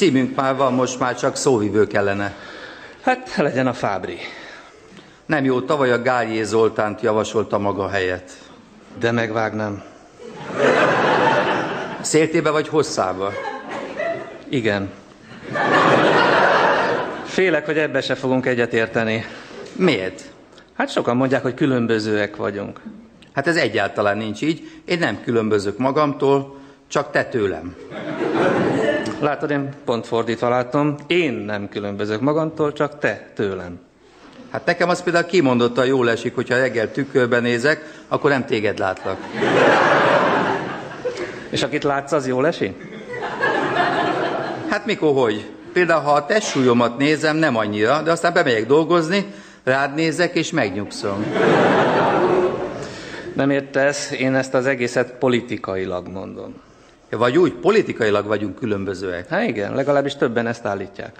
Címünk már van, most már csak szóvivő kellene. Hát legyen a Fábri. Nem jó, tavaly a Gályé Zoltánt javasolta maga helyet. De megvágnám. Széltébe vagy hosszába? Igen. Félek, hogy ebbe se fogunk egyetérteni. Miért? Hát sokan mondják, hogy különbözőek vagyunk. Hát ez egyáltalán nincs így. Én nem különbözök magamtól, csak te tőlem. Látod, én pont fordítva látom. Én nem különbözök magamtól, csak te tőlem. Hát nekem az például kimondotta, jól esik, hogyha reggel tükörbe nézek, akkor nem téged látlak. És akit látsz, az jól esik? Hát mikor hogy? Például, ha a testsúlyomat nézem, nem annyira, de aztán bemegyek dolgozni, rád nézek és megnyugszom. Nem értesz, én ezt az egészet politikailag mondom. Vagy úgy, politikailag vagyunk különbözőek. Hát igen, legalábbis többen ezt állítják.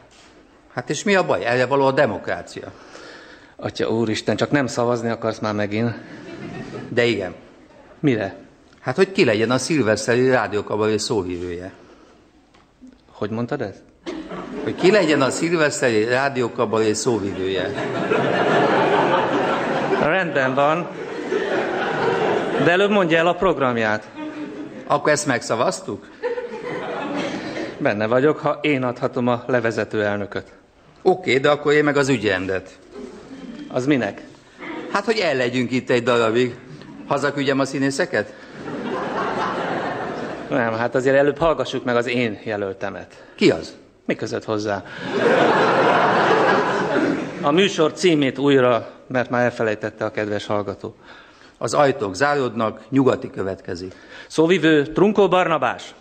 Hát és mi a baj? Erre való a demokrácia. Atya úristen, csak nem szavazni akarsz már megint. De igen. Mire? Hát, hogy ki legyen a szilveszteri rádiókabaré szóhívője. Hogy mondtad ezt? Hogy ki legyen a szilveszteri rádiókabaré szóvivője. Rendben van. De előbb mondja el a programját. Akkor ezt megszavaztuk? Benne vagyok, ha én adhatom a levezető elnököt. Oké, de akkor én meg az ügyrendet. Az minek? Hát, hogy el legyünk itt egy darabig. Hazaküldjem a színészeket? Nem, hát azért előbb hallgassuk meg az én jelöltemet. Ki az? Mi között hozzá? A műsor címét újra, mert már elfelejtette a kedves hallgató. Az ajtók záródnak, nyugati következik. Szóvivő Trunkó Barnabás.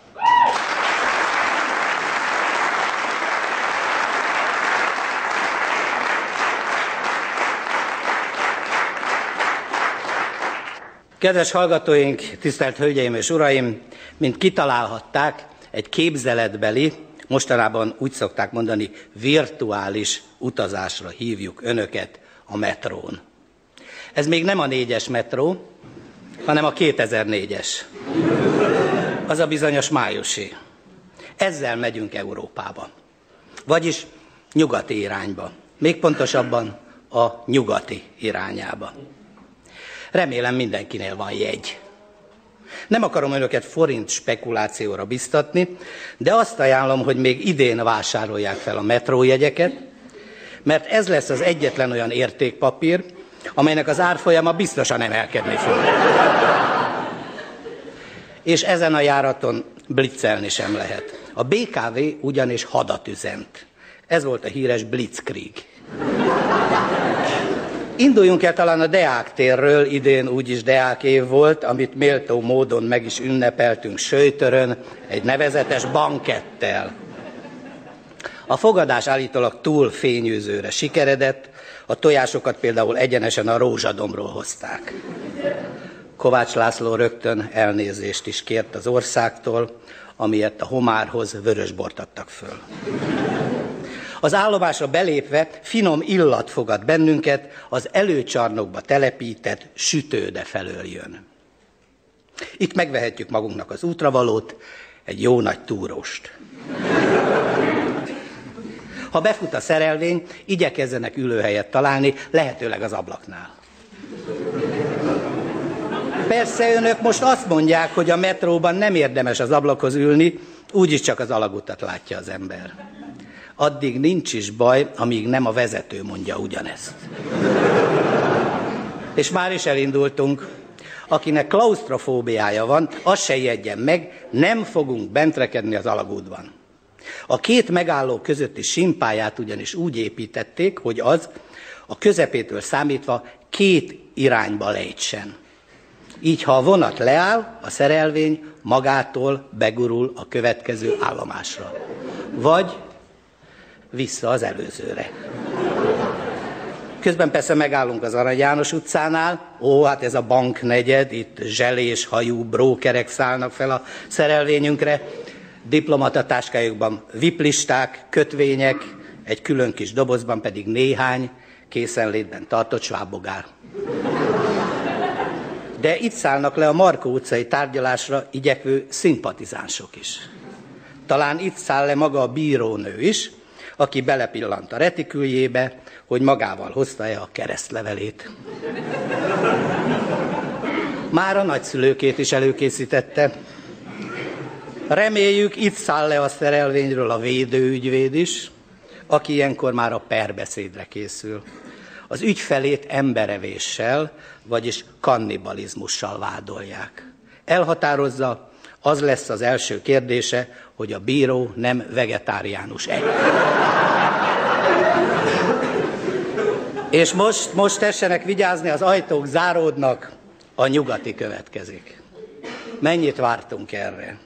Kedves hallgatóink, tisztelt Hölgyeim és Uraim, mint kitalálhatták, egy képzeletbeli, mostanában úgy szokták mondani, virtuális utazásra hívjuk Önöket a metrón. Ez még nem a négyes metró, hanem a 2004-es. Az a bizonyos májusi. Ezzel megyünk Európába. Vagyis nyugati irányba. Még pontosabban a nyugati irányába. Remélem mindenkinél van jegy. Nem akarom önöket forint spekulációra biztatni, de azt ajánlom, hogy még idén vásárolják fel a metrójegyeket, mert ez lesz az egyetlen olyan értékpapír, amelynek az árfolyama biztosan emelkedni fog. És ezen a járaton blitzelni sem lehet. A BKV ugyanis hadat üzent. Ez volt a híres Blitzkrieg. Induljunk el talán a Deák térről, idén úgyis Deák év volt, amit méltó módon meg is ünnepeltünk Sőtörön, egy nevezetes bankettel. A fogadás állítólag túl fényűzőre sikeredett, a tojásokat például egyenesen a rózsadomról hozták. Kovács László rögtön elnézést is kért az országtól, amiért a homárhoz vörösbort adtak föl. Az állomásra belépve finom illat fogad bennünket, az előcsarnokba telepített sütőde felől jön. Itt megvehetjük magunknak az útravalót, egy jó nagy túróst. Ha befut a szerelvény, igyekezzenek ülőhelyet találni, lehetőleg az ablaknál. Persze önök most azt mondják, hogy a metróban nem érdemes az ablakhoz ülni, úgyis csak az alagutat látja az ember. Addig nincs is baj, amíg nem a vezető mondja ugyanezt. És már is elindultunk. Akinek klaustrofóbiája van, az se ijedjen meg, nem fogunk bentrekedni az alagútban. A két megálló közötti simpáját ugyanis úgy építették, hogy az a közepétől számítva két irányba lejtsen. Így, ha a vonat leáll, a szerelvény magától begurul a következő állomásra. Vagy vissza az előzőre. Közben persze megállunk az Arany János utcánál, ó, hát ez a banknegyed, itt zselés hajú brókerek szállnak fel a szerelvényünkre, diplomata táskájukban viplisták, kötvények, egy külön kis dobozban pedig néhány készenlétben tartott svábogár. De itt szállnak le a Markó utcai tárgyalásra igyekvő szimpatizánsok is. Talán itt száll le maga a bírónő is, aki belepillant a retiküljébe, hogy magával hozta-e a keresztlevelét. Már a nagyszülőkét is előkészítette. Reméljük, itt száll le a szerelvényről a védőügyvéd is, aki ilyenkor már a perbeszédre készül. Az ügyfelét emberevéssel, vagyis kannibalizmussal vádolják. Elhatározza, az lesz az első kérdése, hogy a bíró nem vegetáriánus-e. És most, most tessenek vigyázni, az ajtók záródnak, a nyugati következik. Mennyit vártunk erre?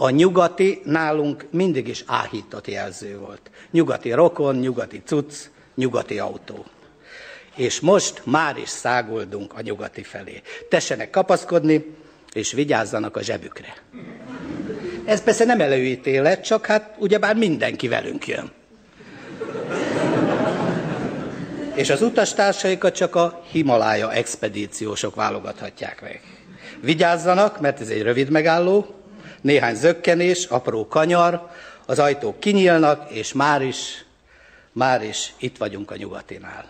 A nyugati nálunk mindig is áhított jelző volt. Nyugati rokon, nyugati cucc, nyugati autó. És most már is száguldunk a nyugati felé. Tessenek kapaszkodni, és vigyázzanak a zsebükre. Ez persze nem előítélet, csak hát ugyebár mindenki velünk jön. És az utastársaikat csak a Himalája expedíciósok válogathatják meg. Vigyázzanak, mert ez egy rövid megálló, néhány zökkenés, apró kanyar, az ajtók kinyílnak, és már is, már is itt vagyunk a nyugatinál,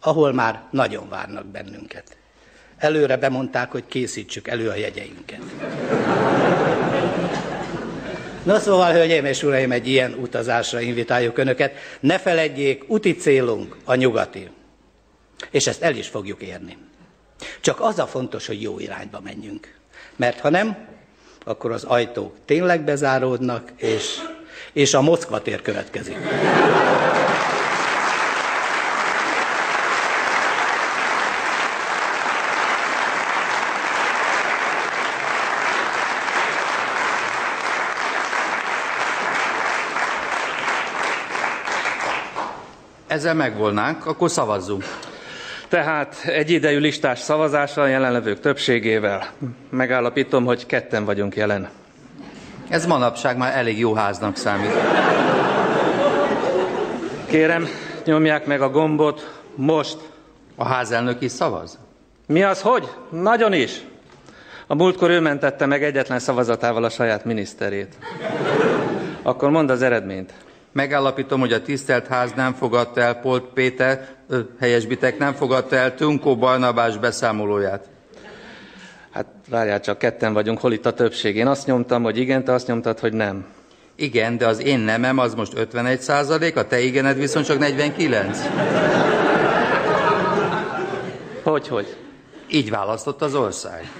ahol már nagyon várnak bennünket. Előre bemondták, hogy készítsük elő a jegyeinket. Na szóval, hölgyeim és uraim, egy ilyen utazásra invitáljuk Önöket. Ne feledjék, úti célunk a nyugati. És ezt el is fogjuk érni. Csak az a fontos, hogy jó irányba menjünk. Mert ha nem, akkor az ajtók tényleg bezáródnak, és, és a Moszkva tér következik. Ezzel megvolnánk, akkor szavazzunk. Tehát egyidejű listás szavazással a jelenlevők többségével. Megállapítom, hogy ketten vagyunk jelen. Ez manapság már elég jó háznak számít. Kérem, nyomják meg a gombot most. A házelnök is szavaz? Mi az, hogy? Nagyon is. A múltkor ő mentette meg egyetlen szavazatával a saját miniszterét. Akkor mondd az eredményt. Megállapítom, hogy a tisztelt ház nem fogadta el Polt Péter, ö, helyesbitek nem fogadta el Tunkó Barnabás beszámolóját. Hát várjál csak, ketten vagyunk, hol itt a többség? Én azt nyomtam, hogy igen, te azt nyomtad, hogy nem. Igen, de az én nemem az most 51 százalék, a te igened viszont csak 49. Hogy, hogy? Így választott az ország.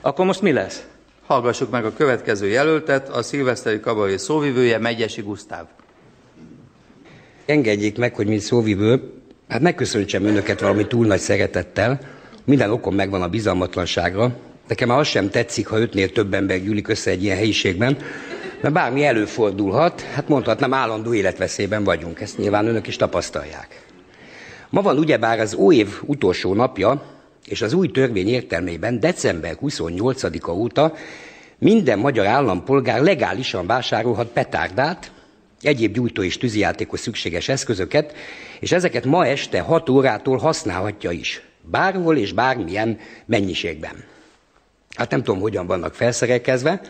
Akkor most mi lesz? Hallgassuk meg a következő jelöltet, a szilveszteri kabaré szóvivője Megyesi Gusztáv. Engedjék meg, hogy mint szóvivő, hát megköszöntsem önöket valami túl nagy szeretettel. Minden okom megvan a bizalmatlanságra. Nekem már az sem tetszik, ha ötnél több ember gyűlik össze egy ilyen helyiségben, mert bármi előfordulhat, hát mondhatnám állandó életveszélyben vagyunk, ezt nyilván önök is tapasztalják. Ma van ugyebár az óév utolsó napja, és az új törvény értelmében december 28-a óta minden magyar állampolgár legálisan vásárolhat petárdát, egyéb gyújtó és tűzijátékos szükséges eszközöket, és ezeket ma este 6 órától használhatja is. Bárhol és bármilyen mennyiségben. Hát nem tudom, hogyan vannak felszerelkezve,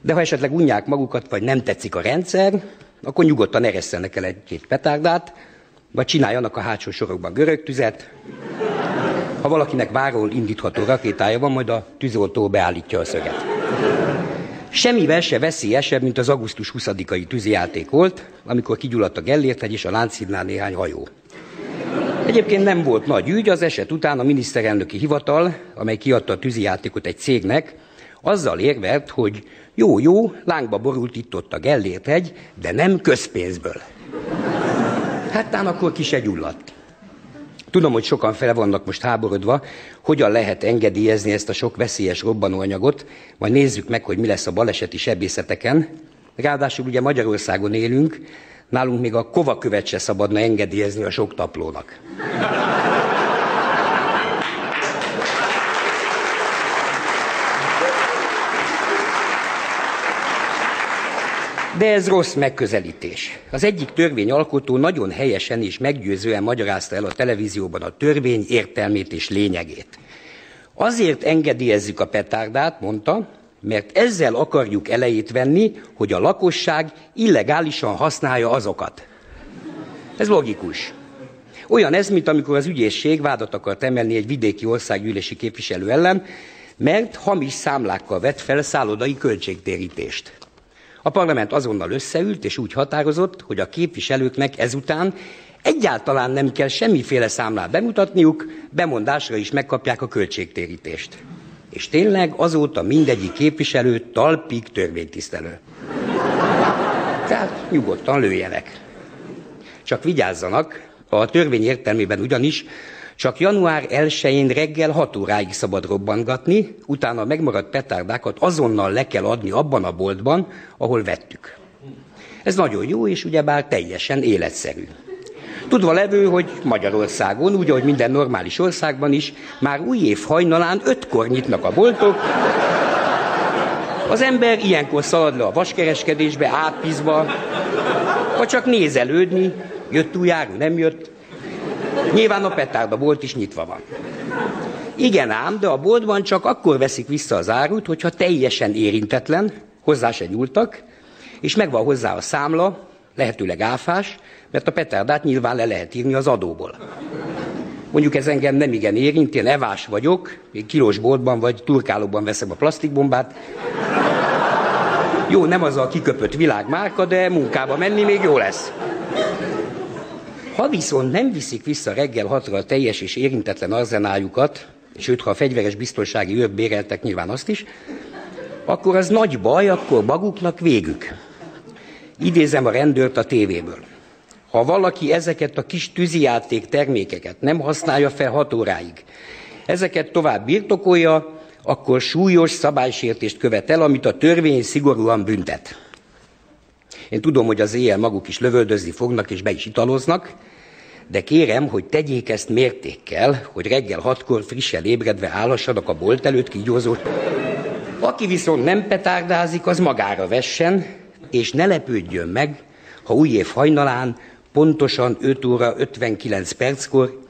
de ha esetleg unják magukat, vagy nem tetszik a rendszer, akkor nyugodtan eresszenek el egy-két petárdát, vagy csináljanak a hátsó sorokban görög tüzet. Ha valakinek váról indítható rakétája van, majd a tűzoltó beállítja a szöget. Semmivel se veszélyesebb, mint az augusztus 20-ai tűzijáték volt, amikor kigyulladt a Gellért és a Lánchídnál néhány hajó. Egyébként nem volt nagy ügy, az eset után a miniszterelnöki hivatal, amely kiadta a tűzijátékot egy cégnek, azzal érvelt, hogy jó-jó, lángba borult itt-ott a Gellért hegy, de nem közpénzből. Hát tán akkor ki se gyulladt. Tudom, hogy sokan fel vannak most háborodva, hogyan lehet engedélyezni ezt a sok veszélyes robbanóanyagot, majd nézzük meg, hogy mi lesz a baleseti sebészeteken. Ráadásul ugye Magyarországon élünk, nálunk még a kovakövet se szabadna engedélyezni a sok taplónak. De ez rossz megközelítés. Az egyik törvényalkotó nagyon helyesen és meggyőzően magyarázta el a televízióban a törvény értelmét és lényegét. Azért engedélyezzük a petárdát, mondta, mert ezzel akarjuk elejét venni, hogy a lakosság illegálisan használja azokat. Ez logikus. Olyan ez, mint amikor az ügyészség vádat akart emelni egy vidéki országgyűlési képviselő ellen, mert hamis számlákkal vett fel szállodai költségtérítést. A parlament azonnal összeült, és úgy határozott, hogy a képviselőknek ezután egyáltalán nem kell semmiféle számlát bemutatniuk, bemondásra is megkapják a költségtérítést. És tényleg azóta mindegyik képviselő talpig törvénytisztelő. Tehát nyugodtan lőjenek. Csak vigyázzanak, a törvény értelmében ugyanis csak január 1-én reggel 6 óráig szabad robbangatni, utána a megmaradt petárdákat azonnal le kell adni abban a boltban, ahol vettük. Ez nagyon jó, és ugyebár teljesen életszerű. Tudva levő, hogy Magyarországon, úgy, ahogy minden normális országban is, már új év hajnalán ötkor nyitnak a boltok, az ember ilyenkor szalad le a vaskereskedésbe, átpizva, vagy csak nézelődni, jött új áru, nem jött. Nyilván a petárda bolt is nyitva van. Igen ám, de a boltban csak akkor veszik vissza az árut, hogyha teljesen érintetlen, hozzá se nyúltak, és megvan hozzá a számla, lehetőleg áfás, mert a petárdát nyilván le lehet írni az adóból. Mondjuk ez engem nem igen érint, én evás vagyok, én kilós boltban vagy turkálóban veszem a plastikbombát. Jó, nem az a kiköpött világmárka, de munkába menni még jó lesz. Ha viszont nem viszik vissza reggel hatra a teljes és érintetlen arzenájukat, sőt, ha a fegyveres biztonsági őrt béreltek, nyilván azt is, akkor az nagy baj, akkor maguknak végük. Idézem a rendőrt a tévéből. Ha valaki ezeket a kis tűzijáték termékeket nem használja fel hat óráig, ezeket tovább birtokolja, akkor súlyos szabálysértést követel, amit a törvény szigorúan büntet. Én tudom, hogy az éjjel maguk is lövöldözni fognak és be is italoznak, de kérem, hogy tegyék ezt mértékkel, hogy reggel hatkor frissen ébredve állassanak a bolt előtt kígyózó. Aki viszont nem petárdázik, az magára vessen, és ne lepődjön meg, ha új év hajnalán, pontosan 5 óra 59 perckor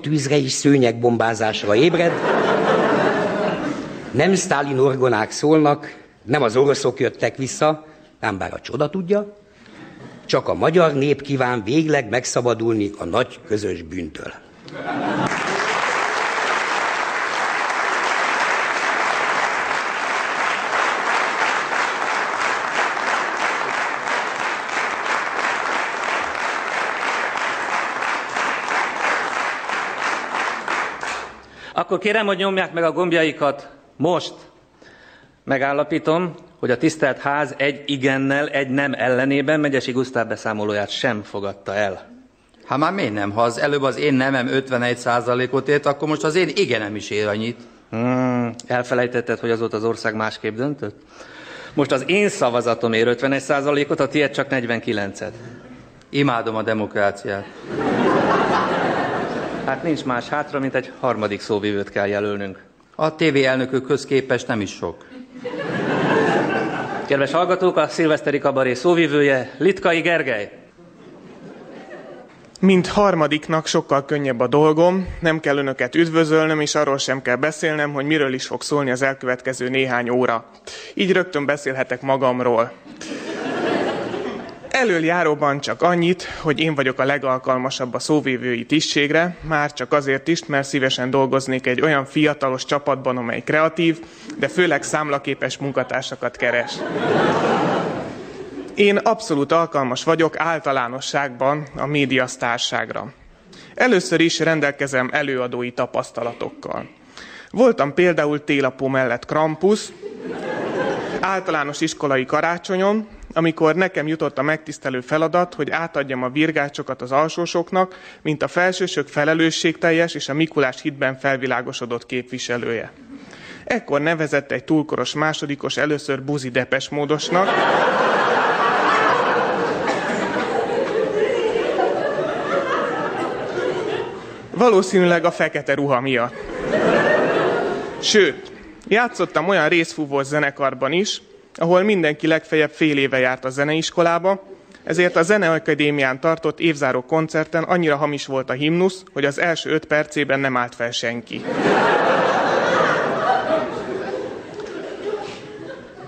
tűzre és szőnyegbombázásra ébred. Nem Sztálin orgonák szólnak, nem az oroszok jöttek vissza, ám bár a csoda tudja, csak a magyar nép kíván végleg megszabadulni a nagy közös bűntől. Akkor kérem, hogy nyomják meg a gombjaikat most. Megállapítom, hogy a tisztelt ház egy igennel, egy nem ellenében Megyesi Gusztáv beszámolóját sem fogadta el. Hát már miért nem? Ha az előbb az én nemem 51 ot ért, akkor most az én igenem is ér annyit. Hmm, elfelejtetted, hogy azóta az ország másképp döntött? Most az én szavazatom ér 51 ot a tiéd csak 49-et. Imádom a demokráciát. Hát nincs más hátra, mint egy harmadik szóvivőt kell jelölnünk. A TV elnökökhöz képest nem is sok. Kedves hallgatók, a szilveszteri kabaré szóvivője Litkai Gergely. Mint harmadiknak sokkal könnyebb a dolgom, nem kell önöket üdvözölnöm, és arról sem kell beszélnem, hogy miről is fog szólni az elkövetkező néhány óra. Így rögtön beszélhetek magamról. Előjáróban csak annyit, hogy én vagyok a legalkalmasabb a szóvévői tisztségre, már csak azért is, mert szívesen dolgoznék egy olyan fiatalos csapatban, amely kreatív, de főleg számlaképes munkatársakat keres. Én abszolút alkalmas vagyok általánosságban a médiasztárságra. Először is rendelkezem előadói tapasztalatokkal. Voltam például télapó mellett Krampus, általános iskolai karácsonyon, amikor nekem jutott a megtisztelő feladat, hogy átadjam a virgácsokat az alsósoknak, mint a felsősök felelősségteljes és a Mikulás hitben felvilágosodott képviselője. Ekkor nevezett egy túlkoros másodikos először buzi depes módosnak, Valószínűleg a fekete ruha miatt. Sőt, játszottam olyan részfúvós zenekarban is, ahol mindenki legfeljebb fél éve járt a zeneiskolába, ezért a Zeneakadémián tartott évzáró koncerten annyira hamis volt a himnusz, hogy az első öt percében nem állt fel senki.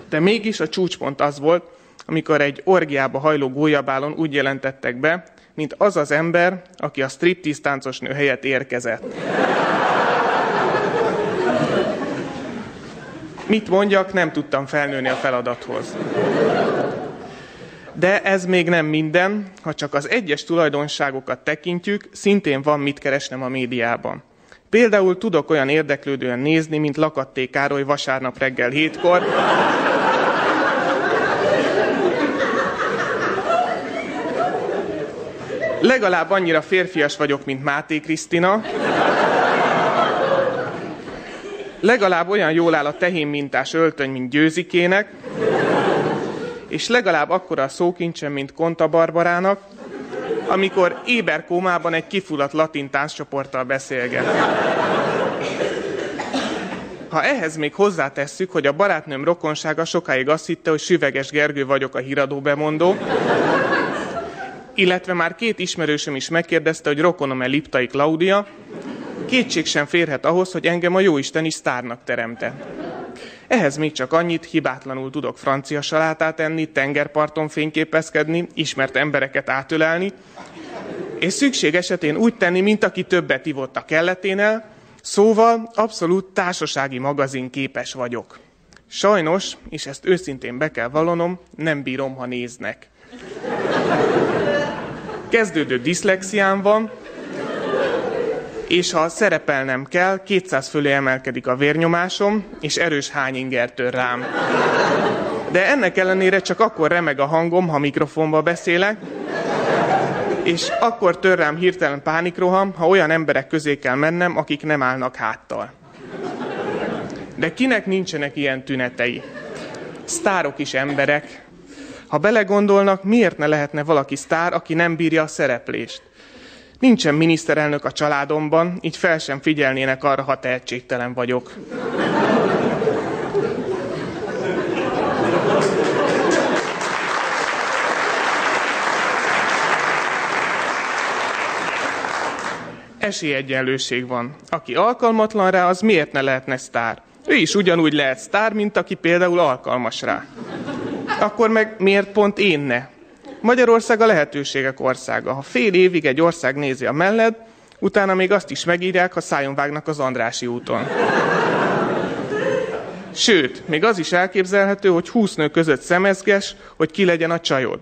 De mégis a csúcspont az volt, amikor egy orgiába hajló gólyabálon úgy jelentettek be, mint az az ember, aki a striptease táncosnő helyett érkezett. Mit mondjak, nem tudtam felnőni a feladathoz. De ez még nem minden, ha csak az egyes tulajdonságokat tekintjük, szintén van mit keresnem a médiában. Például tudok olyan érdeklődően nézni, mint Lakatté Károly vasárnap reggel hétkor, Legalább annyira férfias vagyok, mint Máté Krisztina. Legalább olyan jól áll a tehén mintás öltöny, mint Győzikének. És legalább akkora a szókincsem, mint Konta Barbarának, amikor éberkómában egy kifulladt latin tánccsoporttal beszélget. Ha ehhez még hozzátesszük, hogy a barátnőm rokonsága sokáig azt hitte, hogy Süveges Gergő vagyok a híradó bemondó, illetve már két ismerősöm is megkérdezte, hogy rokonom-e Liptai Klaudia, kétség sem férhet ahhoz, hogy engem a jóisten is sztárnak teremte. Ehhez még csak annyit, hibátlanul tudok francia salátát enni, tengerparton fényképezkedni, ismert embereket átölelni, és szükség esetén úgy tenni, mint aki többet ivott a kelleténél, szóval abszolút társasági magazin képes vagyok. Sajnos, és ezt őszintén be kell vallanom, nem bírom, ha néznek. Kezdődő diszlexiám van, és ha szerepelnem kell, 200 fölé emelkedik a vérnyomásom, és erős hányinger tör rám. De ennek ellenére csak akkor remeg a hangom, ha mikrofonba beszélek, és akkor tör rám hirtelen pánikroham, ha olyan emberek közé kell mennem, akik nem állnak háttal. De kinek nincsenek ilyen tünetei? Sztárok is emberek. Ha belegondolnak, miért ne lehetne valaki sztár, aki nem bírja a szereplést? Nincsen miniszterelnök a családomban, így fel sem figyelnének arra, ha tehetségtelen vagyok. Esélyegyenlőség van. Aki alkalmatlan rá, az miért ne lehetne sztár? Ő is ugyanúgy lehet sztár, mint aki például alkalmas rá. Akkor meg miért pont én ne? Magyarország a lehetőségek országa. Ha fél évig egy ország nézi a melled, utána még azt is megírják, ha szájon vágnak az Andrási úton. Sőt, még az is elképzelhető, hogy húsz nő között szemezges, hogy ki legyen a csajod.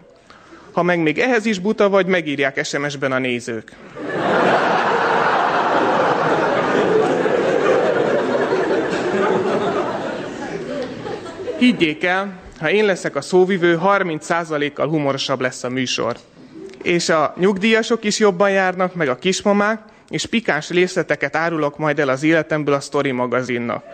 Ha meg még ehhez is buta vagy, megírják SMS-ben a nézők. Higgyék el, ha én leszek a szóvivő, 30%-kal humorosabb lesz a műsor. És a nyugdíjasok is jobban járnak, meg a kismamák, és pikáns részleteket árulok majd el az életemből a Story magazinnak.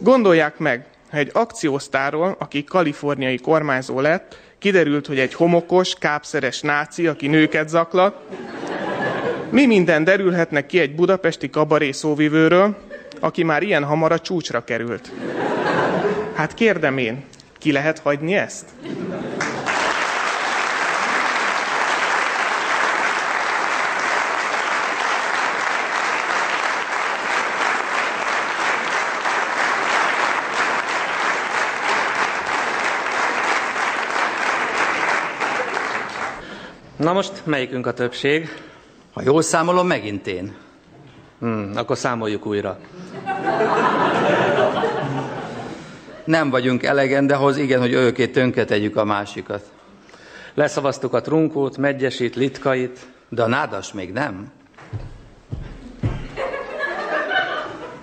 Gondolják meg, ha egy akciósztáról, aki kaliforniai kormányzó lett, kiderült, hogy egy homokos, kápszeres náci, aki nőket zaklat, mi minden derülhetnek ki egy budapesti kabaré szóvivőről, aki már ilyen hamar a csúcsra került. Hát kérdem én, ki lehet hagyni ezt? Na most melyikünk a többség? Ha jól számolom, megint én. Hmm, akkor számoljuk újra. Nem vagyunk elegen, de hoz igen, hogy őké tönkre tegyük a másikat. Leszavaztuk a trunkót, megyesit, litkait. De a nádas még nem.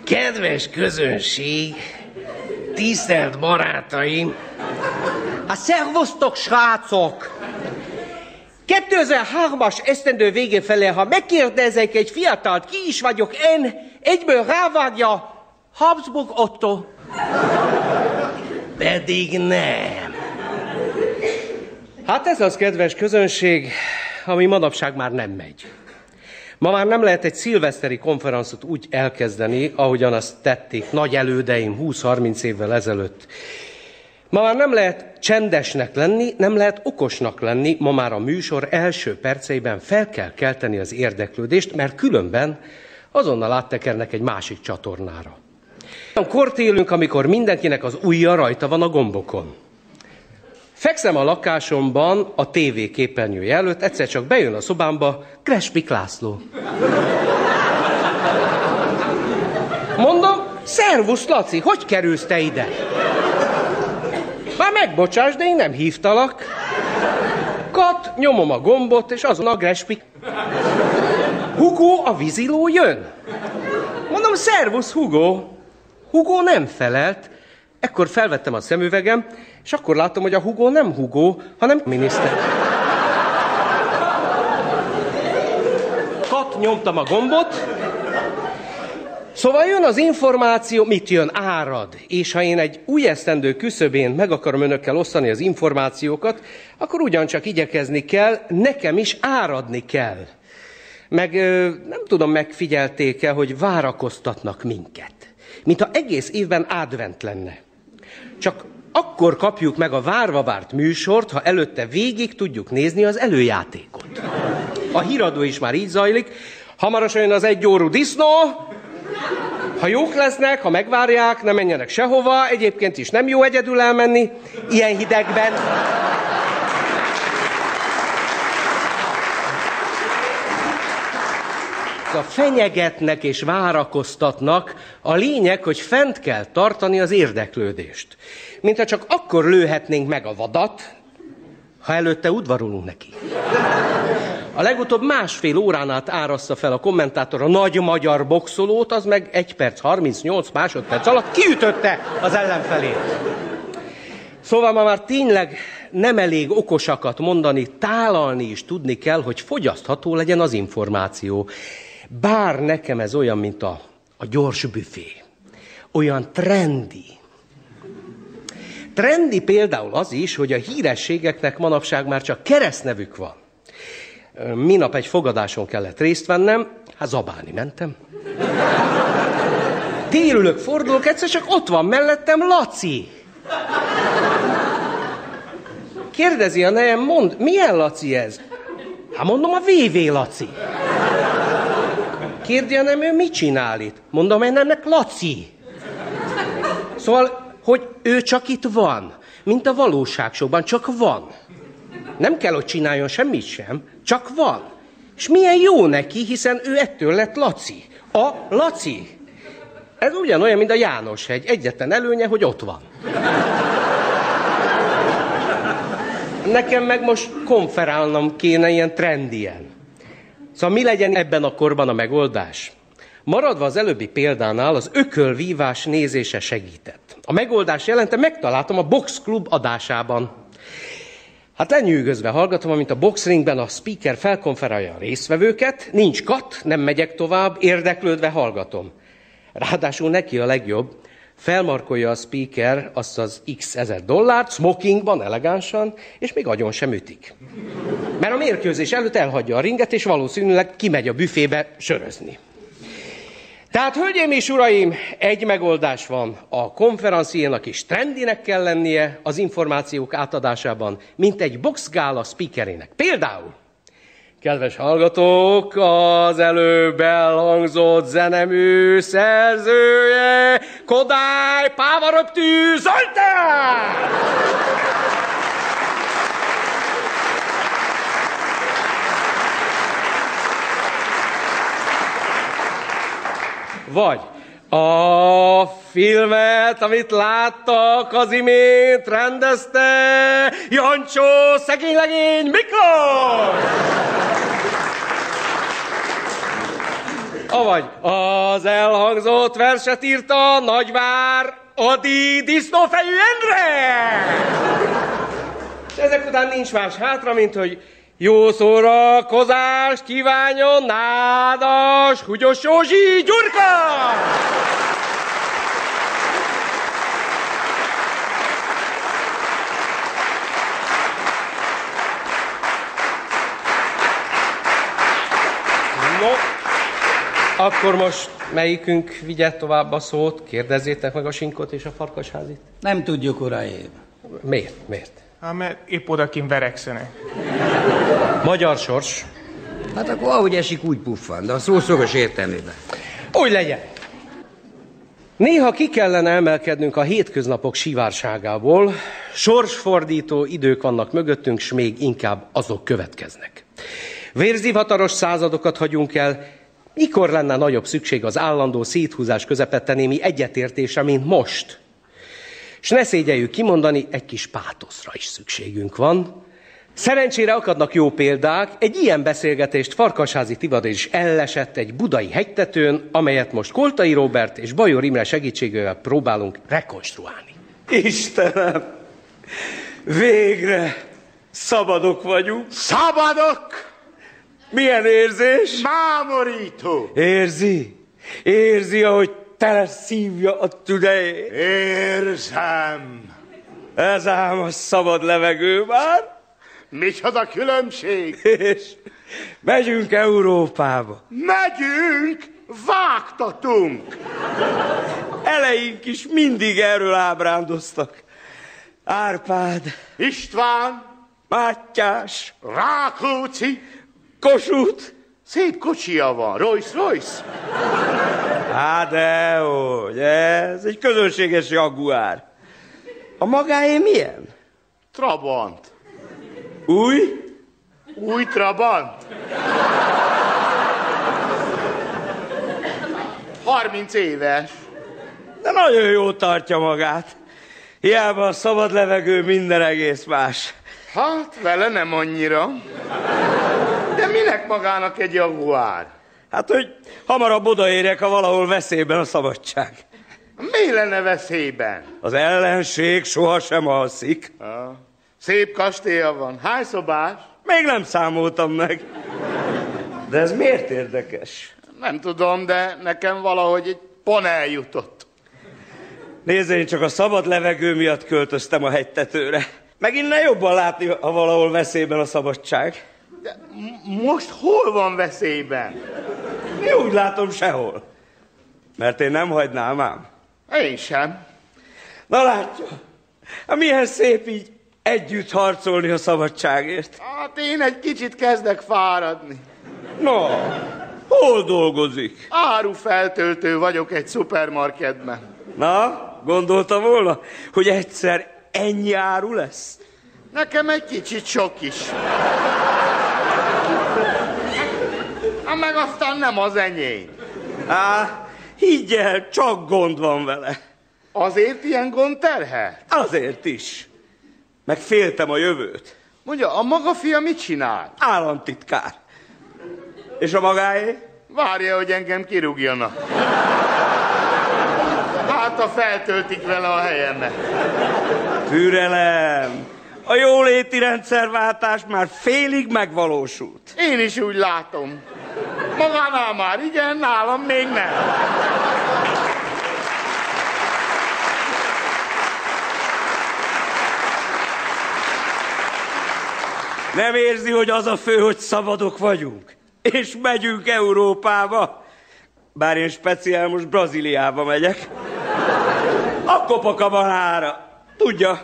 Kedves közönség, tisztelt barátaim! Hát szervusztok, srácok! 2003-as esztendő vége felé, ha megkérdezek egy fiatalt, ki is vagyok én, egyből rávágja Habsburg Otto. Pedig nem. Hát ez az, kedves közönség, ami manapság már nem megy. Ma már nem lehet egy szilveszteri konferencot úgy elkezdeni, ahogyan azt tették nagy elődeim 20-30 évvel ezelőtt. Ma már nem lehet csendesnek lenni, nem lehet okosnak lenni, ma már a műsor első perceiben fel kell kelteni az érdeklődést, mert különben azonnal áttekernek egy másik csatornára. Olyan kort élünk, amikor mindenkinek az ujja rajta van a gombokon. Fekszem a lakásomban a TV képernyője előtt, egyszer csak bejön a szobámba Krespik László. Mondom, szervusz Laci, hogy kerülsz te ide? Már megbocsáss, de én nem hívtalak. Kat, nyomom a gombot, és azon a Grespik. Hugo, a víziló jön. Mondom, szervusz Hugo. Hugo nem felelt. Ekkor felvettem a szemüvegem, és akkor látom, hogy a Hugo nem Hugo, hanem miniszter. Kat, nyomtam a gombot, Szóval jön az információ, mit jön? Árad. És ha én egy új esztendő küszöbén meg akarom önökkel osztani az információkat, akkor ugyancsak igyekezni kell, nekem is áradni kell. Meg nem tudom, megfigyelték-e, hogy várakoztatnak minket. Mintha egész évben advent lenne. Csak akkor kapjuk meg a várva várt műsort, ha előtte végig tudjuk nézni az előjátékot. A híradó is már így zajlik. Hamarosan jön az egyórú disznó, ha jók lesznek, ha megvárják, ne menjenek sehova, egyébként is nem jó egyedül elmenni, ilyen hidegben. A fenyegetnek és várakoztatnak, a lényeg, hogy fent kell tartani az érdeklődést. Mintha csak akkor lőhetnénk meg a vadat, ha előtte udvarolunk neki. A legutóbb másfél órán át áraszta fel a kommentátor a nagy magyar boxolót, az meg 1 perc 38 másodperc alatt kiütötte az ellenfelét. Szóval ma már tényleg nem elég okosakat mondani, tálalni is tudni kell, hogy fogyasztható legyen az információ. Bár nekem ez olyan, mint a, a gyors büfé. Olyan trendi. Trendi például az is, hogy a hírességeknek manapság már csak keresztnevük van. Minap egy fogadáson kellett részt vennem, hát zabálni mentem. Térülök, fordulok, egyszer csak ott van mellettem Laci. Kérdezi a nejem, mond, milyen Laci ez? Hát mondom, a VV Laci. Kérdi a nem, ő mit csinál itt? Mondom, én nemnek Laci. Szóval, hogy ő csak itt van, mint a valóságsokban, csak van. Nem kell, hogy csináljon semmit sem, csak van. És milyen jó neki, hiszen ő ettől lett Laci. A Laci. Ez ugyanolyan, mint a János hegy. Egyetlen előnye, hogy ott van. Nekem meg most konferálnom kéne ilyen trendien. Szóval mi legyen ebben a korban a megoldás? Maradva az előbbi példánál, az ökölvívás nézése segített. A megoldás jelente megtaláltam a Box Club adásában. Hát lenyűgözve hallgatom, amint a boxringben a speaker felkonferálja a résztvevőket, nincs kat, nem megyek tovább, érdeklődve hallgatom. Ráadásul neki a legjobb, felmarkolja a speaker azt az x ezer dollárt, smokingban, elegánsan, és még agyon sem ütik. Mert a mérkőzés előtt elhagyja a ringet, és valószínűleg kimegy a büfébe sörözni. Tehát, hölgyeim és uraim, egy megoldás van. A konferenciának is trendinek kell lennie az információk átadásában, mint egy boxgála speakerének. Például, kedves hallgatók, az előbb elhangzott zenemű szerzője Kodály Pávaröptű Zoltán! Vagy a filmet, amit láttak az imént, rendezte Jancsó szegénylegény Miklós! Avagy az elhangzott verset írta Nagyvár Adi disznófejű Endre! És ezek után nincs más hátra, mint hogy jó szórakozást kívánjon Nádas Húgyos Józsi Gyurka! No, akkor most melyikünk vigye tovább a szót? Kérdezzétek meg a sinkot és a farkasházit. Nem tudjuk, uraim. Miért? Miért? Hát mert épp odakin verekszenek. Magyar sors. Hát akkor ahogy esik, úgy puffan, de a szó szoros értelmében. Úgy legyen. Néha ki kellene emelkednünk a hétköznapok sivárságából, sorsfordító idők vannak mögöttünk, s még inkább azok következnek. Vérzivataros századokat hagyunk el, mikor lenne nagyobb szükség az állandó széthúzás közepette némi egyetértése, mint most? És ne szégyeljük kimondani, egy kis pátoszra is szükségünk van. Szerencsére akadnak jó példák, egy ilyen beszélgetést Farkasházi Tivadar is ellesett egy budai hegytetőn, amelyet most Koltai Robert és Bajor Imre segítségével próbálunk rekonstruálni. Istenem! Végre szabadok vagyunk. Szabadok! Milyen érzés? Mámorító! Érzi? Érzi, ahogy tele szívja a tüdejét? Érzem! Ez ám a szabad levegő már. Micsoda különbség! És megyünk Európába. Megyünk, vágtatunk! Eleink is mindig erről ábrándoztak. Árpád, István, Mátyás, Rákóczi, Kossuth. Szép kocsia van, Royce Royce. Hát dehogy, ez egy közönséges jaguár. A magáé milyen? Trabant. Új? Új Trabant? 30 éves. De nagyon jól tartja magát. Hiába a szabad levegő minden egész más. Hát, vele nem annyira. De minek magának egy jaguár? Hát, hogy hamarabb odaérek, ha valahol veszélyben a szabadság. Mi lenne veszélyben? Az ellenség sohasem alszik. Ah, szép kastélya van. Hány szobás? Még nem számoltam meg. De ez miért érdekes? Nem tudom, de nekem valahogy egy panel jutott. Nézd, én csak a szabad levegő miatt költöztem a hegytetőre. Meg innen jobban látni, ha valahol veszélyben a szabadság. De most hol van veszélyben? Én úgy látom sehol. Mert én nem hagynám ám. Én sem. Na látja, hát milyen szép így együtt harcolni a szabadságért. Hát én egy kicsit kezdek fáradni. No, hol dolgozik? Árufeltöltő vagyok egy szupermarketben. Na, gondolta volna, hogy egyszer ennyi áru lesz? Nekem egy kicsit sok is. Hát meg aztán nem az enyém. Á, higgy el, csak gond van vele. Azért ilyen gond terhel? Azért is. Meg féltem a jövőt. Mondja, a maga fia mit csinál? Államtitkár. És a magáé? Várja, hogy engem kirúgjanak. Hát, ha feltöltik vele a helyemet. Türelem. A jóléti rendszerváltás már félig megvalósult. Én is úgy látom. Magánál már igen, nálam még nem. Nem érzi, hogy az a fő, hogy szabadok vagyunk? És megyünk Európába? Bár én speciál most Brazíliába megyek. A Copacabana-ra. Tudja,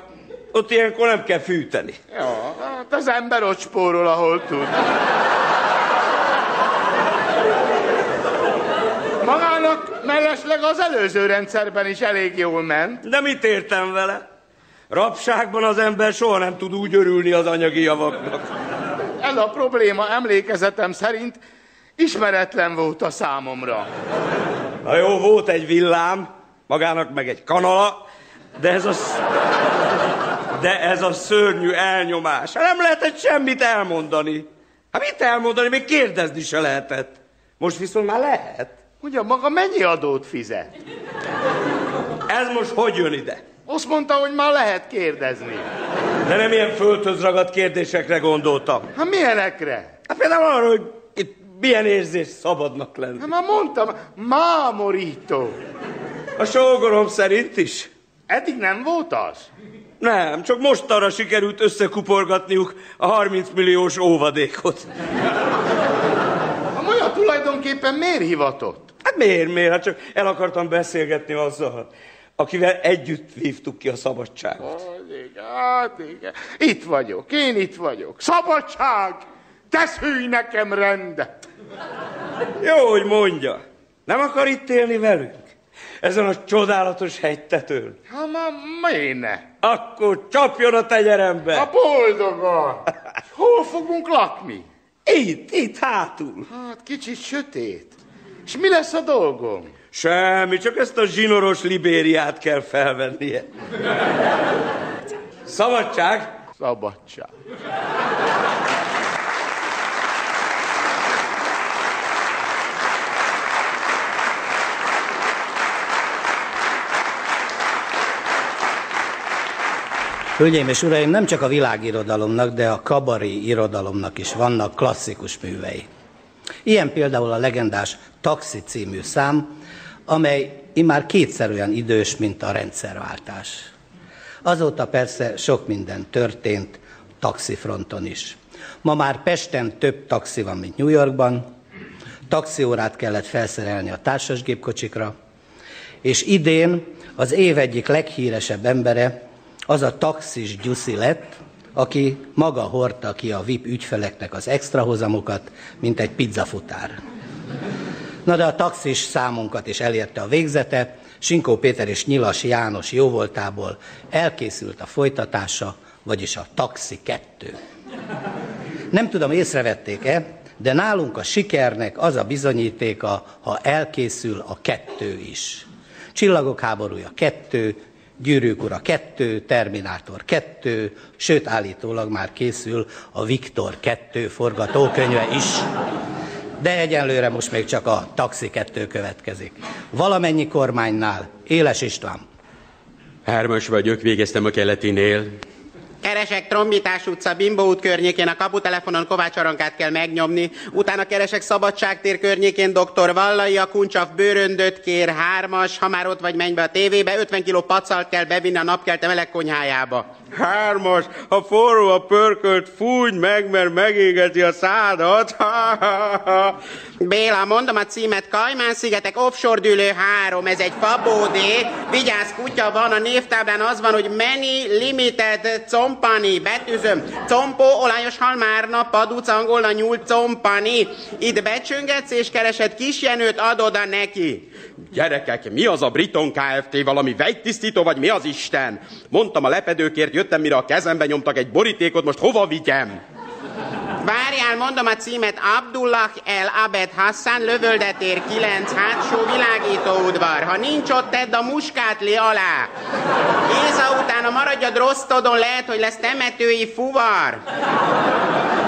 ott ilyenkor nem kell fűteni. Ja, hát az ember ott spórol, ahol tud. Magának mellesleg az előző rendszerben is elég jól ment. De mit értem vele? Rabságban az ember soha nem tud úgy örülni az anyagi javaknak. Ez a probléma emlékezetem szerint ismeretlen volt a számomra. Na jó, volt egy villám, magának meg egy kanala, de ez a, de ez a szörnyű elnyomás. Nem lehetett semmit elmondani. Hát mit elmondani, még kérdezni se lehetett. Most viszont már lehet. Ugye maga mennyi adót fizet? Ez most hogy jön ide? Azt mondta, hogy már lehet kérdezni. De nem ilyen földhöz ragadt kérdésekre gondoltam. Hát milyenekre? Hát például arra, hogy itt milyen érzés szabadnak lenni. Hát már mondtam, mámorító. A sógorom szerint is. Eddig nem volt az? Nem, csak most arra sikerült összekuporgatniuk a 30 milliós óvadékot. Tulajdonképpen miért hivatott? Hát miért, miért? Hát csak el akartam beszélgetni azzal, akivel együtt vívtuk ki a szabadságot. Hogy igen, hát igen. Itt vagyok, én itt vagyok. Szabadság! Tesz hűj nekem rendet! Jó, hogy mondja. Nem akar itt élni velünk? Ezen a csodálatos hegytetőn. Ha ma miért ne? Akkor csapjon a tenyerembe. A boldogan! Hol fogunk lakni? Itt, itt hátul. Hát kicsit sötét. És mi lesz a dolgom? Semmi, csak ezt a zsinoros libériát kell felvennie. Szabadság? Szabadság. Hölgyeim és uraim, nem csak a világirodalomnak, de a kabari irodalomnak is vannak klasszikus művei. Ilyen például a legendás Taxi című szám, amely immár kétszer olyan idős, mint a rendszerváltás. Azóta persze sok minden történt taxifronton is. Ma már Pesten több taxi van, mint New Yorkban, taxiórát kellett felszerelni a társasgépkocsikra, és idén az év egyik leghíresebb embere az a taxis Gyuszi lett, aki maga hordta ki a VIP ügyfeleknek az extra hozamokat, mint egy pizzafutár. Na de a taxis számunkat is elérte a végzete, Sinkó Péter és Nyilas János jóvoltából elkészült a folytatása, vagyis a Taxi 2. Nem tudom, észrevették-e, de nálunk a sikernek az a bizonyítéka, ha elkészül a kettő is. Csillagok háborúja kettő, Gyűrűk ura 2, Terminátor 2, sőt állítólag már készül a Viktor 2 forgatókönyve is. De egyenlőre most még csak a Taxi 2 következik. Valamennyi kormánynál Éles István. Hármas vagyok, végeztem a keletinél. Keresek Trombitás utca, Bimbo út környékén, a kaputelefonon Kovács Arankát kell megnyomni, utána keresek Szabadságtér környékén dr. Vallai, a kuncsav bőröndöt kér, hármas, ha már ott vagy, menj be a tévébe, 50 kiló pacalt kell bevinni a napkelte meleg konyhájába. Hármas, ha forró a pörkölt, fújj meg, mert megégeti a szádat. Béla, mondom a címet, Kajmán-szigetek, offshore dűlő három, ez egy fabódé, vigyázz, kutya van, a névtáblán az van, hogy Many Limited Company, betűzöm, Compó, olajos halmárna, paduc, angolna, nyúl, Company. Itt becsöngetsz és keresed kisjenőt, adod neki. Gyerekek, mi az a Briton Kft. valami vegytisztító, vagy mi az Isten? Mondtam a lepedőkért, jöttem, mire a kezembe nyomtak egy borítékot, most hova vigyem? Várjál, mondom a címet, Abdullah El Abed Hassan, lövöldetér 9, hátsó világítóudvar. Ha nincs ott, tedd a muskátli alá. Géza utána maradj a drosztodon, lehet, hogy lesz temetői fuvar.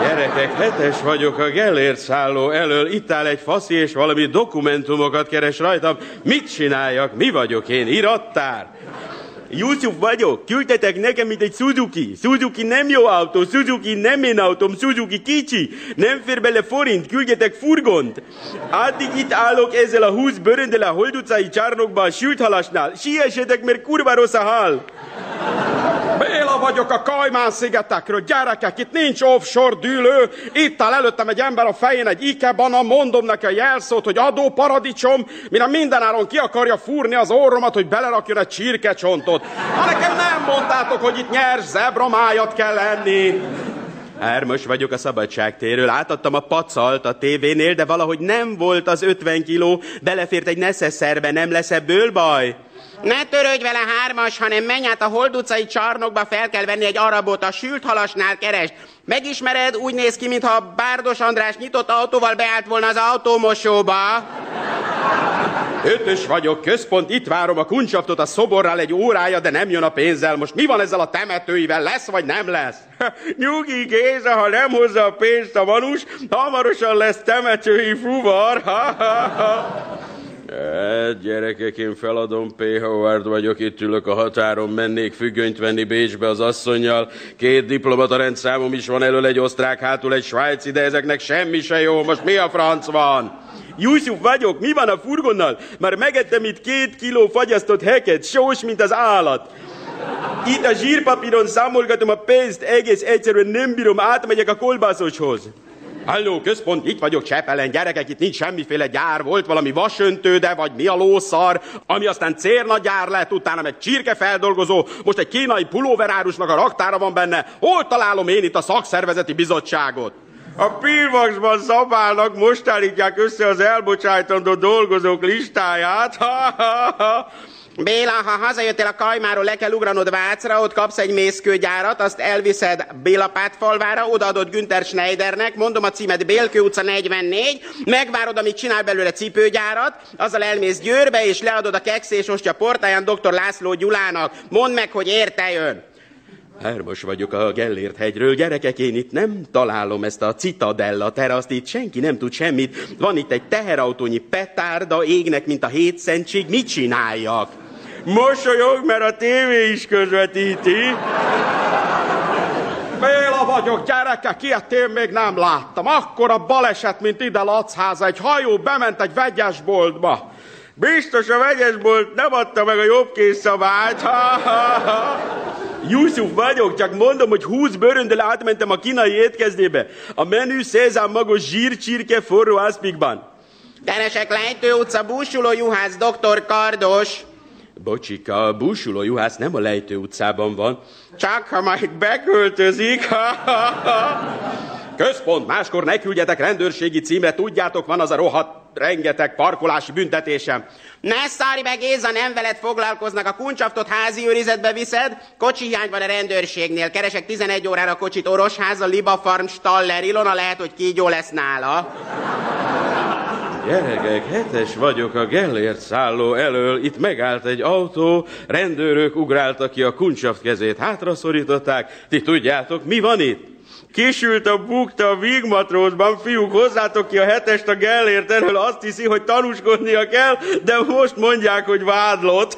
Gyerekek, hetes vagyok a Gellért szálló elől, itt áll egy faszi és valami dokumentumokat keres rajtam. Mit csináljak? Mi vagyok én? Irattár? Yusuf vagyok, küldtetek nekem, mint egy Suzuki. Suzuki nem jó autó, Suzuki nem én autóm, Suzuki kicsi. Nem fér bele forint, küldjetek furgont. Addig itt állok ezzel a húsz bőröndel a Hold utcai csarnokban a sült halasnál. Siessetek, mert kurva rossz a hal. Béla vagyok a Kajmán szigetekről. Gyerekek, itt nincs offshore dűlő. Itt áll előttem egy ember a fején egy ikebana, mondom neki a jelszót, hogy adó paradicsom, mire mindenáron ki akarja fúrni az orromat, hogy belerakjon egy csirkecsontot. Ha nekem nem mondtátok, hogy itt nyers zebramájat kell lenni. Hármas vagyok a szabadságtéről, átadtam a pacalt a tévénél, de valahogy nem volt az 50 kiló, belefért egy neszeszerbe, nem lesz ebből baj? Ne törődj vele hármas, hanem menj át a Hold utcai csarnokba, fel kell venni egy arabot, a sült halasnál keresd. Megismered, úgy néz ki, mintha Bárdos András nyitott autóval beállt volna az autómosóba. Ötös vagyok, központ, itt várom a kuncsaftot a szoborral egy órája, de nem jön a pénzzel. Most mi van ezzel a temetőivel? Lesz vagy nem lesz? Nyugi Géza, ha nem hozza a pénzt a manus, hamarosan lesz temetői fuvar. Hát, gyerekek, én feladom, P. Howard vagyok, itt ülök a határon, mennék függönyt venni Bécsbe az asszonyjal. Két diplomata rendszámom is van, elől egy osztrák, hátul egy svájci, de ezeknek semmi se jó, most mi a franc van? Yusuf vagyok, mi van a furgonnal? Már megettem itt két kiló fagyasztott heket, sós, mint az állat. Itt a zsírpapíron számolgatom a pénzt, egész egyszerűen nem bírom, átmegyek a kolbászoshoz. Halló, központ, itt vagyok Csepelen, gyerekek, itt nincs semmiféle gyár, volt valami vasöntő, de vagy mi a lószar, ami aztán cérna gyár lett, utána meg csirkefeldolgozó, most egy kínai pulóverárusnak a raktára van benne, hol találom én itt a szakszervezeti bizottságot? A pilvaxban szabálnak, most állítják össze az elbocsájtandó dolgozók listáját. Béla, ha hazajöttél a Kajmáról, le kell ugranod Vácra, ott kapsz egy mészkőgyárat, azt elviszed Bélapátfalvára, odaadod Günther Schneidernek, mondom a címet Bélkő utca 44, megvárod, amíg csinál belőle cipőgyárat, azzal elmész Győrbe, és leadod a keksz ostya portáján dr. László Gyulának. Mondd meg, hogy érte jön. Hermos vagyok a Gellért hegyről. Gyerekek, én itt nem találom ezt a citadella teraszt, itt senki nem tud semmit. Van itt egy teherautónyi petárda, égnek, mint a hétszentség. Mit csináljak? Mosolyog, mert a tévé is közvetíti. Béla vagyok, gyerekek, ilyet én még nem láttam. Akkor a baleset, mint ide Lacháza. Egy hajó bement egy vegyesboltba. Biztos a vegyesbolt nem adta meg a jobb szabályt. Ha, ha, ha. Yusuf vagyok, csak mondom, hogy 20 bőröndel átmentem a kínai étkezdébe. A menü szézám magos zsírcsirke forró ászpikban. Keresek Lejtő utca, búsuló juhász, doktor Kardos. Bocsika, a búsuló juhász nem a Lejtő utcában van. Csak ha majd beköltözik. Központ, máskor ne küldjetek rendőrségi címre, tudjátok, van az a rohadt rengeteg parkolási büntetésem. Ne szárj meg, Géza, nem veled foglalkoznak. A kuncsaftot házi őrizetbe viszed, kocsi hiány van a rendőrségnél. Keresek 11 órára kocsit Orosháza, Liba Farm, Staller, Ilona, lehet, hogy kígyó lesz nála. Gyerekek, hetes vagyok a Gellért szálló elől. Itt megállt egy autó, rendőrök ugráltak ki a kuncsaft kezét, hátraszorították. Ti tudjátok, mi van itt? Kisült a bukta a vígmatrózban, fiúk, hozzátok ki a hetest a Gellért erről, azt hiszi, hogy tanúskodnia kell, de most mondják, hogy vádlott.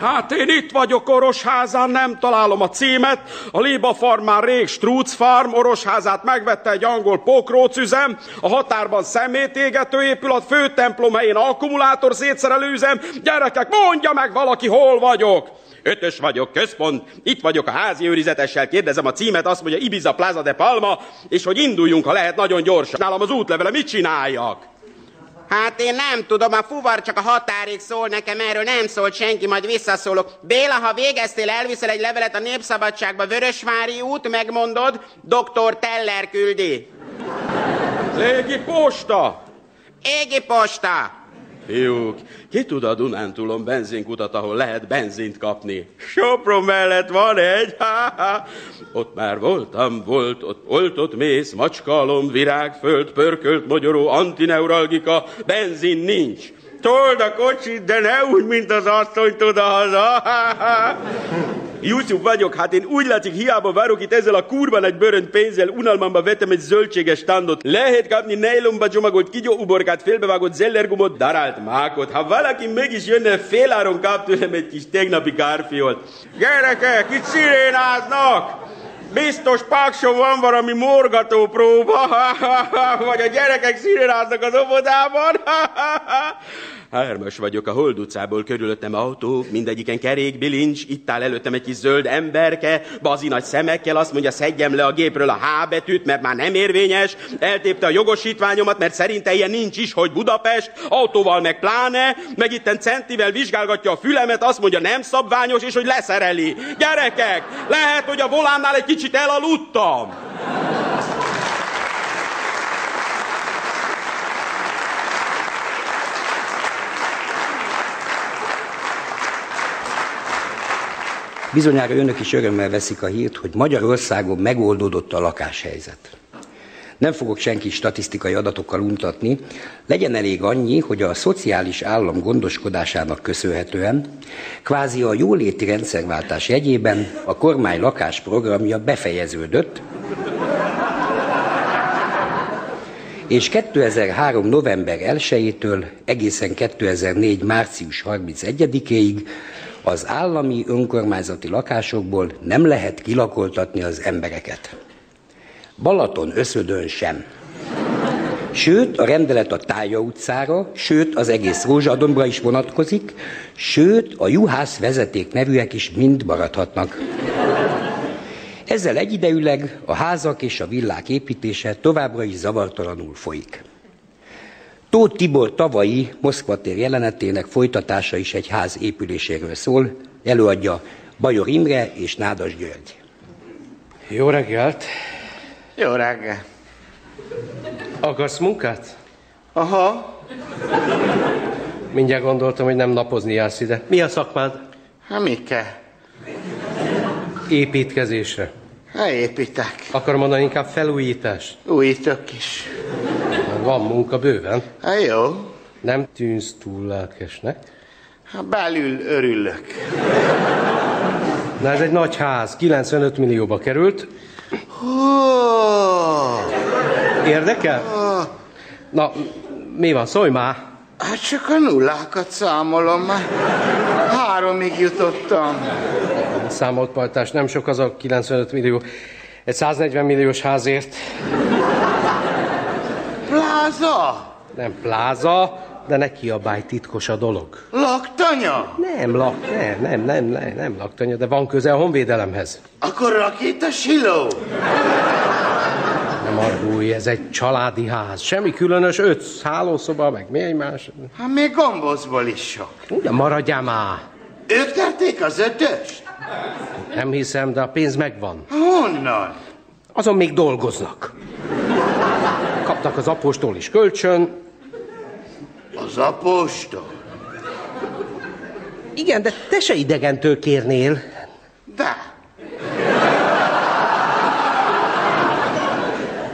Hát én itt vagyok Orosházán, nem találom a címet. A Liba Farm már rég Strúc Farm, Orosházát megvette egy angol pokrócüzem, a határban szemétégető épület, főtemplom helyén akkumulátor szétszerelő üzem. Gyerekek, mondja meg valaki, hol vagyok! Ötös vagyok, központ, itt vagyok a házi őrizetessel, kérdezem a címet, azt mondja Ibiza Plaza de Palma, és hogy induljunk, ha lehet, nagyon gyorsan. Nálam az útlevele, mit csináljak? Hát én nem tudom, a fuvar csak a határig szól nekem, erről nem szólt senki, majd visszaszólok. Béla, ha végeztél, elviszel egy levelet a Népszabadságba, Vörösvári út, megmondod, doktor Teller küldi. Légi posta! Égi posta! Fiúk, ki tud a Dunántúlon benzinkutat, ahol lehet benzint kapni? Sopron mellett van egy, ha, ha. Ott már voltam, volt, ott oltott mész, macskalom, virágföld, pörkölt magyaró, antineuralgika, benzin nincs. Told a kocsit, de ne úgy, mint az asszonyt oda-haza. Yusuf vagyok, hát én úgy látszik, hiába várok itt ezzel a kurban egy bőrönt pénzzel, unalmamba vettem egy zöldséges standot. Lehet kapni nejlomba csomagolt kigyó uborkát, félbevágott zellergumot, darált mákot. Ha valaki mégis jönne, féláron kap tőlem egy kis tegnapi kárfiolt. Gyerekek, itt szirénáznak! Biztos pakson van valami morgató próba, vagy a gyerekek szirénáznak az óvodában. Hármas vagyok a Hold utcából, körülöttem autók, mindegyiken kerék, bilincs, itt áll előttem egy kis zöld emberke, bazi nagy szemekkel, azt mondja, szedjem le a gépről a H betűt, mert már nem érvényes, eltépte a jogosítványomat, mert szerinte ilyen nincs is, hogy Budapest, autóval meg pláne, meg itten centivel vizsgálgatja a fülemet, azt mondja, nem szabványos, és hogy leszereli. Gyerekek, lehet, hogy a volánnál egy kicsit elaludtam. Bizonyára önök is örömmel veszik a hírt, hogy Magyarországon megoldódott a lakáshelyzet. Nem fogok senki statisztikai adatokkal untatni, legyen elég annyi, hogy a szociális állam gondoskodásának köszönhetően, kvázi a jóléti rendszerváltás jegyében a kormány lakásprogramja befejeződött, és 2003. november 1-től egészen 2004. március 31-ig az állami önkormányzati lakásokból nem lehet kilakoltatni az embereket. Balaton összödön sem. Sőt, a rendelet a Tája utcára, sőt, az egész Rózsadombra is vonatkozik, sőt, a juhász vezeték nevűek is mind maradhatnak. Ezzel egyidejűleg a házak és a villák építése továbbra is zavartalanul folyik. Tóth Tibor tavalyi Moszkva tér jelenetének folytatása is egy ház épüléséről szól, előadja Bajor Imre és Nádas György. Jó reggelt! Jó reggel. Akarsz munkát? Aha. Mindjárt gondoltam, hogy nem napozni jársz ide. Mi a szakmád? Hát mi kell? Építkezésre. Hát építek. Akar mondani inkább felújítás. Újítok is. Van munka bőven. Hát jó. Nem tűnsz túl lelkesnek. Hát belül örülök. Na ez egy nagy ház, 95 millióba került. Érdekel? Na, mi van, szólj már! Hát csak a nullákat számolom már. Háromig jutottam. Számolt pajtás, nem sok az a 95 millió. Egy 140 milliós házért. Pláza? Nem pláza, de ne kiabálj, titkos a dolog. Laktanya? Nem, lak, nem, nem, nem, nem, nem laktanya, de van köze a honvédelemhez. Akkor rakéta siló? Nem argulj, ez egy családi ház. Semmi különös, öt hálószoba, meg mi egymás. Hát még gombozból is sok. De maradjál már. Ők tették az ötöst? Nem hiszem, de a pénz megvan. Honnan? Azon még dolgoznak. Kaptak az apostól is kölcsön. Az apostol? Igen, de te se idegentől kérnél. De.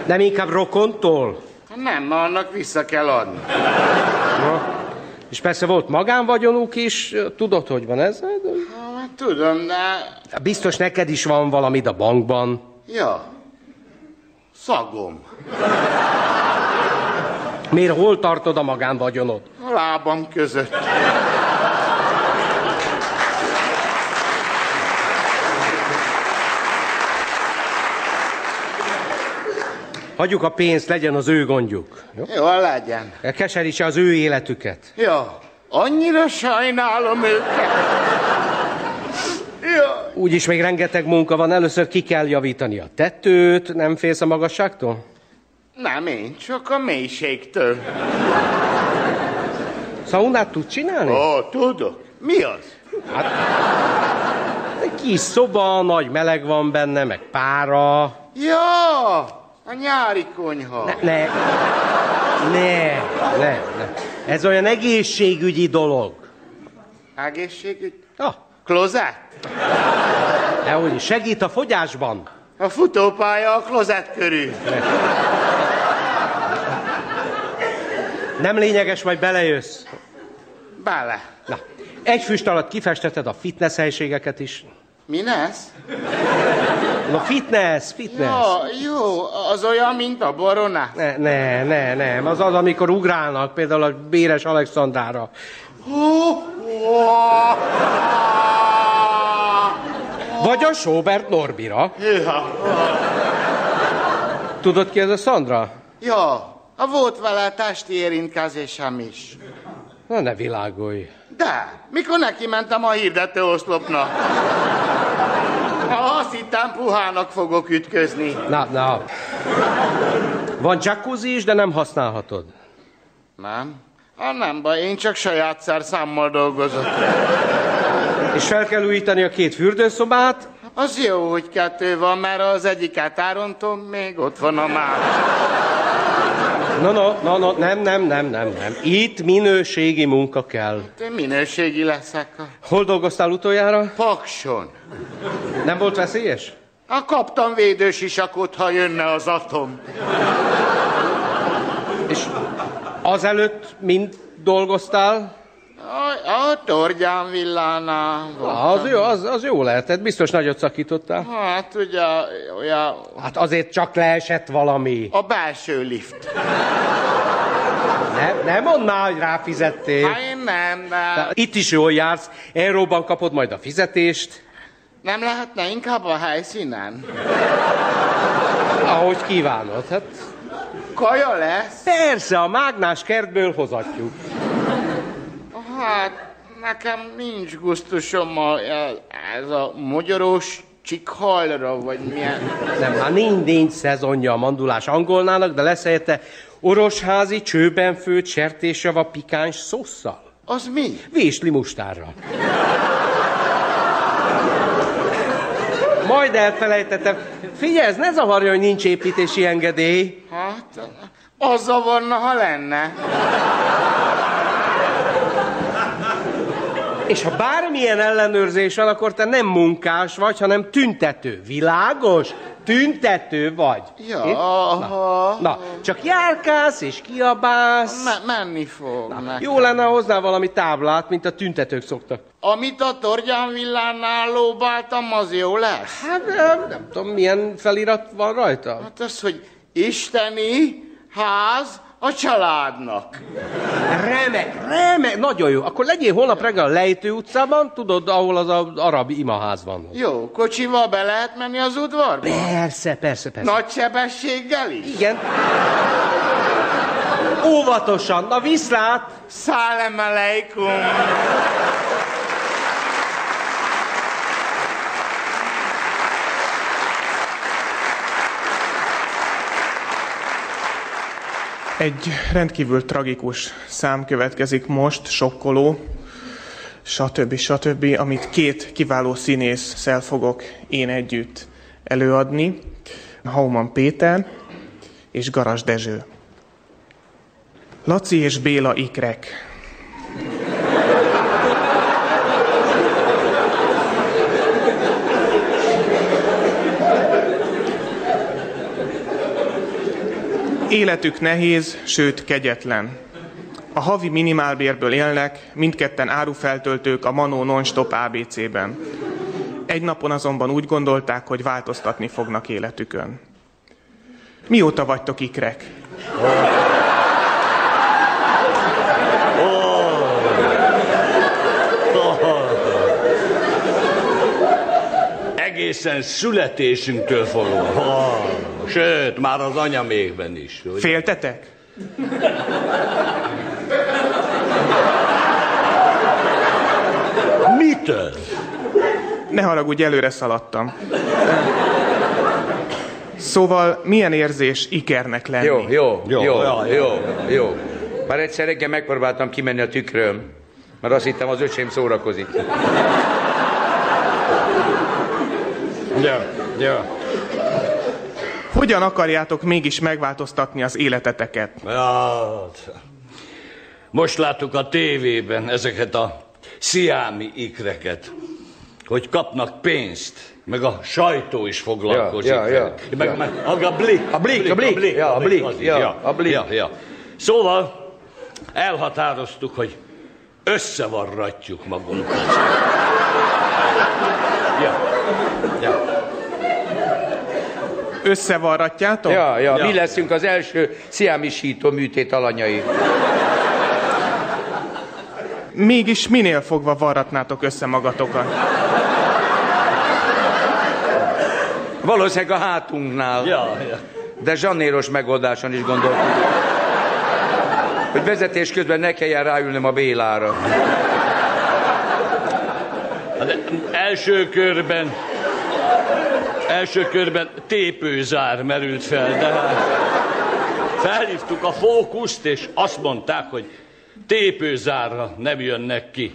Nem inkább rokontól? Nem, annak vissza kell adni. Na. És persze volt magánvagyonuk is, tudod, hogy van ez? Hát, tudom, de... Biztos neked is van valamid a bankban. Ja. Szagom. Miért hol tartod a magánvagyonod? A lábam között. Hagyjuk a pénzt, legyen az ő gondjuk. Jó? Jó, legyen. Keserítse az ő életüket. Jó. Annyira sajnálom őket. Jó. Úgyis még rengeteg munka van, először ki kell javítani a tetőt, nem félsz a magasságtól? Nem én, csak a mélységtől. Szaunát tud csinálni? Ó, tudok. Mi az? Hát, kis szoba, nagy meleg van benne, meg pára. Ja, a nyári konyha. Ne, ne, ne, ne, ne. Ez olyan egészségügyi dolog. Egészségügy? Ah. Klozet? Dehogy is, segít a fogyásban. A futópálya a klozet körül. Nem lényeges, majd belejössz. Bele. Na, egy füst alatt kifesteted a fitness helységeket is. Mi lesz? Na, fitness, fitness. Ja, jó, az olyan, mint a borona. Ne, ne, ne, nem. Az az, amikor ugrálnak, például a Béres Alexandrára. Vagy a Sobert Norbira. Ja. Tudod ki ez a Szandra? Ja, a volt vele testi érintkezésem is. Na, ne világolj. De, mikor neki mentem a hirdető oszlopnak. Azt hittem, puhának fogok ütközni. Na, na. Van jacuzzi is, de nem használhatod. Nem? Ah, nem baj, én csak saját szerszámmal dolgozok. És fel kell újítani a két fürdőszobát. Az jó, hogy kettő van, mert az egyiket árontom, még ott van a más. No, no, no, no, nem, nem, nem, nem, nem. Itt minőségi munka kell. Én minőségi leszek. Hol dolgoztál utoljára? Pakson. Nem volt veszélyes? A kaptam védősisakot, ha jönne az atom. És azelőtt mind dolgoztál? A, a Torgyán villánál. Az jó, az, az jó lehetett, biztos nagyot szakítottál. Hát ugye, olyan... Hát azért csak leesett valami. A belső lift. Nem, nem mondd hogy ráfizettél. Hát én nem. De itt is jól jársz, Euróban kapod majd a fizetést. Nem lehetne inkább a helyszínen? Ahogy kívánod, hát... Kaja lesz? Persze, a mágnás kertből hozatjuk. Hát, nekem nincs gusztusom a, ez a magyaros csikhalra, vagy milyen... Nem, már nincs, nincs szezonja a mandulás angolnának, de lesz helyette orosházi, csőben főtt sertésjava pikáns szósszal. Az mi? Vésli mustárra. Majd elfelejtettem. Figyelj, ez ne zavarja, hogy nincs építési engedély. Hát, az zavarna, ha lenne. És ha bármilyen ellenőrzés van, akkor te nem munkás vagy, hanem tüntető. Világos? Tüntető vagy. Ja? Na, na, csak járkálsz és kiabálsz. Me- menni fog. nekem. Jó lenne, ha hoznál valami táblát, mint a tüntetők szoktak. Amit a Tordján villánál lóbáltam, az jó lesz? Hát nem, nem tudom, milyen felirat van rajta. Hát az, hogy isteni ház a családnak. Remek, remek, nagyon jó. Akkor legyél holnap reggel a Lejtő utcában, tudod, ahol az a arab imaház van. Jó, kocsival be lehet menni az udvarba? Persze, persze, persze. Nagy sebességgel is? Igen. Óvatosan, na viszlát! Szálem aleikum! Egy rendkívül tragikus szám következik most, sokkoló, stb. stb., amit két kiváló színésszel fogok én együtt előadni. Hauman Péter és Garas Dezső. Laci és Béla ikrek. Életük nehéz, sőt kegyetlen. A havi minimálbérből élnek, mindketten árufeltöltők a Manó Non-Stop ABC-ben. Egy napon azonban úgy gondolták, hogy változtatni fognak életükön. Mióta vagytok ikrek? Egészen születésünktől fogva. Ha, sőt, már az anyamékben is. Hogy... Féltetek? Mitől? Ne haragudj, előre szaladtam. Szóval milyen érzés ikernek lenni? Jó, jó, jó, jó, jó, jó, jó. Már egyszer reggel megpróbáltam kimenni a tükröm, mert azt hittem az öcsém szórakozik. Ja, ja. Hogyan akarjátok mégis megváltoztatni az életeteket? Hát, most láttuk a tévében ezeket a sziámi ikreket, hogy kapnak pénzt, meg a sajtó is foglalkozik. Ja, ja, ja, meg, ja. meg, meg a blik. A Blik, a Blik, ja, a Blik, az is, ja, a Blik. Ja, ja. Szóval elhatároztuk, hogy összevarratjuk magunkat. Ja, ja. Összevarratjátok? Ja, ja, Ja. mi leszünk az első sziámisító műtét alanyai. Mégis minél fogva varratnátok össze magatokat? Valószínűleg a hátunknál. Ja, ja. De zsanéros megoldáson is gondoltam. Hogy vezetés közben ne kelljen ráülnöm a Bélára. Hát de első körben első körben tépőzár merült fel, de hát felhívtuk a fókuszt, és azt mondták, hogy tépőzárra nem jönnek ki.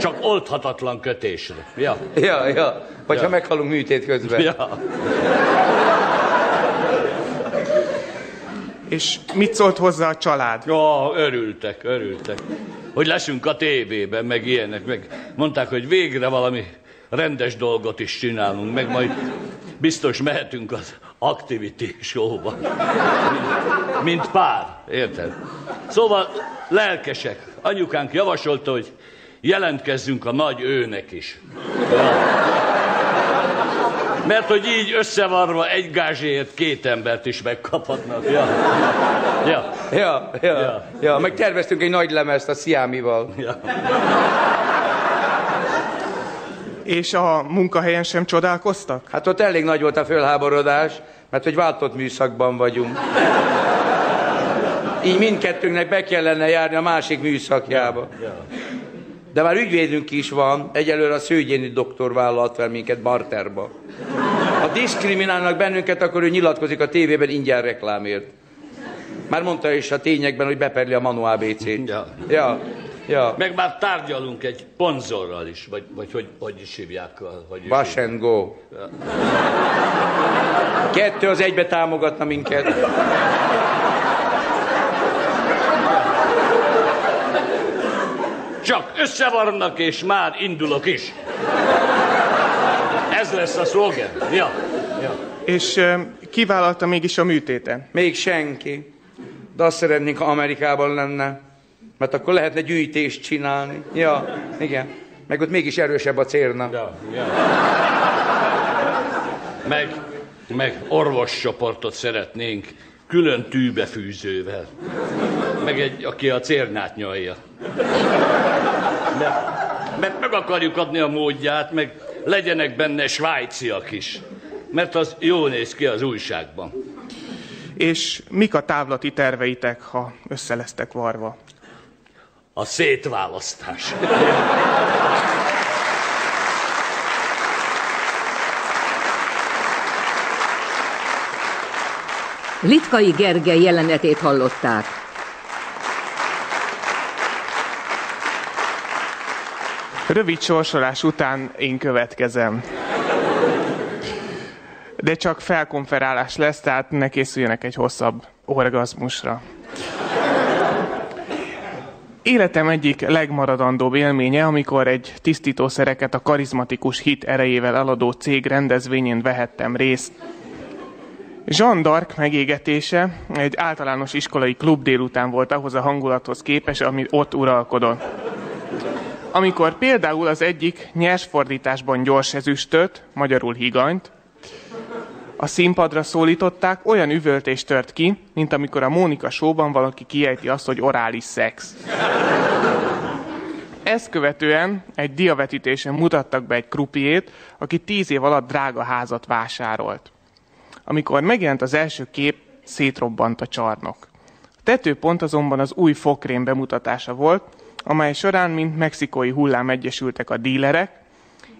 Csak oldhatatlan kötésre. Ja. Ja, ja. Vagy Ja. ha meghalunk műtét közben. Ja. És mit szólt hozzá a család? Ja, örültek, örültek. Hogy leszünk a tévében, meg ilyenek, meg mondták, hogy végre valami rendes dolgot is csinálunk, meg majd biztos mehetünk az activity showba. Mint, mint pár, érted? Szóval lelkesek. Anyukánk javasolta, hogy jelentkezzünk a nagy őnek is. Ja. Mert hogy így összevarva egy gázséért két embert is megkaphatnak. Ja. Ja. Ja, ja, Ja. ja. ja. Meg terveztünk egy nagy lemezt a Sziámival. Ja. És a munkahelyen sem csodálkoztak? Hát ott elég nagy volt a fölháborodás, mert hogy váltott műszakban vagyunk. Így mindkettőnknek be kellene járni a másik műszakjába. De már ügyvédünk is van, egyelőre a Szőgyéni doktor vállalt fel minket barterba. Ha diszkriminálnak bennünket, akkor ő nyilatkozik a tévében ingyen reklámért. Már mondta is a tényekben, hogy beperli a Manu ABC-t. Ja. ja. Ja. Meg már tárgyalunk egy ponzorral is, vagy, vagy hogy, hogy is hívják? Hogy is Wash and go. Kettő az egybe támogatna minket. Csak összevarnak, és már indulok is. Ez lesz a szlogen. Ja. ja. És kivállalta mégis a műtéten? Még senki. De azt szeretnénk, ha Amerikában lenne. Mert akkor lehetne gyűjtést csinálni. Ja, igen. Meg ott mégis erősebb a cérna. Ja, ja. Meg, meg orvoscsoportot szeretnénk, külön tűbefűzővel. Meg egy, aki a cérnát nyalja. Mert, mert meg akarjuk adni a módját, meg legyenek benne svájciak is. Mert az jó néz ki az újságban. És mik a távlati terveitek, ha össze lesztek varva? A szétválasztás. Litkai Gergely jelenetét hallották. Rövid sorsolás után én következem. De csak felkonferálás lesz, tehát ne készüljenek egy hosszabb orgazmusra. Életem egyik legmaradandóbb élménye, amikor egy tisztítószereket a karizmatikus hit erejével eladó cég rendezvényén vehettem részt. Jean d'Arc megégetése egy általános iskolai klub délután volt ahhoz a hangulathoz képes, ami ott uralkodott. Amikor például az egyik nyersfordításban gyors ezüstöt, magyarul higanyt, a színpadra szólították, olyan üvöltés tört ki, mint amikor a Mónika showban valaki kiejti azt, hogy orális szex. Ezt követően egy diavetítésen mutattak be egy krupiét, aki tíz év alatt drága házat vásárolt. Amikor megjelent az első kép, szétrobbant a csarnok. A tetőpont azonban az új fokrém bemutatása volt, amely során, mint mexikói hullám egyesültek a dílerek,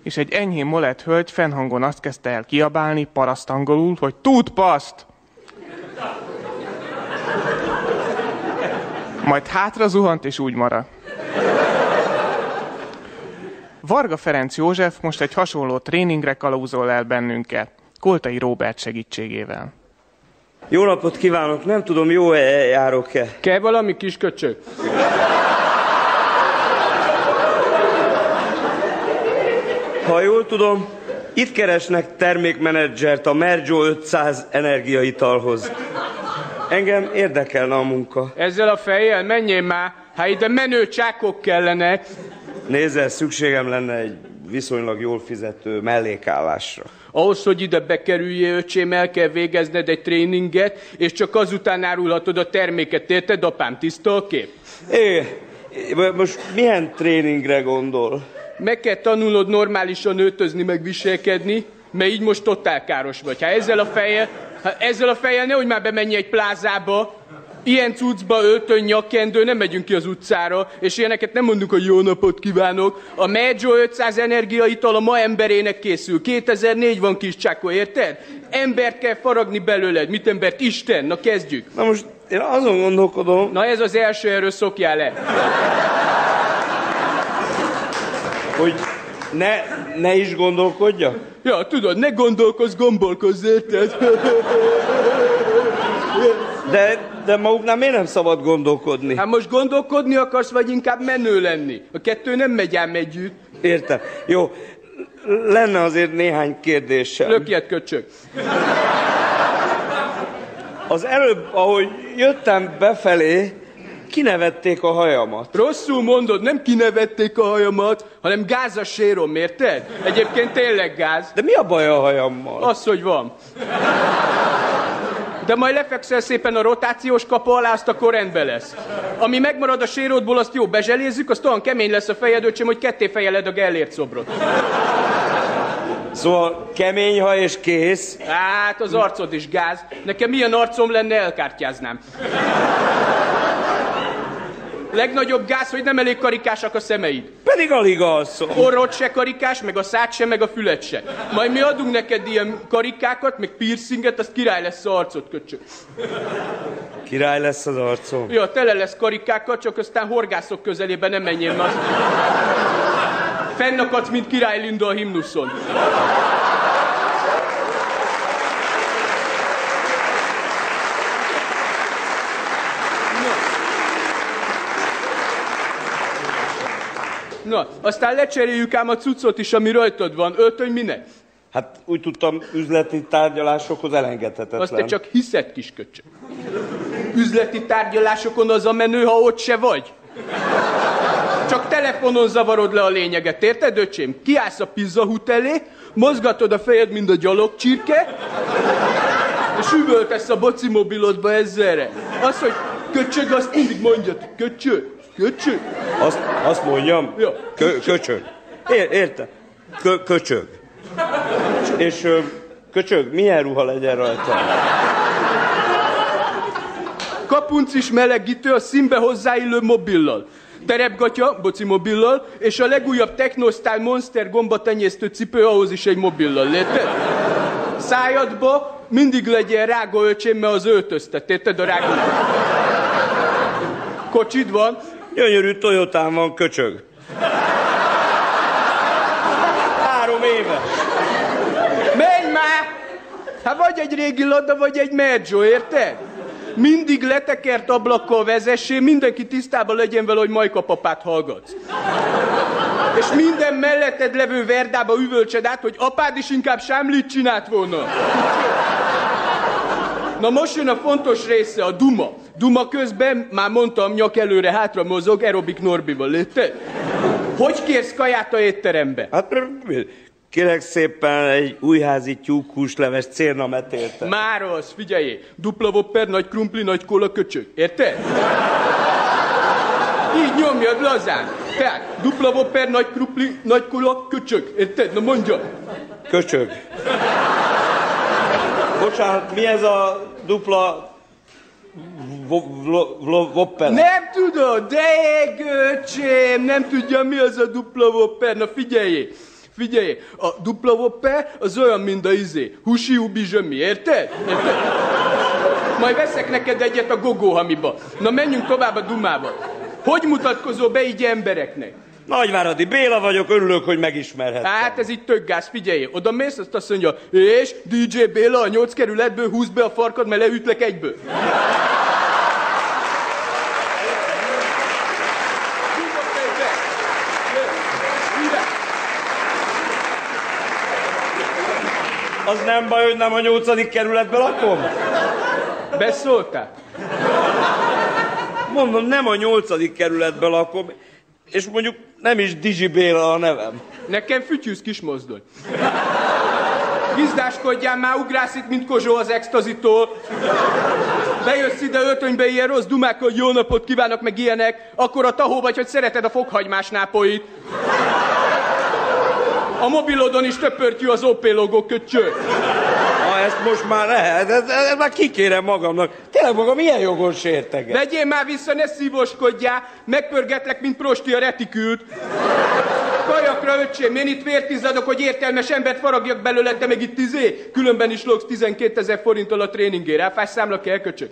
és egy enyhén molett hölgy fennhangon azt kezdte el kiabálni, parasztangolul, hogy tud paszt! Majd hátra zuhant, és úgy maradt. Varga Ferenc József most egy hasonló tréningre kalauzol el bennünket, Koltai Róbert segítségével. Jó napot kívánok, nem tudom, jó -e járok-e? Kell valami kis Ha jól tudom, itt keresnek termékmenedzsert a Mergio 500 energiaitalhoz. Engem érdekelne a munka. Ezzel a fejjel menjél már, hát ide menő csákok kellenek. Nézze, szükségem lenne egy viszonylag jól fizető mellékállásra. Ahhoz, hogy ide bekerüljél, öcsém, el kell végezned egy tréninget, és csak azután árulhatod a terméket, érted, apám? Tiszta a kép? É, most milyen tréningre gondol? Meg kell tanulnod normálisan öltözni, meg viselkedni, mert így most totál káros vagy. Ha ezzel a fejjel, ha ezzel a fejjel nehogy már bemenj egy plázába, ilyen cuccba, öltön, nyakkendő, nem megyünk ki az utcára, és ilyeneket nem mondunk, hogy jó napot kívánok. A Medjo 500 energiaital a ma emberének készül. 2004 van kis csáko, érted? Embert kell faragni belőled. Mit embert? Isten. Na kezdjük. Na most én azon gondolkodom... Na ez az első, erről szokjál le. Hogy ne, ne is gondolkodja? Ja, tudod, ne gondolkozz, gombolkozz, érted? De, de maguknál miért nem szabad gondolkodni? Hát most gondolkodni akarsz, vagy inkább menő lenni? A kettő nem megy ám együtt. Értem. Jó, lenne azért néhány kérdésem. Lökjet köcsög. Az előbb, ahogy jöttem befelé, kinevették a hajamat. Rosszul mondod, nem kinevették a hajamat, hanem gáz a sérom, érted? Egyébként tényleg gáz. De mi a baj a hajammal? Az, hogy van. De majd lefekszel szépen a rotációs kapa alá, azt akkor rendben lesz. Ami megmarad a sérodból, azt jó bezselézzük, azt olyan kemény lesz a fejed, öcsém, hogy ketté fejeled a Gellért szobrot. Szóval kemény haj és kész. Hát, az arcod is gáz. Nekem milyen arcom lenne, elkártyáznám. Legnagyobb gáz, hogy nem elég karikásak a szemeid. Pedig alig alszom. Orrod se karikás, meg a szád se, meg a füled se. Majd mi adunk neked ilyen karikákat, meg piercinget, az király lesz a arcod, köcsög. Király lesz az arcom. Ja, tele lesz karikákkal, csak aztán horgászok közelébe nem menjél, mert az... Fennakadsz, mint király Linda a himnuszon. Na, aztán lecseréljük ám a cuccot is, ami rajtad van. Öltöny minek? Hát úgy tudtam, üzleti tárgyalásokhoz elengedhetetlen. Azt te csak hiszed, kis köcsög. Üzleti tárgyalásokon az a menő, ha ott se vagy. Csak telefonon zavarod le a lényeget, érted, öcsém? Kiállsz a pizzahut elé, mozgatod a fejed, mint a gyalogcsirke, és üvöltesz a boci mobilodba ezzelre. Az, hogy köcsög, azt mindig mondjad, köcsög, köcsög. Azt, azt mondjam? Ja. Kö, köcsög. Ér, érte? Kö, köcsög. És ö, köcsög, milyen ruha legyen rajta? Kapuncis melegítő a színbe hozzáillő mobillal. Terepgatya, boci mobillal, és a legújabb Technostyle Monster gomba tenyésztő cipő ahhoz is egy mobillal, léted? Szájadba mindig legyen rága öcsém, mert az öltöztet, érted a rága? Kocsid van? Gyönyörű Toyotám van, köcsög. Három éve. Menj már! Hát vagy egy régi Lada, vagy egy Merjo, érted? Mindig letekert ablakkal vezessé, mindenki tisztában legyen vele, hogy Majka papát hallgatsz. És minden melletted levő verdába üvölcsed át, hogy apád is inkább sámlit csinált volna. Na most jön a fontos része, a duma. Duma közben, már mondtam, nyak előre, hátra mozog, aerobik Norbival, léte? Hogy kérsz kaját a étterembe? Hát kérek szépen egy újházi tyúkhúsleves cérnametéltet. Már az, figyelj! Dupla whopper, nagy krumpli, nagy kóla, köcsög. Érted? Így nyomjad lazán. Tehát, dupla whopper, nagy krumpli, nagy kóla, köcsög. Érted? Na mondja. Köcsög. Bocsánat, mi ez a dupla Whopper? Nem tudod, de ég, öcsém, nem tudja, mi az a dupla whopper. Na figyelj, figyelj, a dupla whopper az olyan, mint a izé, husi ubi zsömi, érted? érted? Majd veszek neked egyet a gogóhamiba. Na menjünk tovább a dumába. Hogy mutatkozol be így embereknek? Nagyváradi Béla vagyok, örülök, hogy megismerhettem. Hát ez itt tök gáz, figyelj, oda mész, azt azt mondja, és DJ Béla a nyolc kerületből húz be a farkad, mert leütlek egyből. Az nem baj, hogy nem a nyolcadik kerületben lakom? Beszóltál? Mondom, nem a nyolcadik kerületben lakom, és mondjuk nem is Dizsi Béla a nevem. Nekem fütyűsz kis mozdony. Gizdáskodjál már, ugrász itt, mint Kozsó az extazitól. Bejössz ide öltönybe ilyen rossz dumák, hogy jó napot kívánok, meg ilyenek, akkor a tahó vagy, hogy szereted a fokhagymás nápoit. A mobilodon is töpörtyű az OP logó köcső. Ha ezt most már lehet, ez, ez, ez már kikérem magamnak. Tényleg magam milyen jogon sérteget. Vegyél már vissza, ne szívoskodjál, megpörgetlek, mint prosti a retikült. Kajakra, öcsém, én itt vértizadok, hogy értelmes embert faragjak belőle, te meg itt izé. Különben is logsz 12 ezer forinttal a tréningére. Ráfás számla kell, köcsög.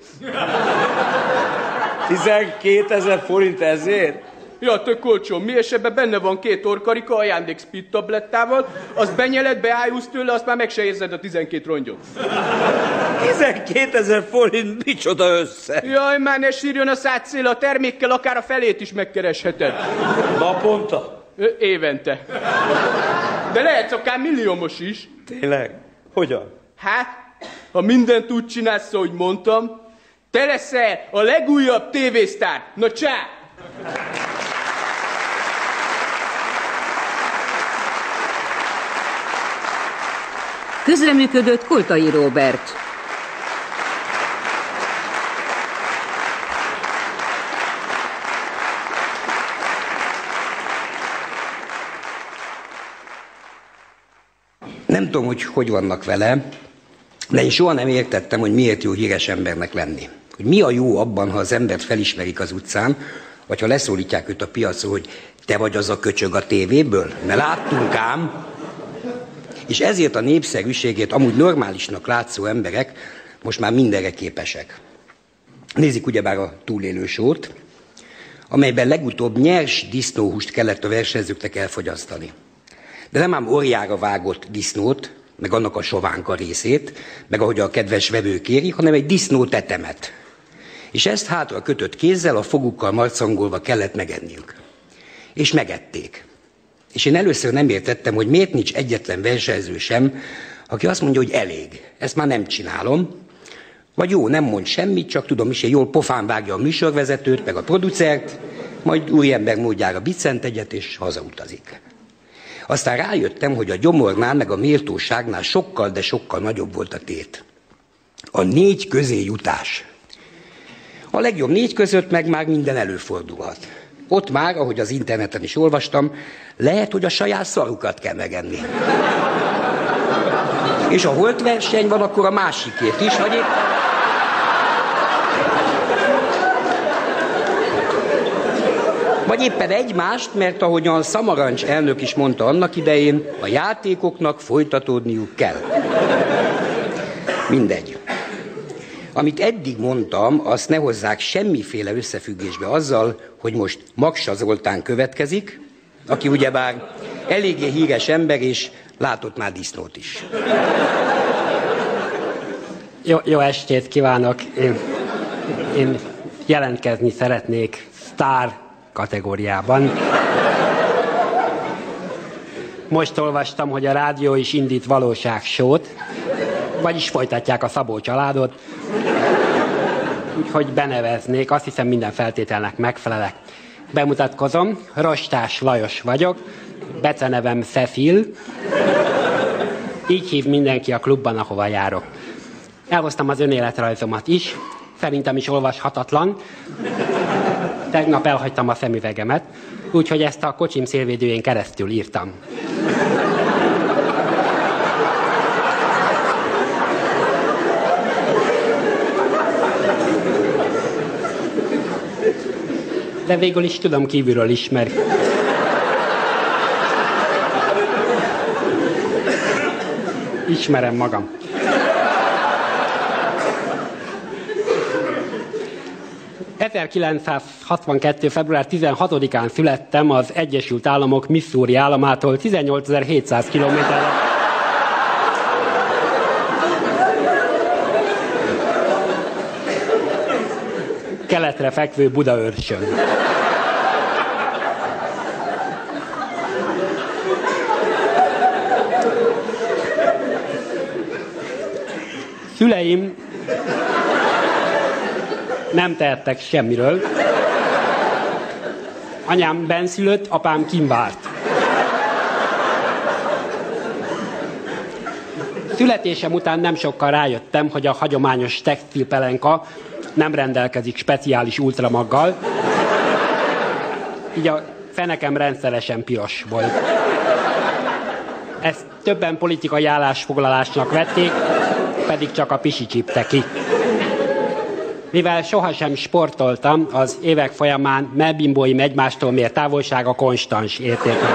12 ezer forint ezért? Ja, tök olcsó. Mi és ebben benne van két orkarika ajándék speed tablettával, azt benyeled, beájulsz tőle, azt már meg se érzed a 12 rongyot. 12 ezer forint, micsoda össze. Jaj, már ne sírjon a szátszél, a termékkel akár a felét is megkeresheted. Naponta? Évente. De lehetsz akár milliómos is. Tényleg? Hogyan? Hát, ha mindent úgy csinálsz, ahogy mondtam, te leszel a legújabb tévésztár. Na csá! Közreműködött Koltai Róbert. Nem tudom, hogy hogy vannak vele, de én soha nem értettem, hogy miért jó híres embernek lenni. Hogy mi a jó abban, ha az embert felismerik az utcán, Vagy ha leszólítják őt a piacról, hogy te vagy az a köcsög a tévéből? Mert láttunk ám. És ezért a népszerűségét amúgy normálisnak látszó emberek most már mindenre képesek. Nézik ugyebár a túlélő sót, amelyben legutóbb nyers disznóhúst kellett a versenyzőknek elfogyasztani. De nem ám orjára vágott disznót, meg annak a sovánka részét, meg ahogy a kedves vevő kéri, hanem egy disznó tetemet. És ezt hátra kötött kézzel, a fogukkal marcangolva kellett megenniük. És megették. És én először nem értettem, hogy miért nincs egyetlen versenyző sem, aki azt mondja, hogy elég, ezt már nem csinálom, vagy jó, nem mond semmit, csak tudom is, hogy jól pofán vágja a műsorvezetőt, meg a producert, majd új ember módjára bicent egyet, és hazautazik. Aztán rájöttem, hogy a gyomornál, meg a méltóságnál sokkal, de sokkal nagyobb volt a tét. A négy közé jutás. A legjobb négy között meg már minden előfordulhat. Ott már, ahogy az interneten is olvastam, lehet, hogy a saját szarukat kell megenni. És ha holt verseny van, akkor a másikért is, vagy épp... Vagy éppen egymást, mert ahogyan Szamarancs elnök is mondta annak idején, a játékoknak folytatódniuk kell. Mindegy. Amit eddig mondtam, azt ne hozzák semmiféle összefüggésbe azzal, hogy most Maksa Zoltán következik, aki ugyebár eléggé híres ember, és látott már disznót is. Jó, jó estét kívánok! Én, én jelentkezni szeretnék sztár kategóriában. Most olvastam, hogy a rádió is indít valóságsót, vagyis folytatják a Szabó családot, úgyhogy beneveznék, azt hiszem minden feltételnek megfelelek. Bemutatkozom, Rostás Lajos vagyok, becenevem Cecil, így hív mindenki a klubban, ahova járok. Elhoztam az önéletrajzomat is, szerintem is olvashatatlan. Tegnap elhagytam a szemüvegemet, úgyhogy ezt a kocsim szélvédőjén keresztül írtam. De végül is tudom kívülről ismer. Ismerem magam. ...1962. február 16-án születtem az Egyesült Államok Missouri államától 18.700 kilométerre. Keletre fekvő Budaörsön. Szüleim nem tehettek semmiről. Anyám benszülött, apám kimvárt. Születésem után nem sokkal rájöttem, hogy a hagyományos textilpelenka nem rendelkezik speciális ultramaggal, így a fenekem rendszeresen piros volt. Ezt többen politikai állásfoglalásnak vették, pedig csak a pisi csipte ki. Mivel sohasem sportoltam, az évek folyamán melbimbóim egymástól mért távolsága konstans értékű.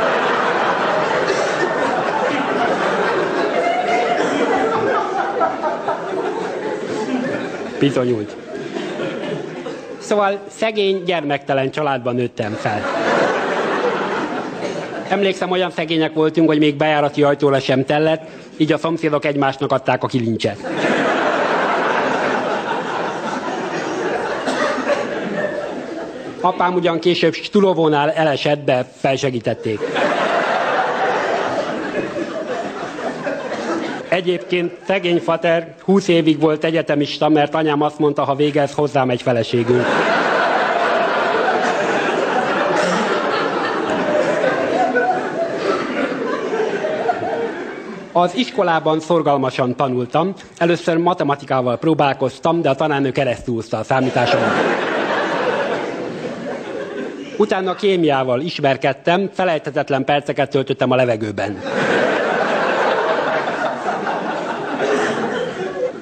Bizonyult. Szóval szegény, gyermektelen családban nőttem fel. Emlékszem, olyan szegények voltunk, hogy még bejárati ajtóra sem tellett, így a szomszédok egymásnak adták a kilincset. Apám ugyan később Stulovónál elesett, de felsegítették. Egyébként szegény fater 20 évig volt egyetemista, mert anyám azt mondta, ha végez, hozzám egy feleségül. Az iskolában szorgalmasan tanultam. Először matematikával próbálkoztam, de a tanárnő keresztülzte a számításomat. Utána kémiával ismerkedtem, felejthetetlen perceket töltöttem a levegőben.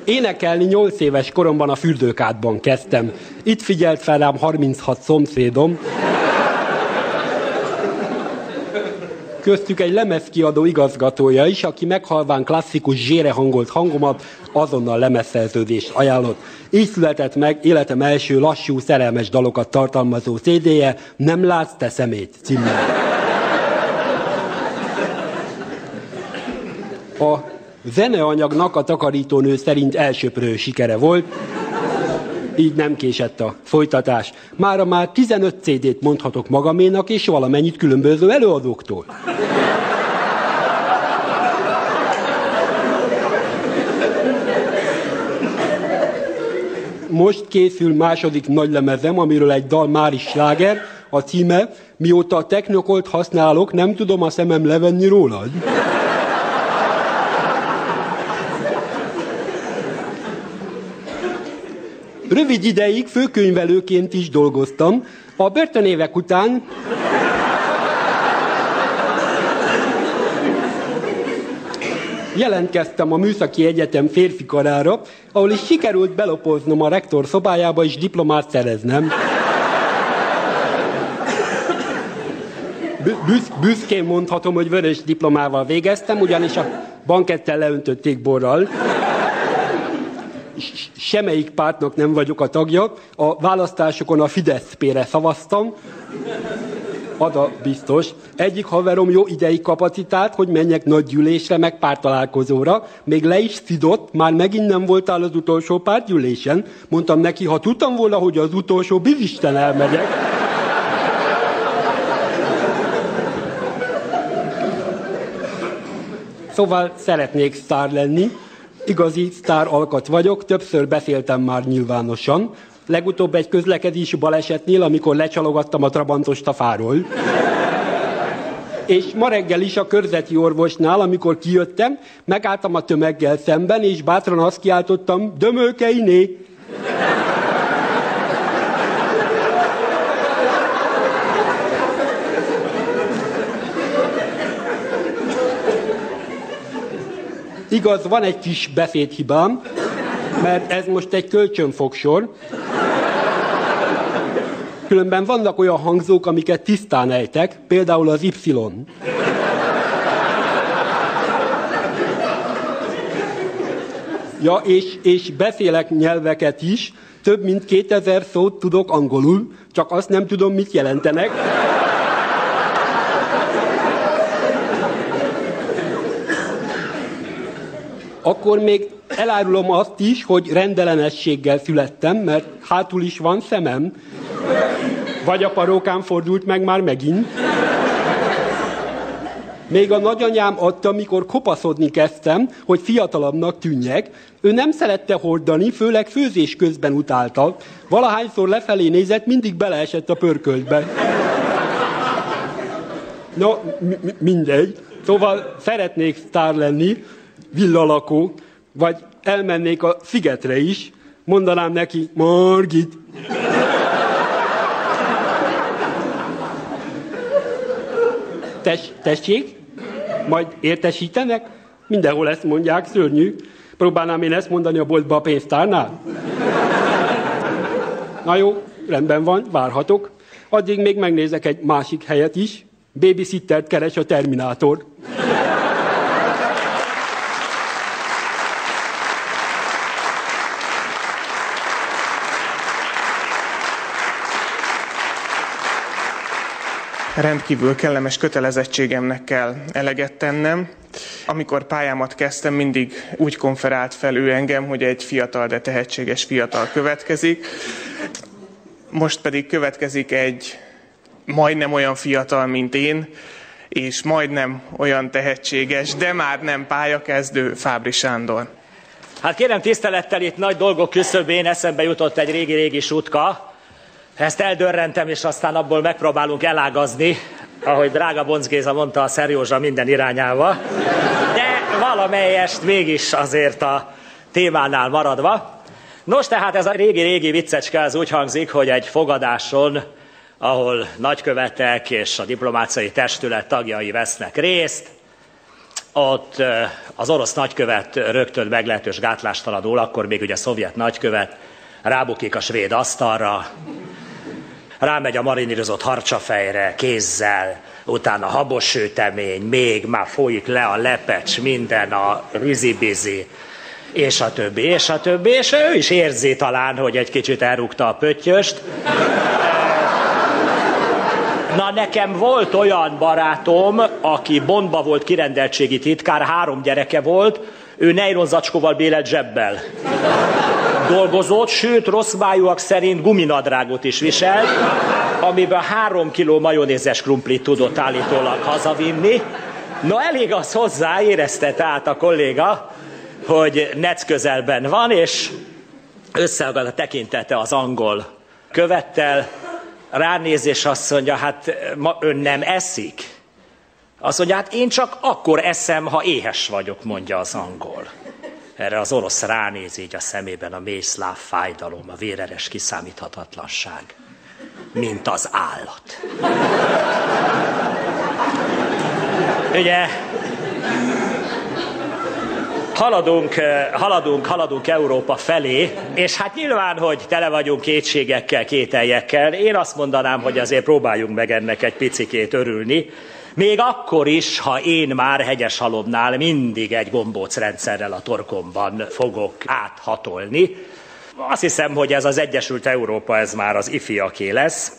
Énekelni 8 éves koromban a fürdőkádban kezdtem. Itt figyelt fel rám 36 szomszédom. Köztük egy lemezkiadó igazgatója is, aki meghalván klasszikus zsére hangolt hangomat, azonnal lemezszerződést ajánlott. Így született meg életem első lassú, szerelmes dalokat tartalmazó CD-je, Nem látsz te szemét címmel. A zeneanyagnak a takarítónő szerint elsőprő sikere volt, így nem késett a folytatás. Mára már 15 CD-t mondhatok magaménak, és valamennyit különböző előadóktól. Most készül második nagylemezem, amiről egy dal már is sláger, a címe Mióta a technokolt használok, nem tudom a szemem levenni rólad. Rövid ideig főkönyvelőként is dolgoztam. A börtönévek után jelentkeztem a Műszaki Egyetem férfi karára, ahol is sikerült belopoznom a rektor szobájába és diplomát szereznem. Büsz, büszkén mondhatom, hogy vörös diplomával végeztem, ugyanis a bankettel leöntötték borral semmelyik pártnak nem vagyok a tagja. A választásokon a Fidesz-pére szavaztam, ada biztos. Egyik haverom jó idei kapacitát, hogy menjek nagy gyűlésre, meg pártalálkozóra. Még le is szidott, már megint nem voltál az utolsó pártgyűlésen. Mondtam neki, ha tudtam volna, hogy az utolsó, bizisten elmegyek. Szóval szeretnék sztár lenni, igazi sztár alkat vagyok, többször beszéltem már nyilvánosan. Legutóbb egy közlekedési balesetnél, amikor lecsalogattam a Trabantos tafáról. És ma reggel is a körzeti orvosnál, amikor kijöttem, megálltam a tömeggel szemben, és bátran azt kiáltottam, dömőkeiné! Igaz, van egy kis beszédhibám, mert ez most egy kölcsönfogsor. Különben vannak olyan hangzók, amiket tisztán ejtek, például az Y. Ja, és, és beszélek nyelveket is, több mint 2000 szót tudok angolul, csak azt nem tudom, mit jelentenek. Akkor még elárulom azt is, hogy rendellenességgel születtem, mert hátul is van szemem. Vagy a parókám fordult meg már megint. Még a nagyanyám adta, mikor kopaszodni kezdtem, hogy fiatalabbnak tűnjek. Ő nem szerette hordani, főleg főzés közben utálta. Valahányszor lefelé nézett, mindig beleesett a pörköltbe. Mi- mindegy. Szóval szeretnék sztár lenni, villalakó, vagy elmennék a szigetre is, mondanám neki, Margit. Tess, tessék? Majd értesítenek? Mindenhol ezt mondják, szörnyű. Próbálnám én ezt mondani a boltba a pénztárnál? Na jó, rendben van, várhatok. Addig még megnézek egy másik helyet is. Babysittert keres a Terminátor. Rendkívül kellemes kötelezettségemnek kell eleget tennem. Amikor pályámat kezdtem, mindig úgy konferált fel ő engem, hogy egy fiatal, de tehetséges fiatal következik. Most pedig következik egy majdnem olyan fiatal, mint én, és majdnem olyan tehetséges, de már nem pályakezdő Fábri Sándor. Hát kérem tisztelettel, itt nagy dolgok küszöbén eszembe jutott egy régi-régi sutka, ezt eldörrentem, és aztán abból megpróbálunk elágazni, ahogy drága Bonc Géza mondta, a Szerjózsa minden irányába. De valamelyest mégis azért a témánál maradva. Nos, tehát ez a régi-régi viccecske az úgy hangzik, hogy egy fogadáson, ahol nagykövetek és a diplomáciai testület tagjai vesznek részt, ott az orosz nagykövet rögtön meglehetős gátlástalanul, akkor még ugye szovjet nagykövet, rábukik a svéd asztalra, rámegy a marinírozott harcsafejre, kézzel, utána habos sütemény, még már folyik le a lepecs, minden a rizibizi, és a többi, és a többi, és ő is érzi talán, hogy egy kicsit elrúgta a pöttyöst. Na nekem volt olyan barátom, aki Bondba volt kirendeltségi titkár, három gyereke volt, ő nejlon zacskóval bélelt zsebbel dolgozott, sőt rossz májúak szerint guminadrágot is viselt, amiben három kiló majonézes krumplit tudott állítólag hazavinni. No elég az hozzá, érezte tehát a kolléga, hogy nec közelben van, és összeagad a tekintete az angol követtel, ránéz és azt mondja, hát ma ön nem eszik. Azt mondja, hát én csak akkor eszem, ha éhes vagyok, mondja az angol. Erre az orosz ránéz így a szemében a mély szláv fájdalom, a véreres kiszámíthatatlanság, mint az állat. Ugye, haladunk, haladunk, haladunk Európa felé, és hát nyilván, hogy tele vagyunk kétségekkel, kételjekkel, én azt mondanám, hogy azért próbáljunk meg ennek egy picikét örülni, még akkor is, ha én már hegyes halomnál mindig egy gombóc rendszerrel a torkomban fogok áthatolni. Azt hiszem, hogy ez az Egyesült Európa, ez már az ifiaké lesz.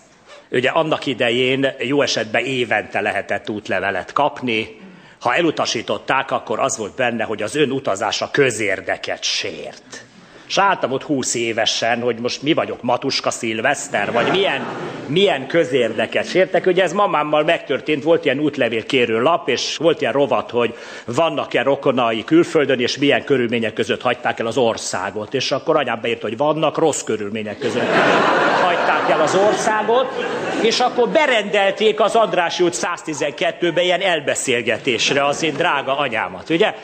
Ugye annak idején jó esetben évente lehetett útlevelet kapni, ha elutasították, akkor az volt benne, hogy az ön utazása közérdeket sért. És álltam ott húsz évesen, hogy most mi vagyok, Matuska Szilveszter, vagy milyen, milyen közérdeket sértek. Ugye ez mamámmal megtörtént, volt ilyen útlevélkérő lap, és volt ilyen rovat, hogy vannak-e rokonai külföldön, és milyen körülmények között hagyták el az országot. És akkor anyám beírt, hogy vannak rossz körülmények között hagyták el az országot, és akkor berendelték az Andrási út 112-be ilyen elbeszélgetésre az én drága anyámat, ugye?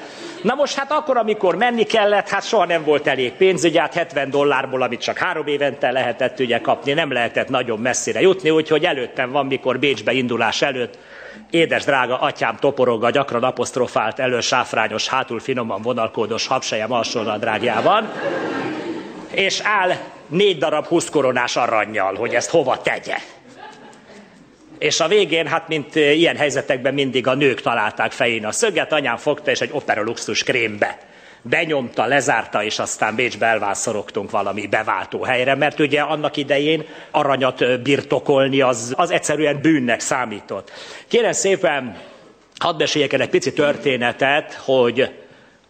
Na most hát akkor, amikor menni kellett, hát soha nem volt elég pénz, ugye hát 70 dollárból, amit csak három évente lehetett ugye kapni, nem lehetett nagyon messzire jutni, úgyhogy előttem van, mikor Bécsbe indulás előtt Édes drága atyám toporoga, gyakran apostrofált elő sáfrányos, hátul finoman vonalkódos habsejem alsónadrágjában, és áll négy darab 20 koronás aranyjal, hogy ezt hova tegye. És a végén, hát mint ilyen helyzetekben mindig a nők találták fején a szöget, anyám fogta és egy opera luxus krémbe benyomta, lezárta, és aztán Bécsbe elvászorogtunk valami beváltó helyre, mert ugye annak idején aranyat birtokolni az, az egyszerűen bűnnek számított. Kérem szépen, hadd meséljek egy pici történetet, hogy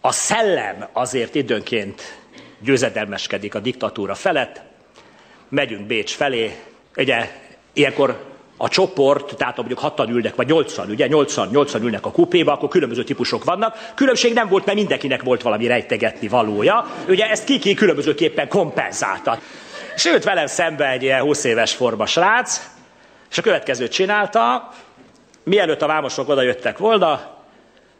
a szellem azért időnként győzedelmeskedik a diktatúra felett, megyünk Bécs felé, ugye ilyenkor a csoport, tehát mondjuk hatan ülnek, vagy nyolcan, ugye, nyolcan, nyolcan ülnek a kupéba, akkor különböző típusok vannak. Különbség nem volt, mert mindenkinek volt valami rejtegetni valója. Ugye ezt kiki különbözőképpen kompenzálta. Sőt, velem szembe egy ilyen 20 éves forma srác, és a következőt csinálta, mielőtt a vámosok oda jöttek volna,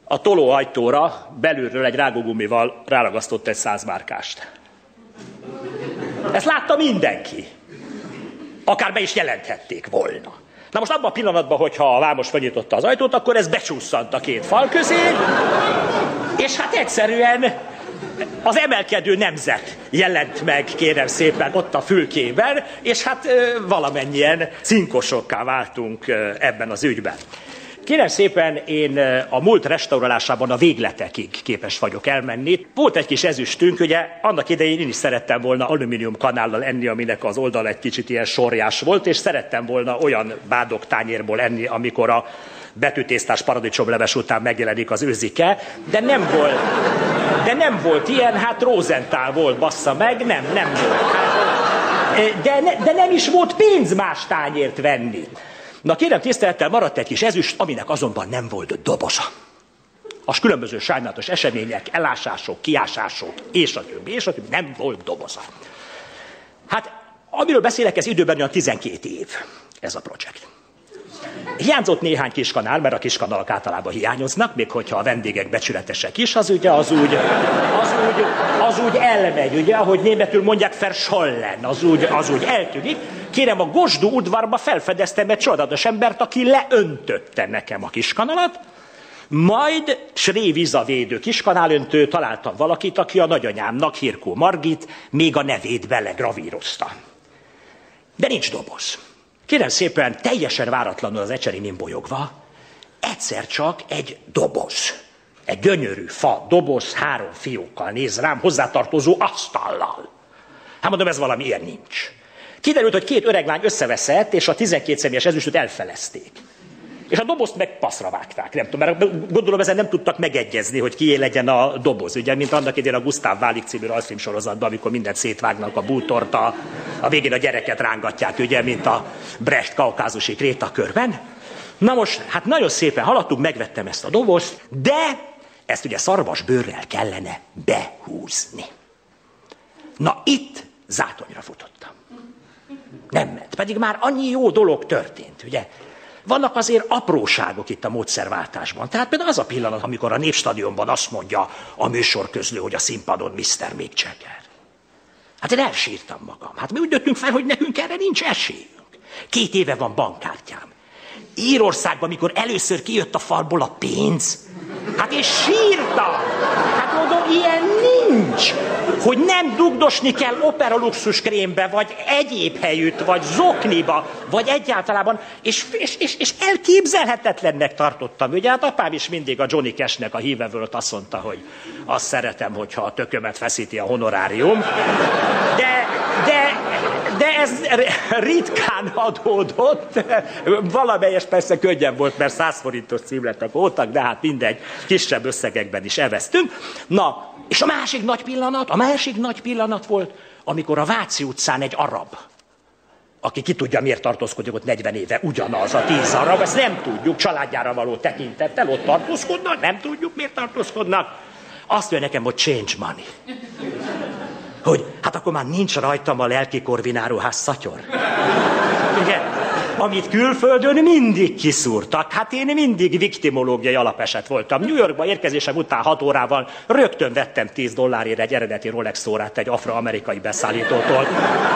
a tolóajtóra belülről egy rágógumival ráragasztott egy százmárkást. Ezt látta mindenki. Akár be is jelenthették volna. Na most abban a pillanatban, hogyha a vámos felnyitotta az ajtót, akkor ez becsúszant a két fal közé, és hát egyszerűen az emelkedő nemzet jelent meg, kérem szépen, ott a fülkében, és hát valamennyien cinkosokká váltunk ebben az ügyben. Kérem szépen, én a múlt restaurálásában a végletekig képes vagyok elmenni. Volt egy kis ezüstünk, ugye annak idején én is szerettem volna alumínium kanállal enni, aminek az oldal egy kicsit ilyen sorjás volt, és szerettem volna olyan bádok tányérból enni, amikor a betűtésztás paradicsomleves után megjelenik az őzike, de nem volt, de nem volt ilyen, hát Rosenthal volt, bassza meg, nem, nem volt. De, ne, de nem is volt pénz más tányért venni. Na kérem tisztelettel maradt egy kis ezüst, aminek azonban nem volt doboza. A különböző sajnálatos események, elásások, kiásások, és a többi, és a többi, nem volt doboza. Hát, amiről beszélek, ez időben olyan 12 év, ez a projekt. Hiányzott néhány kiskanál, mert a kiskanalak általában hiányoznak, még hogyha a vendégek becsületesek is, az ugye az úgy, az úgy, az úgy elmegy, ugye, ahogy németül mondják, verschollen, az úgy, az úgy eltűnik. Kérem, a Gosdú udvarba felfedeztem egy csodatos embert, aki leöntötte nekem a kiskanalat, Majd Sré Vizavédő kiskanálöntő találtam valakit, aki a nagyanyámnak, Hirkó Margit, még a nevét belegravírozta. De nincs doboz. Kérem szépen, teljesen váratlanul az ecseri bolyogva, egyszer csak egy doboz. Egy gyönyörű fa, doboz, három fiókkal néz rám, hozzátartozó asztallal. Hát mondom, ez valami ilyen nincs. Kiderült, hogy két öreg lány összeveszett, és a 12 személyes ezüstöt elfelezték. És a dobozt meg passzra vágták, nem tudom, mert gondolom ezen nem tudtak megegyezni, hogy kié legyen a doboz, ugye, mint annak idén a Gustav Válik című rajzfilm sorozatban, amikor mindent szétvágnak a bútort, a, a végén a gyereket rángatják, ugye, mint a Brecht kaukázusi krétakörben. Na most, hát nagyon szépen haladtunk, megvettem ezt a dobozt, de ezt ugye szarvas bőrrel kellene behúzni. Na itt zátonyra futottam. Nem ment, pedig már annyi jó dolog történt, ugye? Vannak azért apróságok itt a módszerváltásban. Tehát például az a pillanat, amikor a Népstadionban azt mondja a műsor közlő, hogy a színpadon Mr. Mick Jagger. Hát én elsírtam magam. Hát mi úgy döntünk fel, hogy nekünk erre nincs esélyünk. Két éve van bankkártyám. Írországban, mikor először kijött a falból a pénz, hát és sírtam. Hát mondom, ilyen nincs. Hogy nem dugdosni kell opera luxus krémbe, vagy egyéb helyütt, vagy zokniba, vagy egyáltalában, és, és, és, és elképzelhetetlennek tartottam. Ugye hát apám is mindig a Johnny Cashnek a híve volt, azt mondta, hogy azt szeretem, hogyha a tökömet feszíti a honorárium. De, de de ez ritkán adódott. Valamelyes persze könnyen volt, mert 100 forintos címletek voltak, de hát mindegy, kisebb összegekben is eveztünk. Na, és a másik nagy pillanat, a másik nagy pillanat volt, amikor a Váci utcán egy arab, aki ki tudja, miért tartózkodik ott 40 éve, ugyanaz a tíz arab, ezt nem tudjuk, családjára való tekintettel ott tartózkodnak, nem tudjuk, miért tartózkodnak. Azt mondja nekem, hogy change money hogy hát akkor már nincs rajtam a lelki korvináruház szatyor. Igen amit külföldön mindig kiszúrtak. Hát én mindig viktimológiai alapeset voltam. New Yorkba érkezésem után hat órával rögtön vettem 10 dollárért egy eredeti Rolex órát egy afroamerikai beszállítótól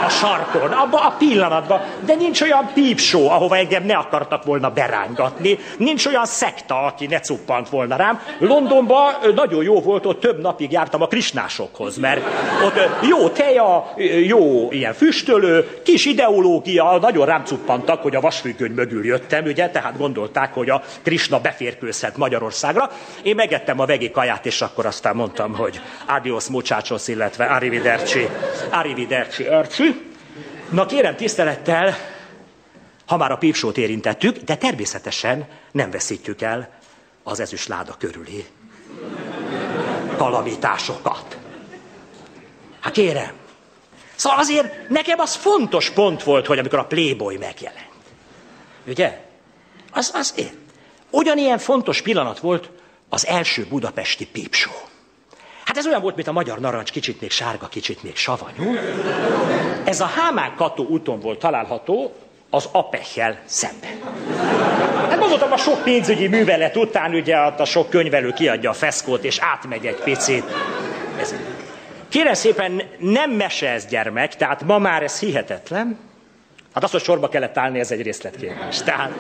a sarkon, abba a pillanatban. De nincs olyan pípsó, ahova engem ne akartak volna berángatni. Nincs olyan szekta, aki ne cuppant volna rám. Londonban nagyon jó volt, ott több napig jártam a krisnásokhoz, mert ott jó teja, jó ilyen füstölő, kis ideológia, nagyon rám cuppantak, hogy hogy a vasfüggöny mögül jöttem, ugye, tehát gondolták, hogy a Krisna beférkőzhet Magyarországra. Én megettem a vegi kaját, és akkor aztán mondtam, hogy adios muchachos, illetve arrivederci, arrivederci, erci. Na kérem tisztelettel, ha már a pípsót érintettük, de természetesen nem veszítjük el az ezüst láda körüli kalamitásokat. Hát kérem, Szóval azért nekem az fontos pont volt, hogy amikor a Playboy megjelent. Ugye? Az, az én. Ugyanilyen fontos pillanat volt az első budapesti pípsó. Hát ez olyan volt, mint a magyar narancs, kicsit még sárga, kicsit még savanyú. Ez a Hámán Kató úton volt található, az Apechel szemben. Hát gondoltam, a sok pénzügyi művelet után ugye a sok könyvelő kiadja a feszkót, és átmegy egy picit. Ez. Kérem szépen, nem mese ez gyermek, tehát ma már ez hihetetlen, Hát azt, hogy sorba kellett állni, ez egy részletkérdés. Tehát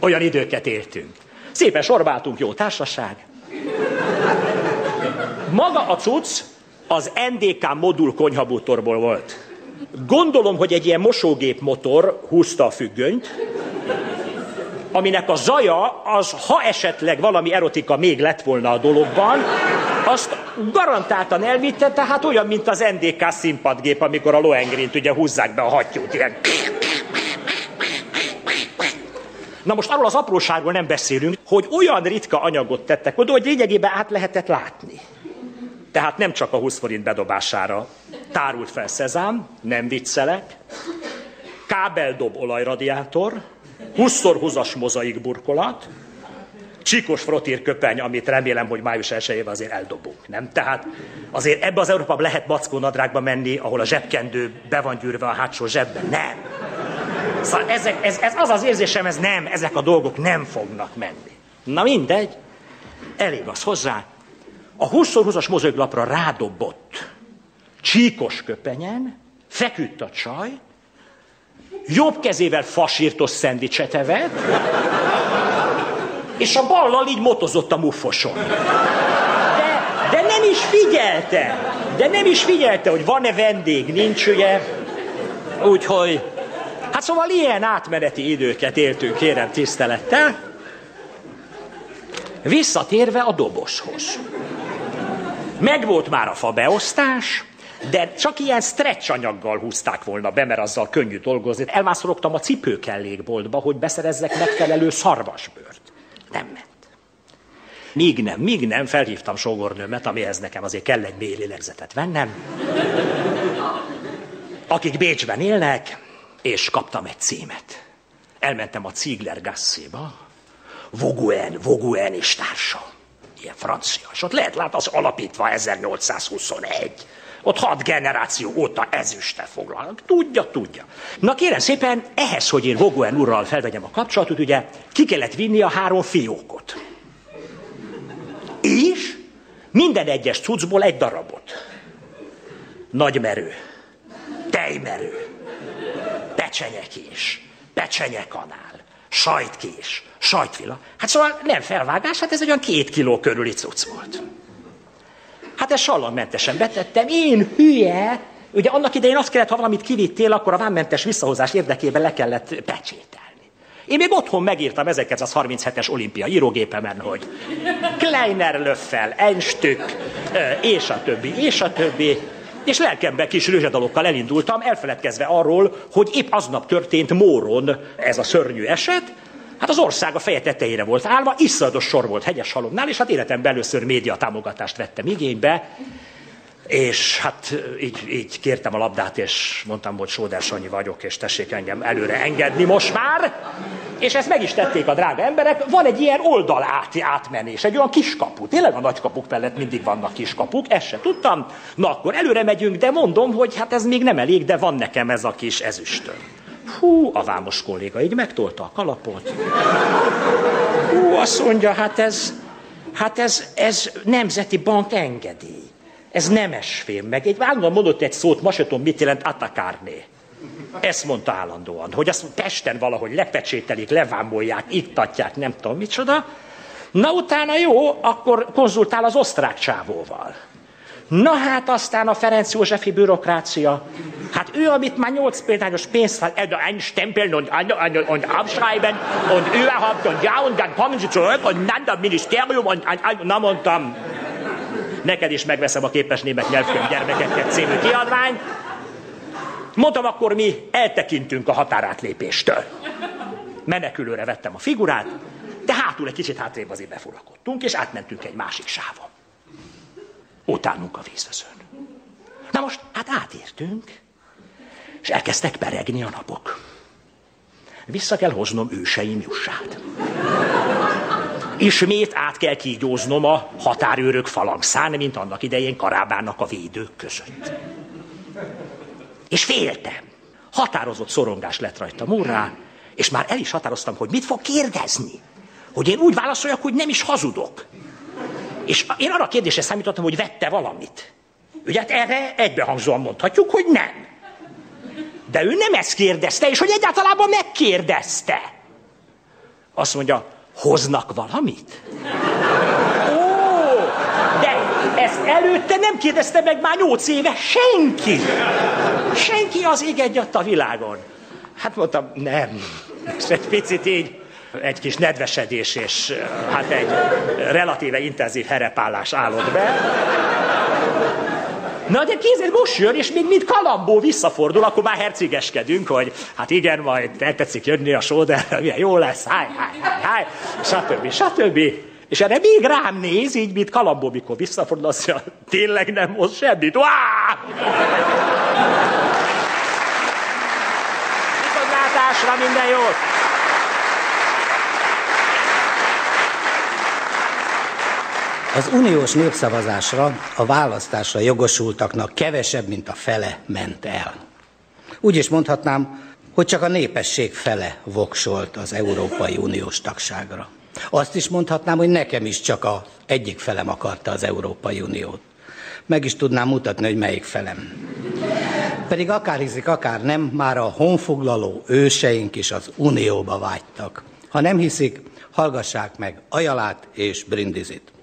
olyan időket éltünk. Szépen sorbáltunk, jó társaság. Maga a cucc az NDK modul konyhabútorból volt. Gondolom, hogy egy ilyen mosógép motor húzta a függönyt, aminek a zaja, az ha esetleg valami erotika még lett volna a dologban, azt garantáltan elvitte, tehát olyan, mint az NDK színpadgép, amikor a Lohengrint ugye húzzák be a hattyút, ilyen. Na most arról az apróságról nem beszélünk, hogy olyan ritka anyagot tettek oda, hogy lényegében át lehetett látni. Tehát nem csak a 20 forint bedobására tárult fel szezám, nem viccelek, kábeldob olajradiátor, 20x20-as mozaik burkolat, csíkos frotír köpeny, amit remélem, hogy május 1 azért eldobunk, nem? Tehát azért ebbe az Európában lehet mackó nadrágba menni, ahol a zsebkendő be van gyűrve a hátsó zsebben. Nem. Szóval ezek, ez, ez az az érzésem, ez nem, ezek a dolgok nem fognak menni. Na mindegy, elég az hozzá. A 20x20-as mozoglapra rádobott csíkos köpenyen feküdt a csaj, jobb kezével fasírtos szendvicset evett, és a ballal így motozott a muffoson. De, de nem is figyelte, de nem is figyelte, hogy van-e vendég, nincs ugye. Úgyhogy, hát szóval ilyen átmeneti időket éltünk, kérem tisztelettel. Visszatérve a doboshoz. Megvolt már a fabeosztás, de csak ilyen stretch anyaggal húzták volna be, mert azzal könnyű dolgozni. Elmászorogtam a cipőkellékboltba, hogy beszerezzek megfelelő szarvasbőrt. Nem ment. Míg nem, míg nem, felhívtam sógornőmet, amihez nekem azért kell egy mély lélegzetet vennem. Akik Bécsben élnek, és kaptam egy címet. Elmentem a Ziegler Gasszéba, Voguen, Voguen és társa. Ilyen francia. És ott lehet látni, az alapítva 1821. Ott hat generáció óta ezüste foglalnak. Tudja, tudja. Na kérem szépen, ehhez, hogy én Voguen urral felvegyem a kapcsolatot, ugye ki kellett vinni a három fiókot. És minden egyes cuccból egy darabot. Nagymerő, tejmerő, pecsenyekés, pecsenyekanál, sajtkés, sajtfila. Hát szóval nem felvágás, hát ez egy olyan két kiló körüli cucc volt. Hát ezt sallanmentesen betettem, én hülye, ugye annak idején azt kellett, ha valamit kivittél, akkor a vámmentes visszahozás érdekében le kellett pecsételni. Én még otthon megírtam 1937-es olimpia írógépemen, hogy Kleiner Löffel, Einstück, és a többi, és a többi. És lelkemben kis rőzsadalokkal elindultam, elfeledkezve arról, hogy épp aznap történt Móron ez a szörnyű eset, Hát az ország a feje tetejére volt állva, iszonyatos sor volt hegyes halomnál, és hát életemben először média támogatást vettem igénybe, és hát így, így kértem a labdát, és mondtam, hogy Sóder Sanyi vagyok, és tessék engem előre engedni most már. És ezt meg is tették a drága emberek. Van egy ilyen oldal át, átmenés, egy olyan kiskapu. Tényleg a nagykapuk mellett mindig vannak kiskapuk, ezt se tudtam. Na akkor előre megyünk, de mondom, hogy hát ez még nem elég, de van nekem ez a kis ezüstön. Hú, a vámos kolléga így megtolta a kalapot. Hú, azt mondja, hát ez, hát ez, ez nemzeti bank engedély. Ez nemes film. Meg egy állandóan mondott egy szót, ma tudom, mit jelent atakárné. Ezt mondta állandóan, hogy azt Pesten valahogy lepecsételik, levámolják, ittatják, nem tudom micsoda. Na utána jó, akkor konzultál az osztrák csávóval. Na hát aztán a Ferenc Józsefi bürokrácia. Hát ő, amit már nyolc példányos pénzt hat, er ein Stempeln und, und, und abschreiben und überhaupt und ja, und dann kommen sie zurück und dann das Ministerium und, und, und na mondtam, neked is megveszem a képes német nyelvkönyv gyermekeket című kiadványt. Mondtam, akkor mi eltekintünk a határátlépéstől. Menekülőre vettem a figurát, de hátul egy kicsit hátrébb azért befurakodtunk, és átmentünk egy másik sávon. Utánunk a vízvezőn. Na most, hát átértünk, és elkezdtek peregni a napok. Vissza kell hoznom őseim jussát. Ismét át kell kígyóznom a határőrök falangszán, mint annak idején Karábának a védők között. És féltem. Határozott szorongás lett rajta múrá, és már el is határoztam, hogy mit fog kérdezni. Hogy én úgy válaszoljak, hogy nem is hazudok. És én arra a kérdésre számítottam, hogy vette valamit. Ugye hát erre egybehangzóan mondhatjuk, hogy nem. De ő nem ezt kérdezte, és hogy egyáltalában megkérdezte. Azt mondja, hoznak valamit? Ó, de ezt előtte nem kérdezte meg már nyolc éve senki. Senki az ég egyat a világon. Hát mondtam, nem. És egy picit így egy kis nedvesedés és hát egy relatíve intenzív herepállás állott be. Na de kézed most jön, és még mint kalambó visszafordul, akkor már hercigeskedünk, hogy hát igen, majd eltetszik jönni a sóder, milyen jó lesz, háj, háj, háj, háj, stb. stb. És erre még rám néz, így, mint kalambó, mikor visszafordul, azt mondja, tényleg nem hoz semmit. Váááá! Viszontlátásra minden jót! Az uniós népszavazásra a választásra jogosultaknak kevesebb, mint a fele ment el. Úgy is mondhatnám, hogy csak a népesség fele voksolt az Európai Uniós tagságra. Azt is mondhatnám, hogy nekem is csak a egyik felem akarta az Európai Uniót. Meg is tudnám mutatni, hogy melyik felem. Pedig akár hiszik, akár nem, már a honfoglaló őseink is az Unióba vágytak. Ha nem hiszik, hallgassák meg Ajalát és Brindizit.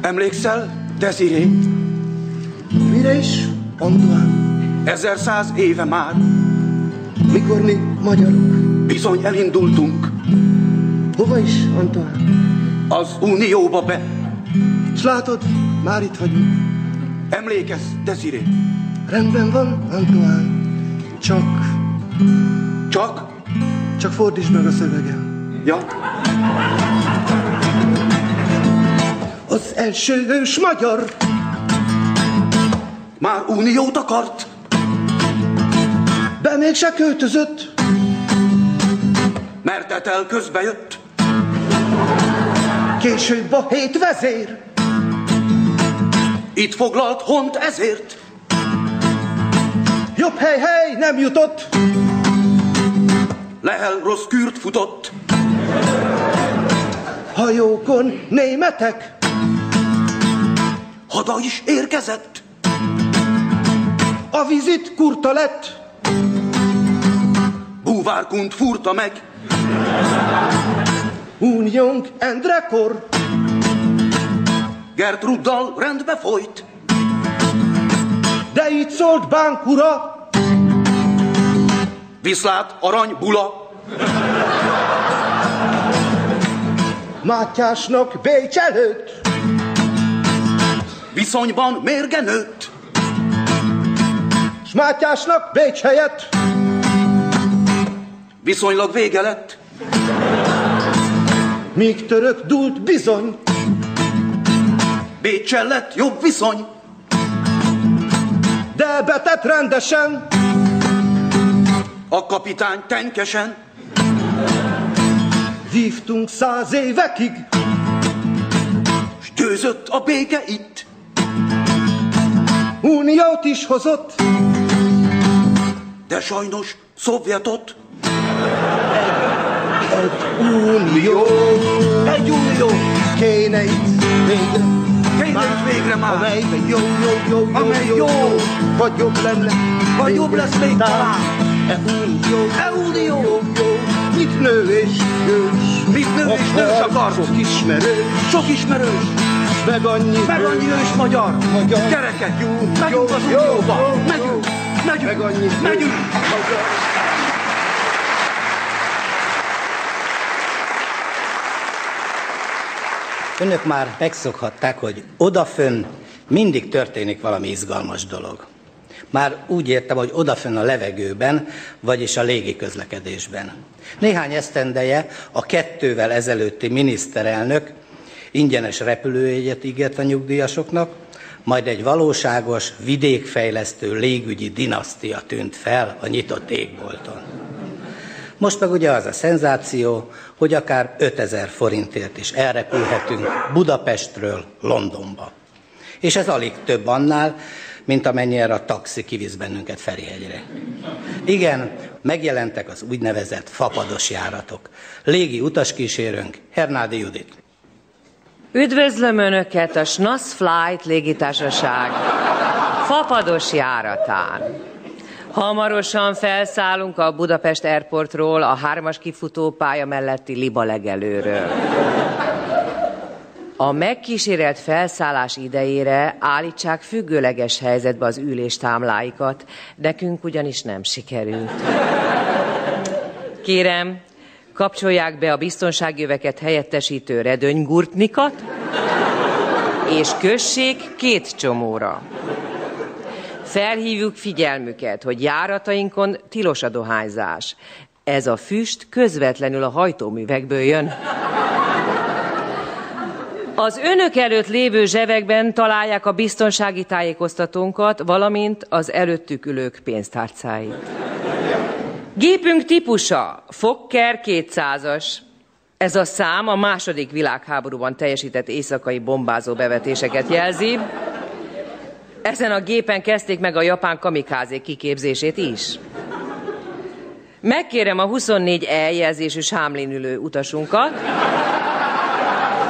Emlékszel, Desiré? Mire is, Antoine? Ezer száz éve már. Mikor mi magyarok? Bizony elindultunk. Hova is, Antoine? Az Unióba be. S látod, már itt vagyunk. Emlékezz, Desiré. Rendben van, Antoine. Csak... Csak? Csak fordítsd meg a szövegem. Ja. Az első ős magyar már uniót akart. Be mégse költözött, mert etel közbe jött. Később a hét vezér, itt foglalt hont ezért. Jobb hely, hely nem jutott, Lehel rossz kürt futott. Hajókon németek, hada is érkezett. A vizit kurta lett, búvárkunt furta meg. Uniónk Endrekor, Gertruddal rendbe folyt. De így szólt bánk ura, Viszlát arany bula. Mátyásnak Bécs előtt, viszonyban mérgenőtt. S Mátyásnak Bécs helyett, viszonylag vége lett. Míg török dúlt bizony, Bécsel lett jobb viszony. De betett rendesen, a kapitány tenkesen. Vívtunk száz évekig, s győzött a béke itt. Uniót is hozott, de sajnos szovjetot. Egy, egy unió, egy unió, kéne itt végre. Kéne itt végre már. Amelyben jó, jó, jó, jó, Amely jó, jó, vagy jobb lenne, vagy jobb lesz még talán. E unió, e unió, jó, jó, mit nő és ős, mit nő és nős akar, sok ismerős, sok ismerős, meg annyi, meg annyi ős magyar, magyar, gyerekek, jó, megyünk az unióba, megyünk, megyünk, meg annyi, megyünk. Magyar. Önök már megszokhatták, hogy odafönn mindig történik valami izgalmas dolog. Már úgy értem, hogy odafönn a levegőben, vagyis a légi közlekedésben. Néhány esztendeje a kettővel ezelőtti miniszterelnök ingyenes repülőjegyet ígért a nyugdíjasoknak, majd egy valóságos, vidékfejlesztő légügyi dinasztia tűnt fel a nyitott égbolton. Most meg ugye az a szenzáció, hogy akár 5000 forintért is elrepülhetünk Budapestről Londonba. És ez alig több annál, mint amennyire a taxi kivisz bennünket Ferihegyre. Igen, megjelentek az úgynevezett fapados járatok. Légi utaskísérőnk Hernádi Judit. Üdvözlöm Önöket a Snass Flight légitársaság fapados járatán. Hamarosan felszállunk a Budapest Airportról a hármas kifutópálya melletti Liba legelőről. A megkísérelt felszállás idejére állítsák függőleges helyzetbe az üléstámláikat, nekünk ugyanis nem sikerült. Kérem, kapcsolják be a biztonságjöveket helyettesítő redönygurtnikat, és kössék két csomóra. Felhívjuk figyelmüket, hogy járatainkon tilos a dohányzás. Ez a füst közvetlenül a hajtóművekből jön. Az önök előtt lévő zsebekben találják a biztonsági tájékoztatónkat, valamint az előttük ülők pénztárcáit. Gépünk típusa Fokker 200-as. Ez a szám a második világháborúban teljesített éjszakai bombázó bevetéseket jelzi. Ezen a gépen kezdték meg a japán kamikázék kiképzését is. Megkérem a 24 E jelzésű sámlin utasunkat,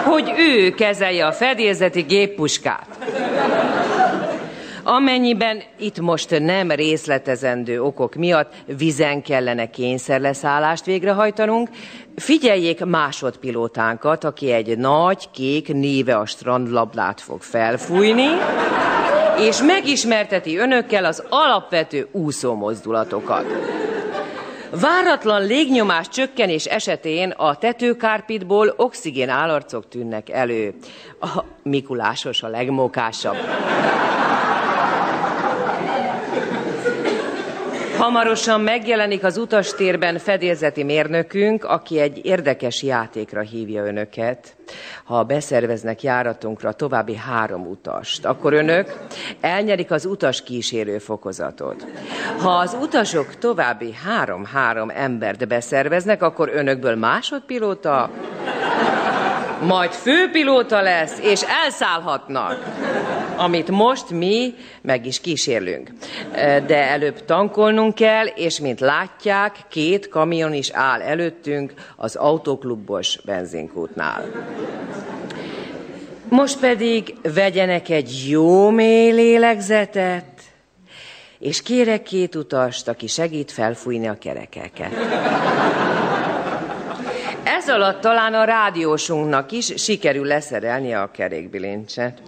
hogy ő kezelje a fedélzeti géppuskát. Amennyiben itt most nem részletezendő okok miatt vizen kellene kényszerleszállást végrehajtanunk, figyeljék másodpilótánkat, aki egy nagy, kék néve a strandlablát fog felfújni, és megismerteti önökkel az alapvető úszó mozdulatokat. Váratlan légnyomás csökkenés esetén a tetőkárpitból oxigén állarcok tűnnek elő. A Mikulásos a legmókásabb. Hamarosan megjelenik az utastérben fedélzeti mérnökünk, aki egy érdekes játékra hívja önöket. Ha beszerveznek járatunkra további három utast, akkor önök elnyerik az utas kísérő fokozatot. Ha az utasok további három-három embert beszerveznek, akkor önökből másodpilóta, majd főpilóta lesz, és elszállhatnak, amit most mi meg is kísérlünk. De előbb tankolnunk kell, és mint látják, két kamion is áll előttünk az autóklubos benzinkútnál. Most pedig vegyenek egy jó mély lélegzetet, és kérek két utast, aki segít felfújni a kerekeket. Ez alatt talán a rádiósunknak is sikerül leszerelni a kerékbilincset.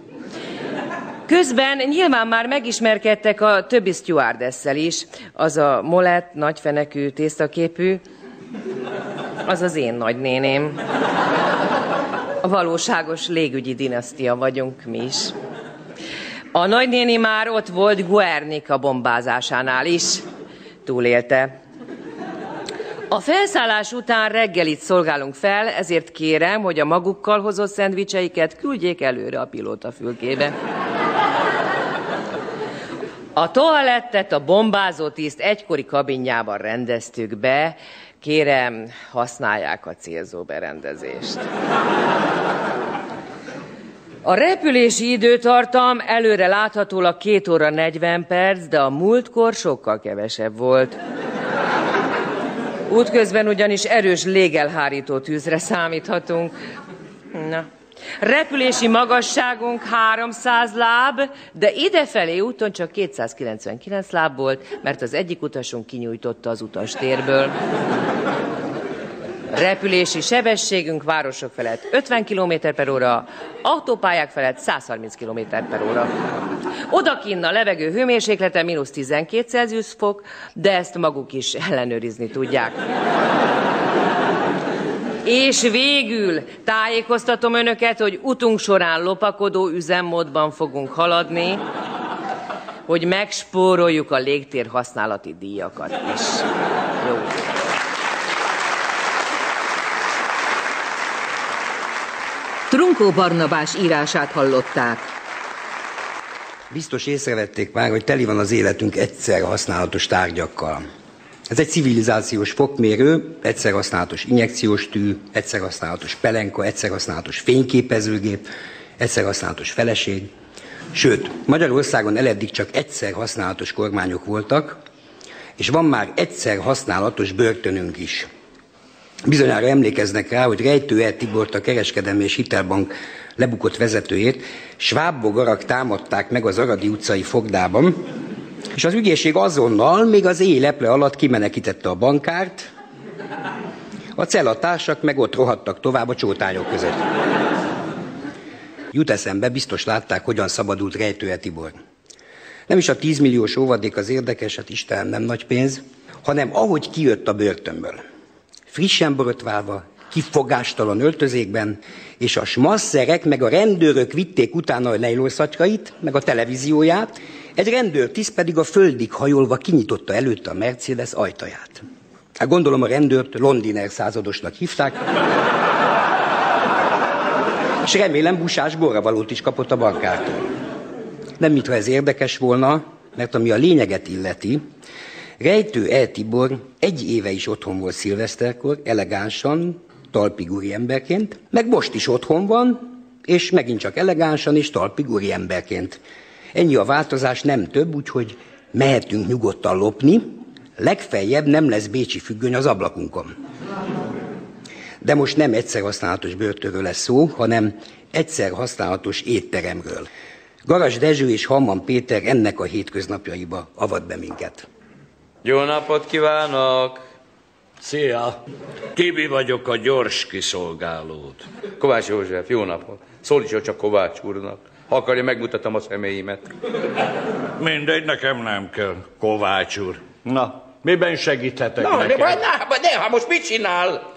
Közben nyilván már megismerkedtek a többi stewardesszel is. Az a molett, nagyfenekű, tésztaképű, az az én nagynéném. A valóságos légügyi dinasztia vagyunk mi is. A nagynéni már ott volt Guernica bombázásánál is. Túlélte. A felszállás után reggelit szolgálunk fel, ezért kérem, hogy a magukkal hozott szendvicseiket küldjék előre a pilóta fülkébe. A toalettet a bombázó tiszt egykori kabinjában rendeztük be. Kérem, használják a célzó berendezést. A repülési időtartam előre láthatólag 2 óra 40 perc, de a múltkor sokkal kevesebb volt. Útközben ugyanis erős légelhárító tűzre számíthatunk. Na. Repülési magasságunk 300 láb, de idefelé úton csak 299 láb volt, mert az egyik utasunk kinyújtotta az utastérből. Repülési sebességünk városok felett 50 km per óra, autópályák felett 130 km per óra. Odakinn a levegő hőmérséklete mínusz 12 Celsius fok, de ezt maguk is ellenőrizni tudják. És végül tájékoztatom önöket, hogy utunk során lopakodó üzemmódban fogunk haladni, hogy megspóroljuk a légtér használati díjakat is. Jó. Trunkó Barnabás írását hallották. Biztos észrevették már, hogy teli van az életünk egyszer használatos tárgyakkal. Ez egy civilizációs fokmérő, egyszer használatos injekciós tű, egyszer használatos pelenka, egyszer használatos fényképezőgép, egyszer használatos feleség. Sőt, Magyarországon eleddig csak egyszer használatos kormányok voltak, és van már egyszer használatos börtönünk is. Bizonyára emlékeznek rá, hogy Rejtő E. Tibort, a Kereskedelmi és Hitelbank lebukott vezetőjét, svábbogarak támadták meg az Aradi utcai fogdában, és az ügyészség azonnal, még az éjleple alatt kimenekítette a bankárt, a celatársak meg ott rohadtak tovább a csótányok között. Jut eszembe, biztos látták, hogyan szabadult Rejtő Tibor. Nem is a 10 milliós óvadék az érdekes, hát Isten nem nagy pénz, hanem ahogy kijött a börtönből. Frissen borotválva, kifogástalan öltözékben, és a smasszerek meg a rendőrök vitték utána a lejlószatykait, meg a televízióját, egy rendőrtiszt pedig a földig hajolva kinyitotta előtte a Mercedes ajtaját. Hát gondolom a rendőrt Londiner századosnak hívták, és remélem busás borravalót is kapott a bankártól. Nem mintha ez érdekes volna, mert ami a lényeget illeti, Rejtő E. Tibor egy éve is otthon volt szilveszterkor, elegánsan, talpigúri emberként, meg most is otthon van, és megint csak elegánsan és talpigúri emberként. Ennyi a változás, nem több, úgyhogy mehetünk nyugodtan lopni, legfeljebb nem lesz bécsi függöny az ablakunkon. De most nem egyszer használatos börtönről lesz szó, hanem egyszer használatos étteremről. Garas Dezső és Hamman Péter ennek a hétköznapjaiba avat be minket. Jó napot kívánok! Szia! Tibi vagyok a gyors kiszolgálód. Kovács József, jó napot! Szólítson csak Kovács úrnak. Ha akarja, megmutatom a személyimet. Mindegy, nekem nem kell, Kovács úr. Na, miben segíthetek Na, de, de, de, ha most mit csinál?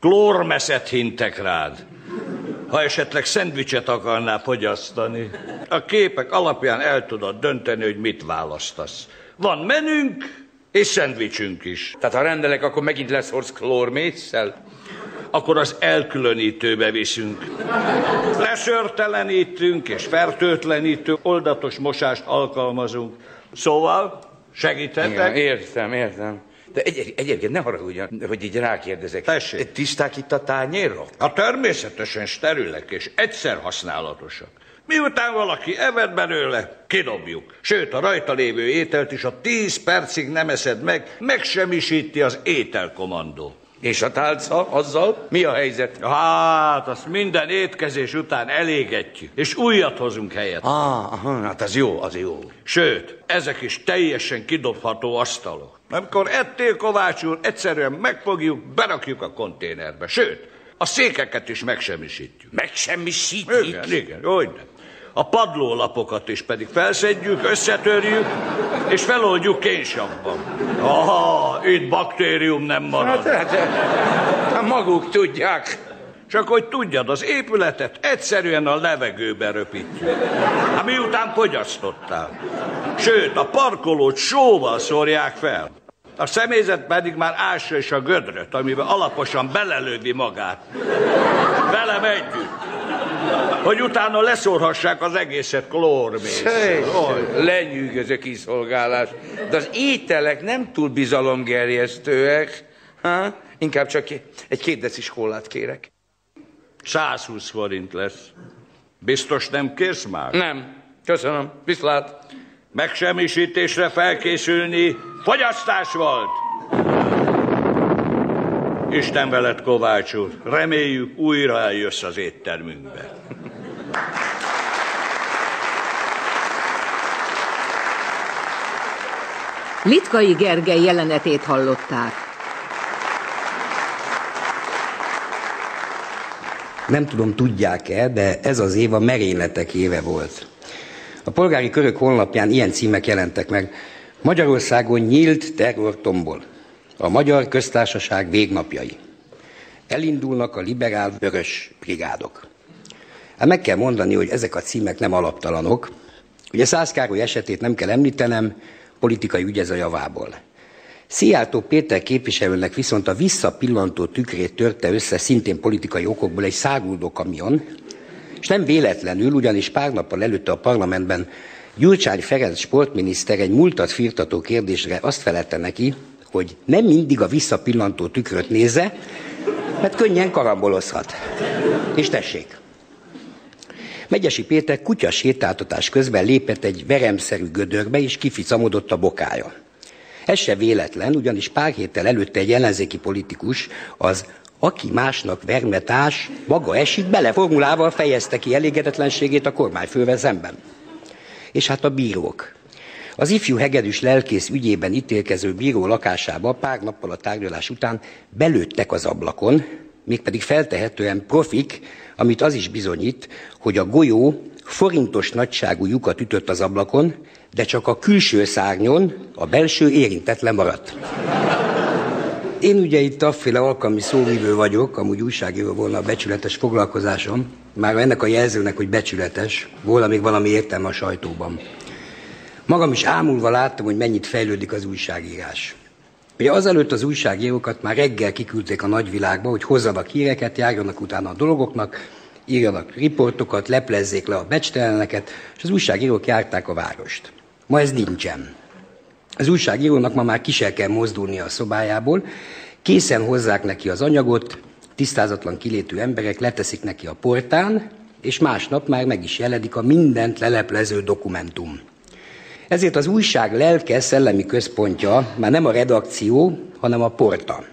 Klórmeszet hintek rád. Ha esetleg szendvicset akarnál fogyasztani, a képek alapján el tudod dönteni, hogy mit választasz. Van menünk, és szendvicsünk is. Tehát ha rendelek, akkor megint lesz horsz klórmészsel? Akkor az elkülönítőbe viszünk. Lesörtelenítünk és fertőtlenítő oldatos mosást alkalmazunk. Szóval segíthetek? Igen, értem, értem. De egy, egyébként ne haragudjon, hogy így rákérdezek. Tessék. Tiszták itt a tányérok? A természetesen sterilek és egyszer használatosak. Miután valaki evett belőle, kidobjuk. Sőt, a rajta lévő ételt is a 10 percig nem eszed meg, megsemmisíti az ételkommandó. És a tálca azzal? Mi a helyzet? Hát, azt minden étkezés után elégetjük, és újat hozunk helyet. Ah, aha, hát az jó, az jó. Sőt, ezek is teljesen kidobható asztalok. Amikor ettél, Kovács úr, egyszerűen megfogjuk, berakjuk a konténerbe. Sőt, a székeket is megsemmisítjük. Megsemmisítjük? Igen, igen, hogyne. A padlólapokat is pedig felszedjük, összetörjük, és feloldjuk kénsavban. Aha, itt baktérium nem marad. Hát, hát, hát maguk tudják. Csak hogy tudjad, az épületet egyszerűen a levegőbe röpítjük. Hát miután fogyasztottál. Sőt, a parkolót sóval szórják fel. A személyzet pedig már ássa is a gödröt, amiben alaposan belelővi magát. Velem együtt. Hogy utána leszórhassák az egészet klórmészsel. Lenyűgöző kiszolgálás. De az ételek nem túl bizalomgerjesztőek. Ha? Inkább csak egy két decis kólát kérek. 120 forint lesz. Biztos nem kérsz már? Nem. Köszönöm. Viszlát. Megsemmisítésre felkészülni fogyasztás volt. Isten veled, Kovács úr. Reméljük újra eljössz az éttermünkbe. Litkai Gergely jelenetét hallották. Nem tudom, tudják-e, de ez az év a merényletek éve volt. A polgári körök honlapján ilyen címek jelentek meg. Magyarországon nyílt terrortombol. A Magyar Köztársaság végnapjai. Elindulnak a liberál vörös brigádok. Hát meg kell mondani, hogy ezek a címek nem alaptalanok. Ugye Szász Károly esetét nem kell említenem, politikai ügy ez a javából. Szijjártó Péter képviselőnek viszont a visszapillantó tükrét törte össze szintén politikai okokból egy száguldó kamion, és nem véletlenül, ugyanis pár nappal előtte a parlamentben Gyurcsány Ferenc sportminiszter egy múltat firtató kérdésre azt felelte neki, hogy nem mindig a visszapillantó tükröt nézze, mert könnyen karambolozhat. És tessék, Megyesi Péter kutya sétáltatás közben lépett egy veremszerű gödörbe, és kificamodott a bokája. Ez se véletlen, ugyanis pár héttel előtte egy ellenzéki politikus az aki másnak vermetás, maga esik bele formulával fejezte ki elégedetlenségét a kormányfővel szemben. És hát a bírók. Az ifjú hegedűs lelkész ügyében ítélkező bíró lakásába pár nappal a tárgyalás után belőttek az ablakon, mégpedig feltehetően profik, amit az is bizonyít, hogy a golyó forintos nagyságú lyukat ütött az ablakon, de csak a külső szárnyon, a belső érintetlen maradt. Én ugye itt afféle alkalmi szóvívő vagyok, amúgy újságíró volna a becsületes foglalkozásom, már ennek a jelzőnek, hogy becsületes, volna még valami értelme a sajtóban. Magam is ámulva láttam, hogy mennyit fejlődik az újságírás. Ugye azelőtt az újságírókat már reggel kiküldték a nagyvilágba, hogy hozzanak híreket, járjanak utána a dolgoknak, írjanak riportokat, leplezzék le a becsteleneket, és az újságírók járták a várost. Ma ez nincsen. Az újságírónak ma már ki se kell mozdulnia a szobájából, készen hozzák neki az anyagot, tisztázatlan kilétű emberek leteszik neki a portán, és másnap már meg is jelenik a mindent leleplező dokumentum. Ezért az újság lelke szellemi központja már nem a redakció, hanem a porta.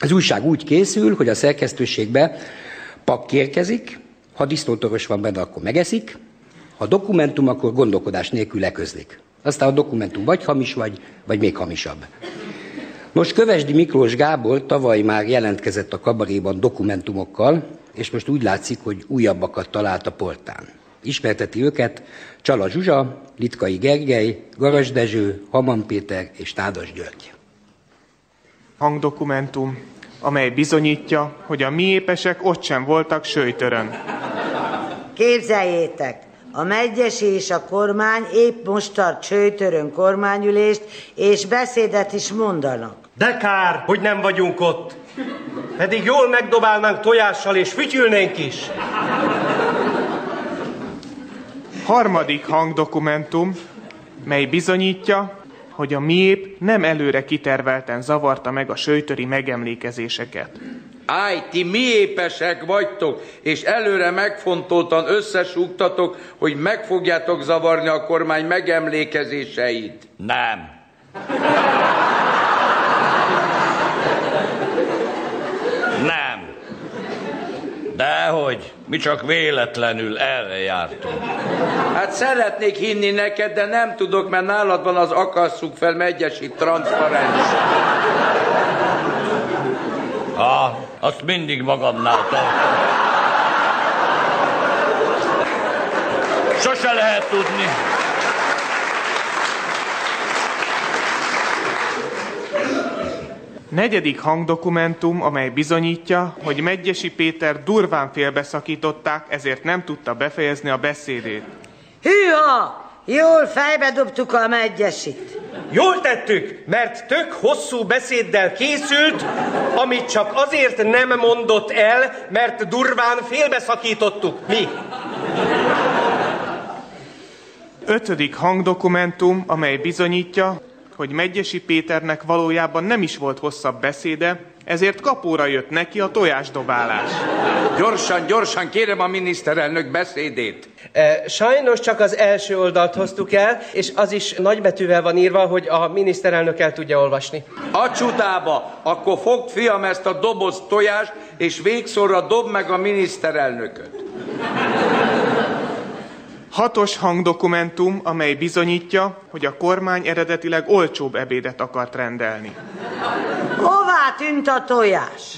Az újság úgy készül, hogy a szerkesztőségbe pak kérkezik, ha disznótoros van benne, akkor megeszik, Ha dokumentum, akkor gondolkodás nélkül leközlik. Aztán a dokumentum vagy hamis, vagy, vagy még hamisabb. Most Kövesdi Miklós Gábor tavaly már jelentkezett a kabaréban dokumentumokkal, és most úgy látszik, hogy újabbakat talált a portán. Ismerteti őket Csala Zsuzsa, Litkai Gergely, Garas Dezső, Haman Péter és Nádas György. Hangdokumentum, amely bizonyítja, hogy a miépesek ott sem voltak sőjtörön. Képzeljétek, a megyesi és a kormány épp most tart sőtörön kormányülést, és beszédet is mondanak. De kár, hogy nem vagyunk ott. Pedig jól megdobálnánk tojással, és fütyülnénk is. Harmadik hangdokumentum, mely bizonyítja, hogy a miép nem előre kitervelten zavarta meg a sőtöri megemlékezéseket. Áj, ti miépesek vagytok, és előre megfontoltan összesúgtatok, hogy meg fogjátok zavarni a kormány megemlékezéseit. Nem. Nem. Dehogy, mi csak véletlenül erre jártunk. Hát szeretnék hinni neked, de nem tudok, mert nálad van az akasszuk fel megyesi transzparens. Ha, azt mindig magamnál tartom. Sose lehet tudni. Negyedik hangdokumentum, amely bizonyítja, hogy Megyesi Péter durván félbeszakították, ezért nem tudta befejezni a beszédét. Hűha! Jól fejbe dobtuk a megyesit. Jól tettük, mert tök hosszú beszéddel készült, amit csak azért nem mondott el, mert durván félbeszakítottuk. Mi? Ötödik hangdokumentum, amely bizonyítja, hogy Megyesi Péternek valójában nem is volt hosszabb beszéde, ezért kapóra jött neki a tojásdobálás. Gyorsan, gyorsan kérem a miniszterelnök beszédét. E, sajnos csak az első oldalt hoztuk el, és az is nagybetűvel van írva, hogy a miniszterelnök el tudja olvasni. A csudába, akkor fogd fiam ezt a doboz tojást, és végszorra dob meg a miniszterelnököt. Hatos hangdokumentum, amely bizonyítja, hogy a kormány eredetileg olcsóbb ebédet akart rendelni. Hová tűnt a tojás?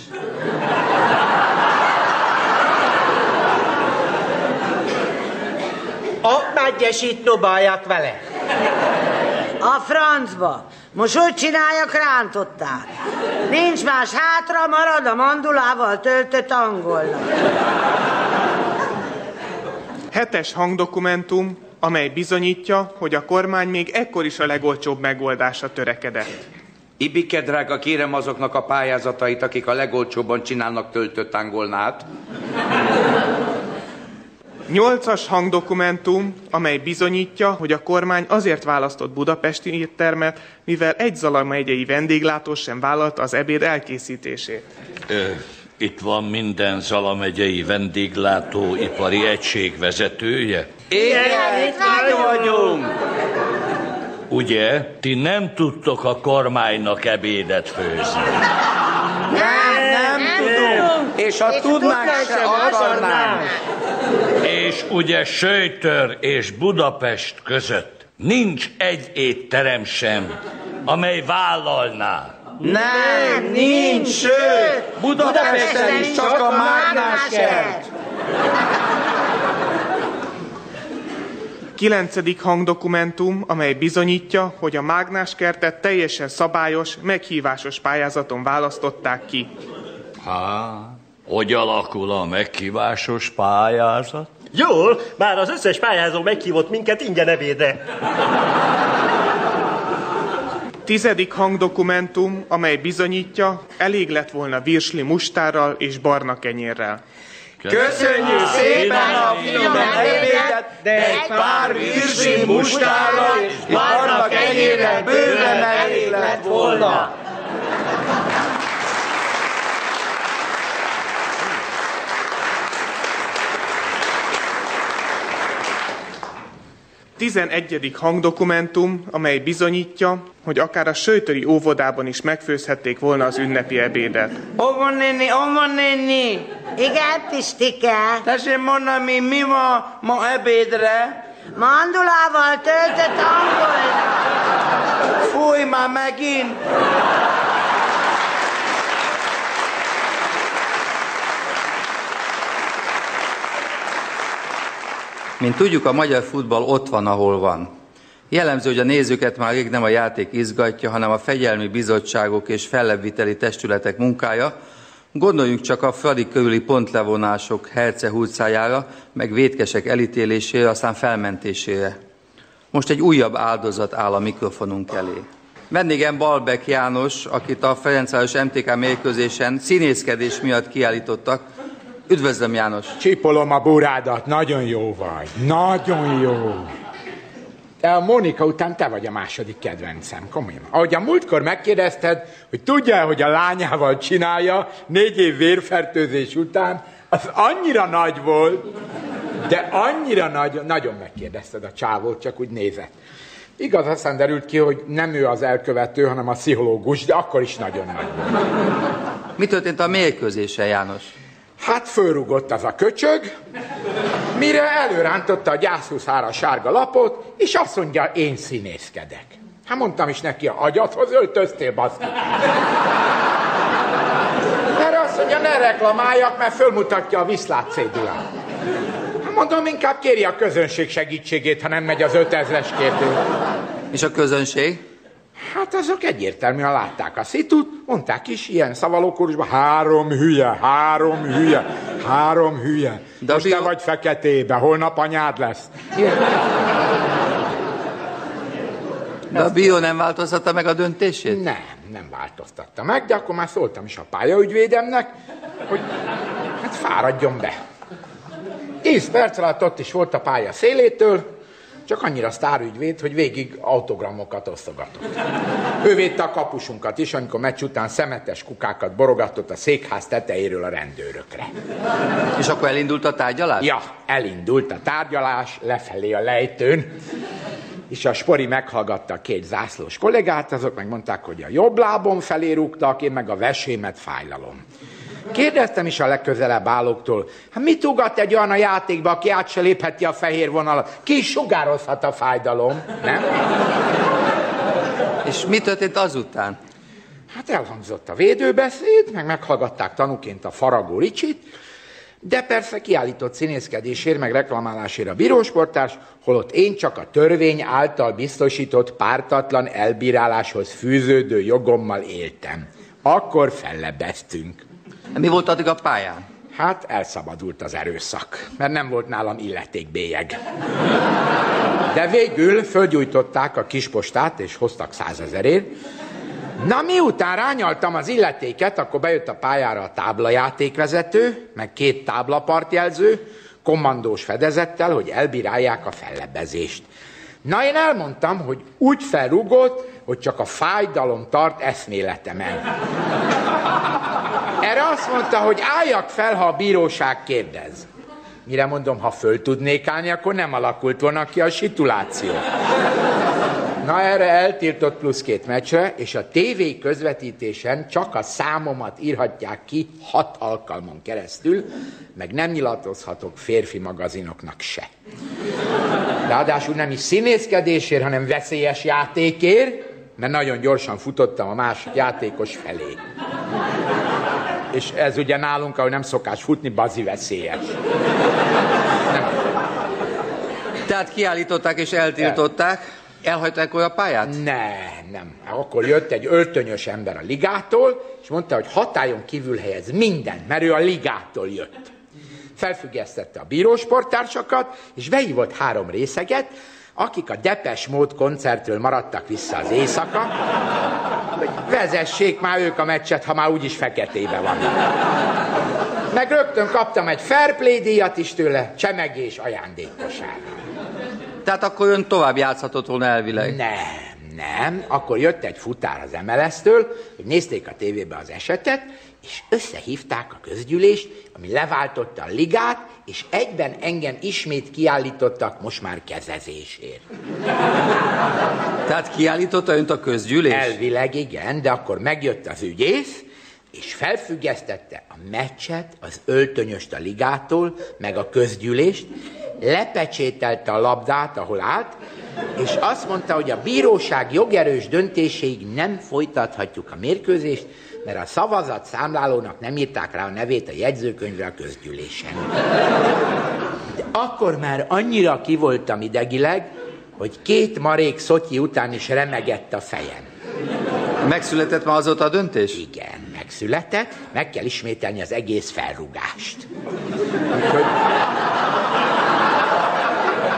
A megyesit dobálják vele. A francba. Most hogy csináljak, rántották. Nincs más hátra, marad a mandulával töltött angolnak. Hetes hangdokumentum, amely bizonyítja, hogy a kormány még ekkor is a legolcsóbb megoldásra törekedett. Ibike, drága, kérem azoknak a pályázatait, akik a legolcsóbban csinálnak töltött angolnát. Nyolcas hangdokumentum, amely bizonyítja, hogy a kormány azért választott budapesti éttermet, mivel egy Zala megyei vendéglátó sem vállalta az ebéd elkészítését. Ö, itt van minden Zala megyei vendéglátóipari egység vezetője. Igen, itt vagyunk. Ugye, ti nem tudtok a kormánynak ebédet főzni. Nem, nem, tudunk. És ha tudnánk, se akarnánk. És ugye Söjtör és Budapest között nincs egy étterem sem, amely vállalná. Nem, nincs, sőt, Budapesten is csak a mágnásert. Kilencedik hangdokumentum, amely bizonyítja, hogy a mágnáskertet teljesen szabályos, meghívásos pályázaton választották ki. Há, hogy alakul a meghívásos pályázat? Jól, már az összes pályázó meghívott minket ingyen ebédre. Tizedik hangdokumentum, amely bizonyítja, elég lett volna virsli mustárral és barna kenyérrel. Köszönjük szépen a finom ebédet, de egy pár virsli mustárral és barna kenyérrel bőven elég lett volna. Tizenegyedik hangdokumentum, amely bizonyítja, hogy akár a sőtöri óvodában is megfőzhették volna az ünnepi ebédet. Hova néni, hova néni? Igen, Pistike. Tessék mondani, mi van ma ebédre? Mandulával töltött angolnak. Fúj már megint! Mint tudjuk, a magyar futball ott van, ahol van. Jellemző, hogy a nézőket már rég nem a játék izgatja, hanem a fegyelmi bizottságok és fellebbviteli testületek munkája. Gondoljunk csak a Fradi körüli pontlevonások herce hurcájára, meg vétkesek elítélésére, aztán felmentésére. Most egy újabb áldozat áll a mikrofonunk elé. Vendégem Balbek János, akit a Ferencváros MTK mérkőzésen színészkedés miatt kiállítottak. Üdvözlöm János! Csipolom a burádat, nagyon jó vagy, nagyon jó. De a Mónika után te vagy a második kedvencem, komolyan. Ahogy a múltkor megkérdezted, hogy tudja hogy a lányával csinálja négy év vérfertőzés után, az annyira nagy volt, de annyira nagy, nagyon megkérdezted a csávót, csak úgy nézett. Igaz, aztán derült ki, hogy nem ő az elkövető, hanem a pszichológus, de akkor is nagyon nagy volt. Mi történt a mérkőzésen, János? Hát fölrugott az a köcsög, mire előrántotta a gyászhuszára sárga lapot, és azt mondja, én színészkedek. Hát mondtam is neki, a agyadhoz öltöztél, baszki. Erre azt mondja, ne reklamáljak, mert fölmutatja a viszlát cédulát. Hát mondom, inkább kéri a közönség segítségét, ha nem megy az 5000-es kérdő. És a közönség? Hát azok egyértelműen látták a szitut, mondták is ilyen szavalókórusban, három hülye, három hülye, három hülye. De Most te vagy feketébe, holnap anyád lesz. De a bio nem változtatta meg a döntését? Nem, nem változtatta meg, de akkor már szóltam is a pályaügyvédemnek, hogy hát fáradjon be. Tíz perc alatt ott is volt a pálya szélétől, csak annyira sztárügyvéd, hogy végig autogramokat osztogatott. Ő védte a kapusunkat is, amikor meccs után szemetes kukákat borogatott a székház tetejéről a rendőrökre. És akkor elindult a tárgyalás? Ja, elindult a tárgyalás lefelé a lejtőn. És a spori meghallgatta a két zászlós kollégát, azok meg mondták, hogy a jobb lábom felé rúgtak, én meg a vesémet fájlalom. Kérdeztem is a legközelebb állóktól, hát mit ugat egy olyan a játékba, aki át se lépheti a fehér vonalat? Ki sugározhat a fájdalom, nem? És mi történt azután? Hát elhangzott a védőbeszéd, meg meghallgatták tanúként a faragó ricsit, de persze kiállított színészkedésért, meg reklamálásért a bírósportás, holott én csak a törvény által biztosított pártatlan elbíráláshoz fűződő jogommal éltem. Akkor fellebbeztünk. Mi volt addig a pályán? Hát elszabadult az erőszak, mert nem volt nálam illetékbélyeg. De végül fölgyújtották a kispostát, és hoztak százezerért. Na miután rányaltam az illetéket, akkor bejött a pályára a táblajátékvezető, meg két táblapartjelző, kommandós fedezettel, hogy elbírálják a fellebbezést. Na én elmondtam, hogy úgy felrugott, hogy csak a fájdalom tart eszméletemen. Erre azt mondta, hogy álljak fel, ha a bíróság kérdez. Mire mondom, ha föl tudnék állni, akkor nem alakult volna ki a situláció. Na erre eltiltott plusz két meccsre, és a TV közvetítésen csak a számomat írhatják ki hat alkalmon keresztül, meg nem nyilatkozhatok férfi magazinoknak se. Ráadásul nem is színészkedésért, hanem veszélyes játékért, mert nagyon gyorsan futottam a másik játékos felé. És ez ugye nálunk, ahogy nem szokás futni, bazi veszélyes. Nem. Tehát kiállították és eltiltották. Elhagyták a pályát? Nem, nem. Akkor jött egy öltönyös ember a ligától, és mondta, hogy hatályon kívül helyez mindent, mert ő a ligától jött. Felfüggesztette a bírósporttársakat, és behívott három részeget, akik a Depes Mód koncertről maradtak vissza az éjszaka, hogy vezessék már ők a meccset, ha már úgyis feketébe van. Meg rögtön kaptam egy fair play díjat is tőle, csemegés ajándékosára. Tehát akkor ön tovább játszhatott volna elvileg? Nem, nem. Akkor jött egy futár az MLS-től, hogy nézték a tévébe az esetet, és összehívták a közgyűlést, ami leváltotta a ligát, és egyben engem ismét kiállítottak most már kezezésért. Tehát kiállította önt a közgyűlés? Elvileg igen, de akkor megjött az ügyész, és felfüggesztette a meccset, az öltönyöst a ligától, meg a közgyűlést, lepecsételte a labdát, ahol állt, és azt mondta, hogy a bíróság jogerős döntéséig nem folytathatjuk a mérkőzést, mert a szavazat számlálónak nem írták rá a nevét a jegyzőkönyvre a közgyűlésen. De akkor már annyira kivoltam idegileg, hogy két marék szotyi után is remegett a fejem. Megszületett ma azóta a döntés? Igen, megszületett, meg kell ismételni az egész felrugást. Úgyhogy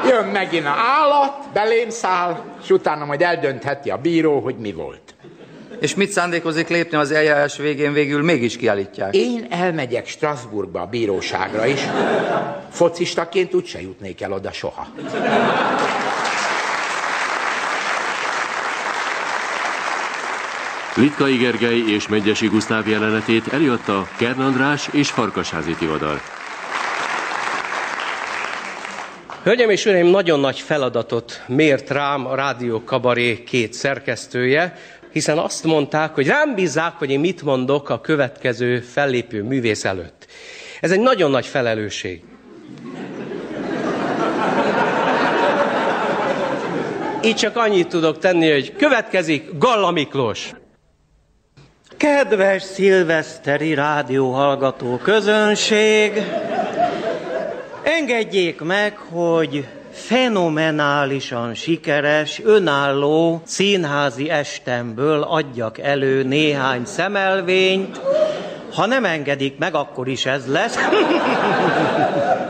jön megint a állat, belém száll, és utána majd eldöntheti a bíró, hogy mi volt. És mit szándékozik lépni az eljárás végén végül mégis kiállítják? Én elmegyek Strasbourgba a bíróságra is. Focistaként úgyse jutnék el oda soha. Litkai Gergely és Megyesi Gusztáv jelenetét előadta Kern András és Farkasházi Tivadar. Hölgyeim és Uraim, nagyon nagy feladatot mért rám a Rádió Kabaré két szerkesztője, hiszen azt mondták, hogy rám bízzák, hogy én mit mondok a következő fellépő művész előtt. Ez egy nagyon nagy felelősség. Így csak annyit tudok tenni, hogy következik Galla Miklós. Kedves szilveszteri rádióhallgató közönség! Engedjék meg, hogy fenomenálisan sikeres, önálló színházi estemből adjak elő néhány szemelvényt. Ha nem engedik meg, akkor is ez lesz.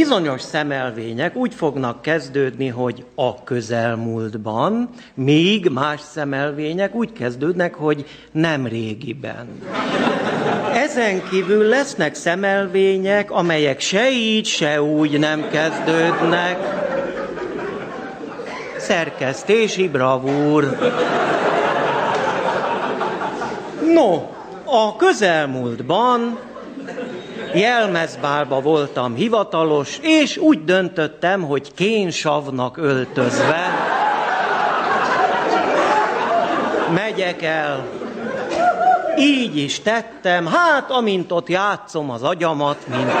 Bizonyos szemelvények úgy fognak kezdődni, hogy a közelmúltban, míg más szemelvények úgy kezdődnek, hogy nem régiben. Ezen kívül lesznek szemelvények, amelyek se így, se úgy nem kezdődnek. Szerkesztési bravúr. No, a közelmúltban jelmezbálba voltam hivatalos, és úgy döntöttem, hogy kénsavnak öltözve megyek el. Így is tettem, hát amint ott játszom az agyamat, mint,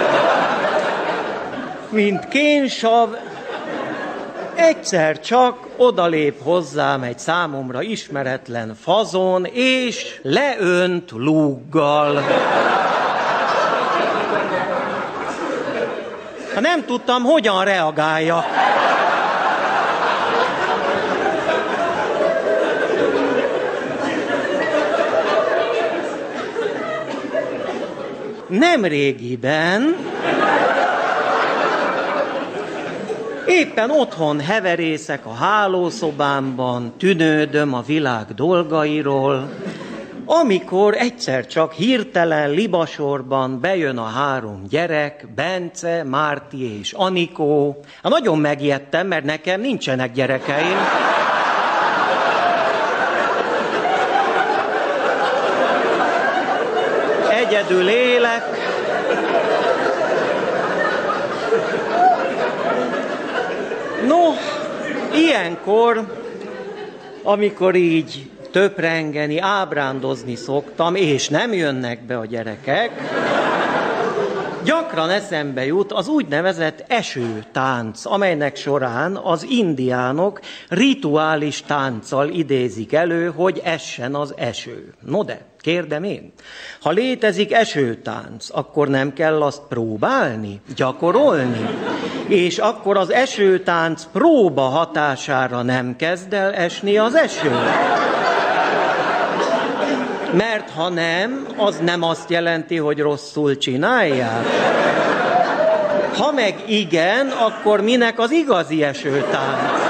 mint kénsav, egyszer csak odalép hozzám egy számomra ismeretlen fazon, és leönt lúggal. Nem tudtam, hogyan reagálja. Nem régiben éppen otthon heverészek a hálószobámban, tűnődöm a világ dolgairól, amikor egyszer csak hirtelen libasorban bejön a három gyerek, Bence, Márti és Anikó. Hát nagyon megijedtem, mert nekem nincsenek gyerekeim. Egyedül élek. No, ilyenkor, amikor így töprengeni, ábrándozni szoktam, és nem jönnek be a gyerekek, gyakran eszembe jut az úgynevezett esőtánc, amelynek során az indiánok rituális tánccal idézik elő, hogy essen az eső. No de, kérdem én, ha létezik esőtánc, akkor nem kell azt próbálni, gyakorolni? És akkor az esőtánc próba hatására nem kezd el esni az eső? Mert ha nem, az nem azt jelenti, hogy rosszul csinálják. Ha meg igen, akkor minek az igazi esőtánc?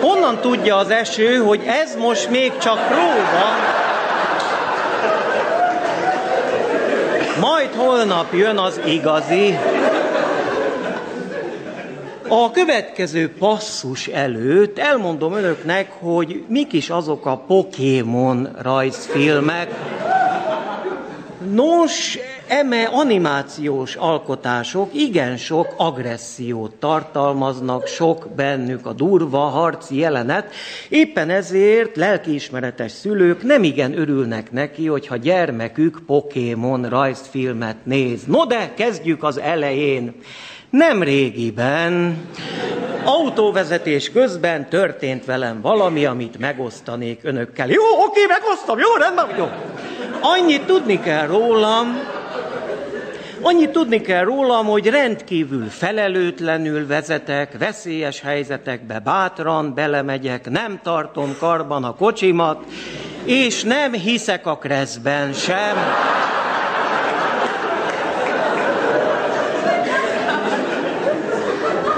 Honnan tudja az eső, hogy ez most még csak próba? Majd holnap jön az igazi. A következő passzus előtt elmondom önöknek, hogy mik is azok a Pokémon rajzfilmek. Nos, Eme animációs alkotások igen sok agressziót tartalmaznak, sok bennük a durva harci jelenet, éppen ezért lelkiismeretes szülők nem igen örülnek neki, hogyha gyermekük Pokémon rajzfilmet néz. No de kezdjük az elején. Nem régiben, autóvezetés közben történt velem valami, amit megosztanék önökkel. Jó, oké, megosztom, jó, rendben, jó. Annyit tudni kell rólam, Annyit tudni kell rólam, hogy rendkívül felelőtlenül vezetek, veszélyes helyzetekbe bátran belemegyek, nem tartom karban a kocsimat, és nem hiszek a kreszben sem.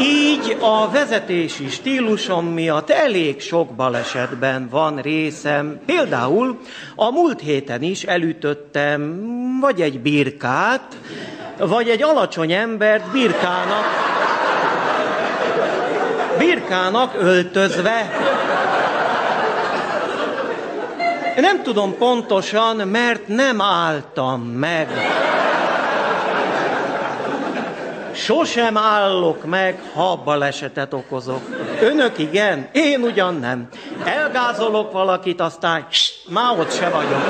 Így a vezetési stílusom miatt elég sok balesetben van részem. Például a múlt héten is elütöttem vagy egy birkát, vagy egy alacsony embert birkának, birkának öltözve. Nem tudom pontosan, mert nem álltam meg. Sosem állok meg, ha balesetet okozok. Önök igen, én ugyan nem. Elgázolok valakit, aztán már ott se vagyok.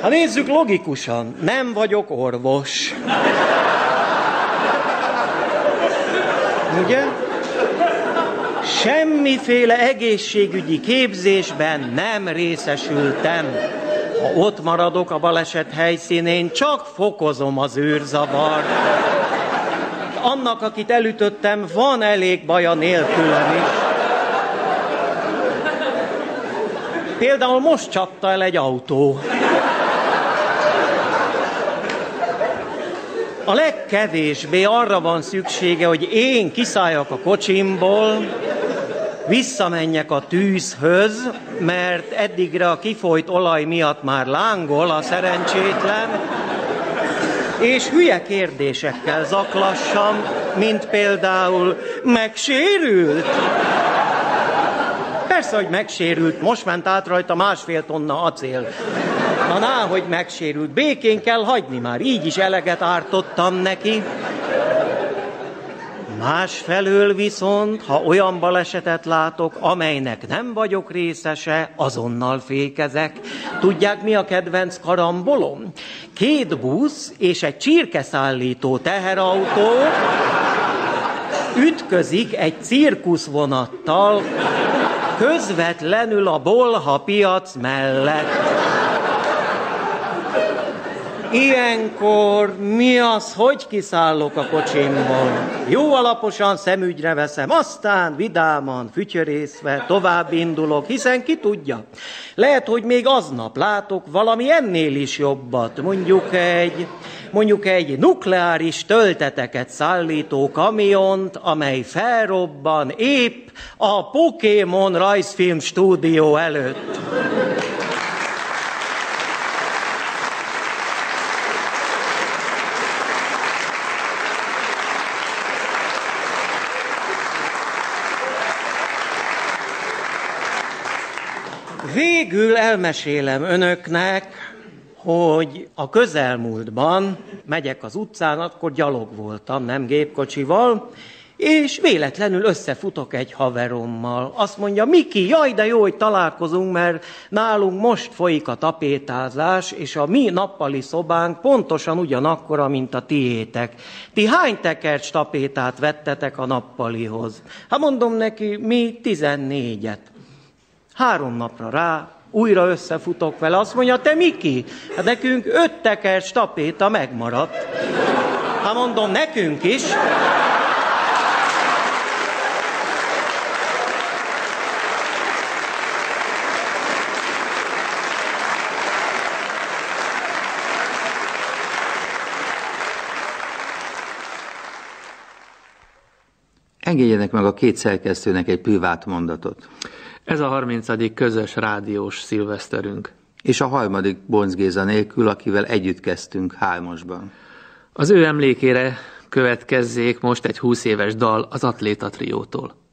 Ha nézzük logikusan, nem vagyok orvos. Ugye? Semmiféle egészségügyi képzésben nem részesültem. Ha ott maradok a baleset helyszínén, csak fokozom az űrzavart. Annak, akit elütöttem, van elég baja nélkülem is. Például most csapta el egy autó. A legkevésbé arra van szüksége, hogy én kiszálljak a kocsimból, visszamenjek a tűzhöz, mert eddigre a kifolyt olaj miatt már lángol a szerencsétlen, és hülye kérdésekkel zaklassam, mint például megsérült. Persze, hogy megsérült, most ment át rajta másfél tonna acél. Na, ná, hogy megsérült. Békén kell hagyni már, így is eleget ártottam neki. Másfelől viszont, ha olyan balesetet látok, amelynek nem vagyok részese, azonnal fékezek. Tudják, mi a kedvenc karambolom? Két busz és egy csirkeszállító teherautó ütközik egy cirkuszvonattal közvetlenül a Bolha piac mellett. Ilyenkor mi az, hogy kiszállok a kocsimból? Jó alaposan szemügyre veszem, aztán vidáman, fütyörészve tovább indulok, hiszen ki tudja. Lehet, hogy még aznap látok valami ennél is jobbat, mondjuk egy, mondjuk egy nukleáris tölteteket szállító kamiont, amely felrobban épp a Pokémon rajzfilm stúdió előtt. Végül elmesélem önöknek, hogy a közelmúltban megyek az utcán, akkor gyalog voltam, nem gépkocsival, és véletlenül összefutok egy haverommal. Azt mondja, Miki, jaj, de jó, hogy találkozunk, mert nálunk most folyik a tapétázás, és a mi nappali szobánk pontosan ugyanakkora, mint a tiétek. Ti hány tekercs tapétát vettetek a nappalihoz? Hát mondom neki, mi tizennégyet. Három napra rá újra összefutok vele. Azt mondja, te Miki, hát nekünk öt tekercs tapéta megmaradt. Hát mondom, nekünk is. Engedjenek meg a két szerkesztőnek egy privát mondatot. Ez a 30. közös rádiós szilveszterünk. És a harmadik Bonc Géza nélkül, akivel együtt kezdtünk hármasban. Az ő emlékére következzék most egy 20 éves dal az Atléta Triótól.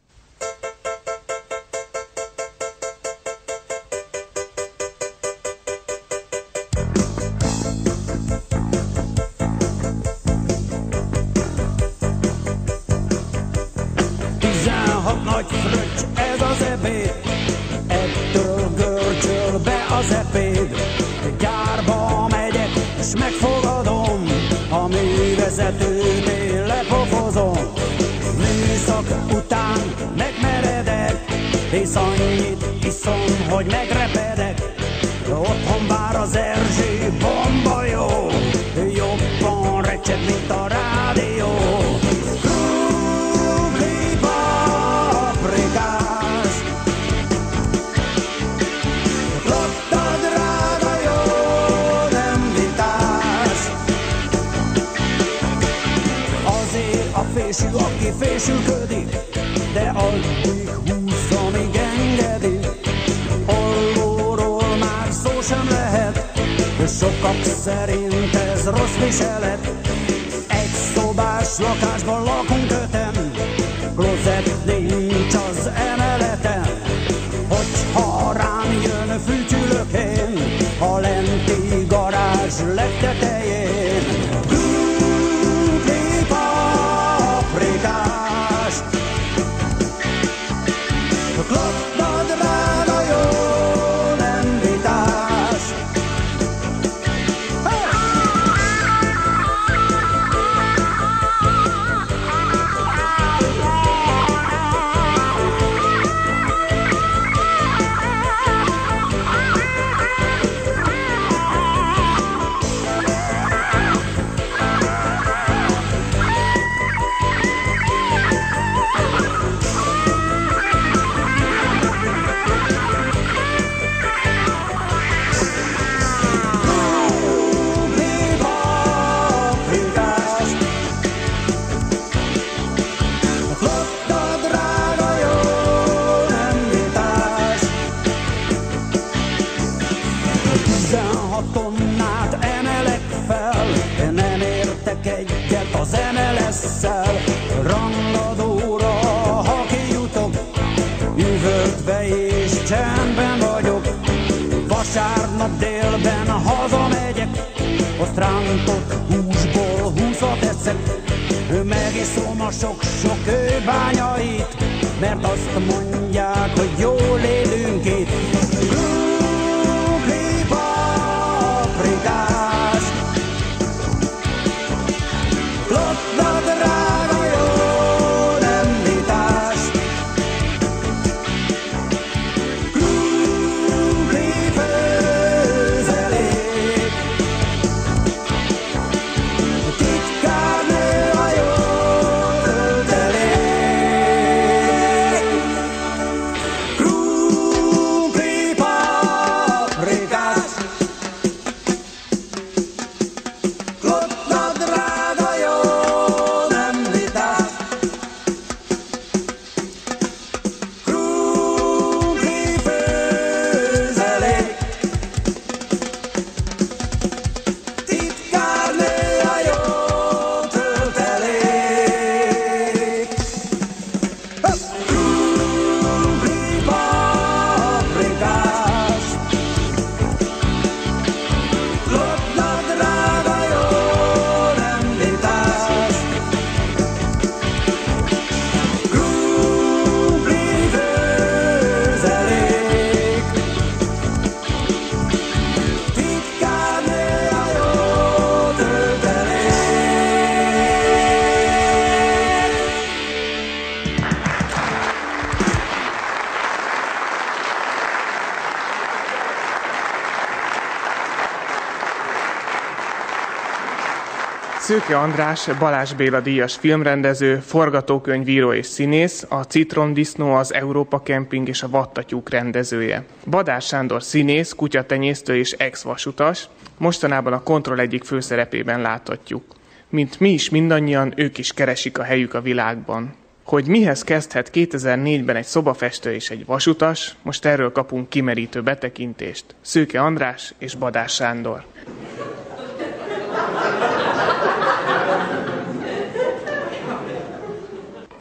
Szőke András, Balázs Béla díjas filmrendező, forgatókönyvíró és színész, a Citrom Disznó, az Európa Camping és a Vattatyúk rendezője. Badás Sándor színész, kutyatenyésztő és ex-vasutas, mostanában a Kontroll egyik főszerepében láthatjuk. Mint mi is mindannyian, ők is keresik a helyük a világban. Hogy mihez kezdhet 2004-ben egy szobafestő és egy vasutas, most erről kapunk kimerítő betekintést. Szőke András és Badás Sándor.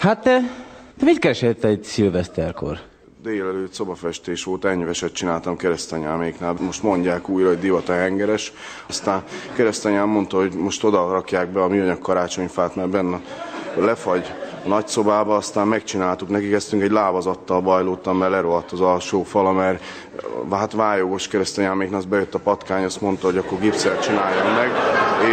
Hát te, te mit keresel te egy szilveszterkor? Délelőtt szobafestés volt, enyveset csináltam keresztanyáméknál. Most mondják újra, hogy divat a hengeres. Aztán keresztanyám mondta, hogy most oda rakják be a műanyag karácsonyfát, mert benne lefagy a nagyszobába, aztán megcsináltuk, neki kezdtünk egy lávazattal bajlódtam, mert lerohadt az alsó fala, mert hát vájogos keresztanyáméknak az bejött a patkány, azt mondta, hogy akkor gipszel csináljam meg.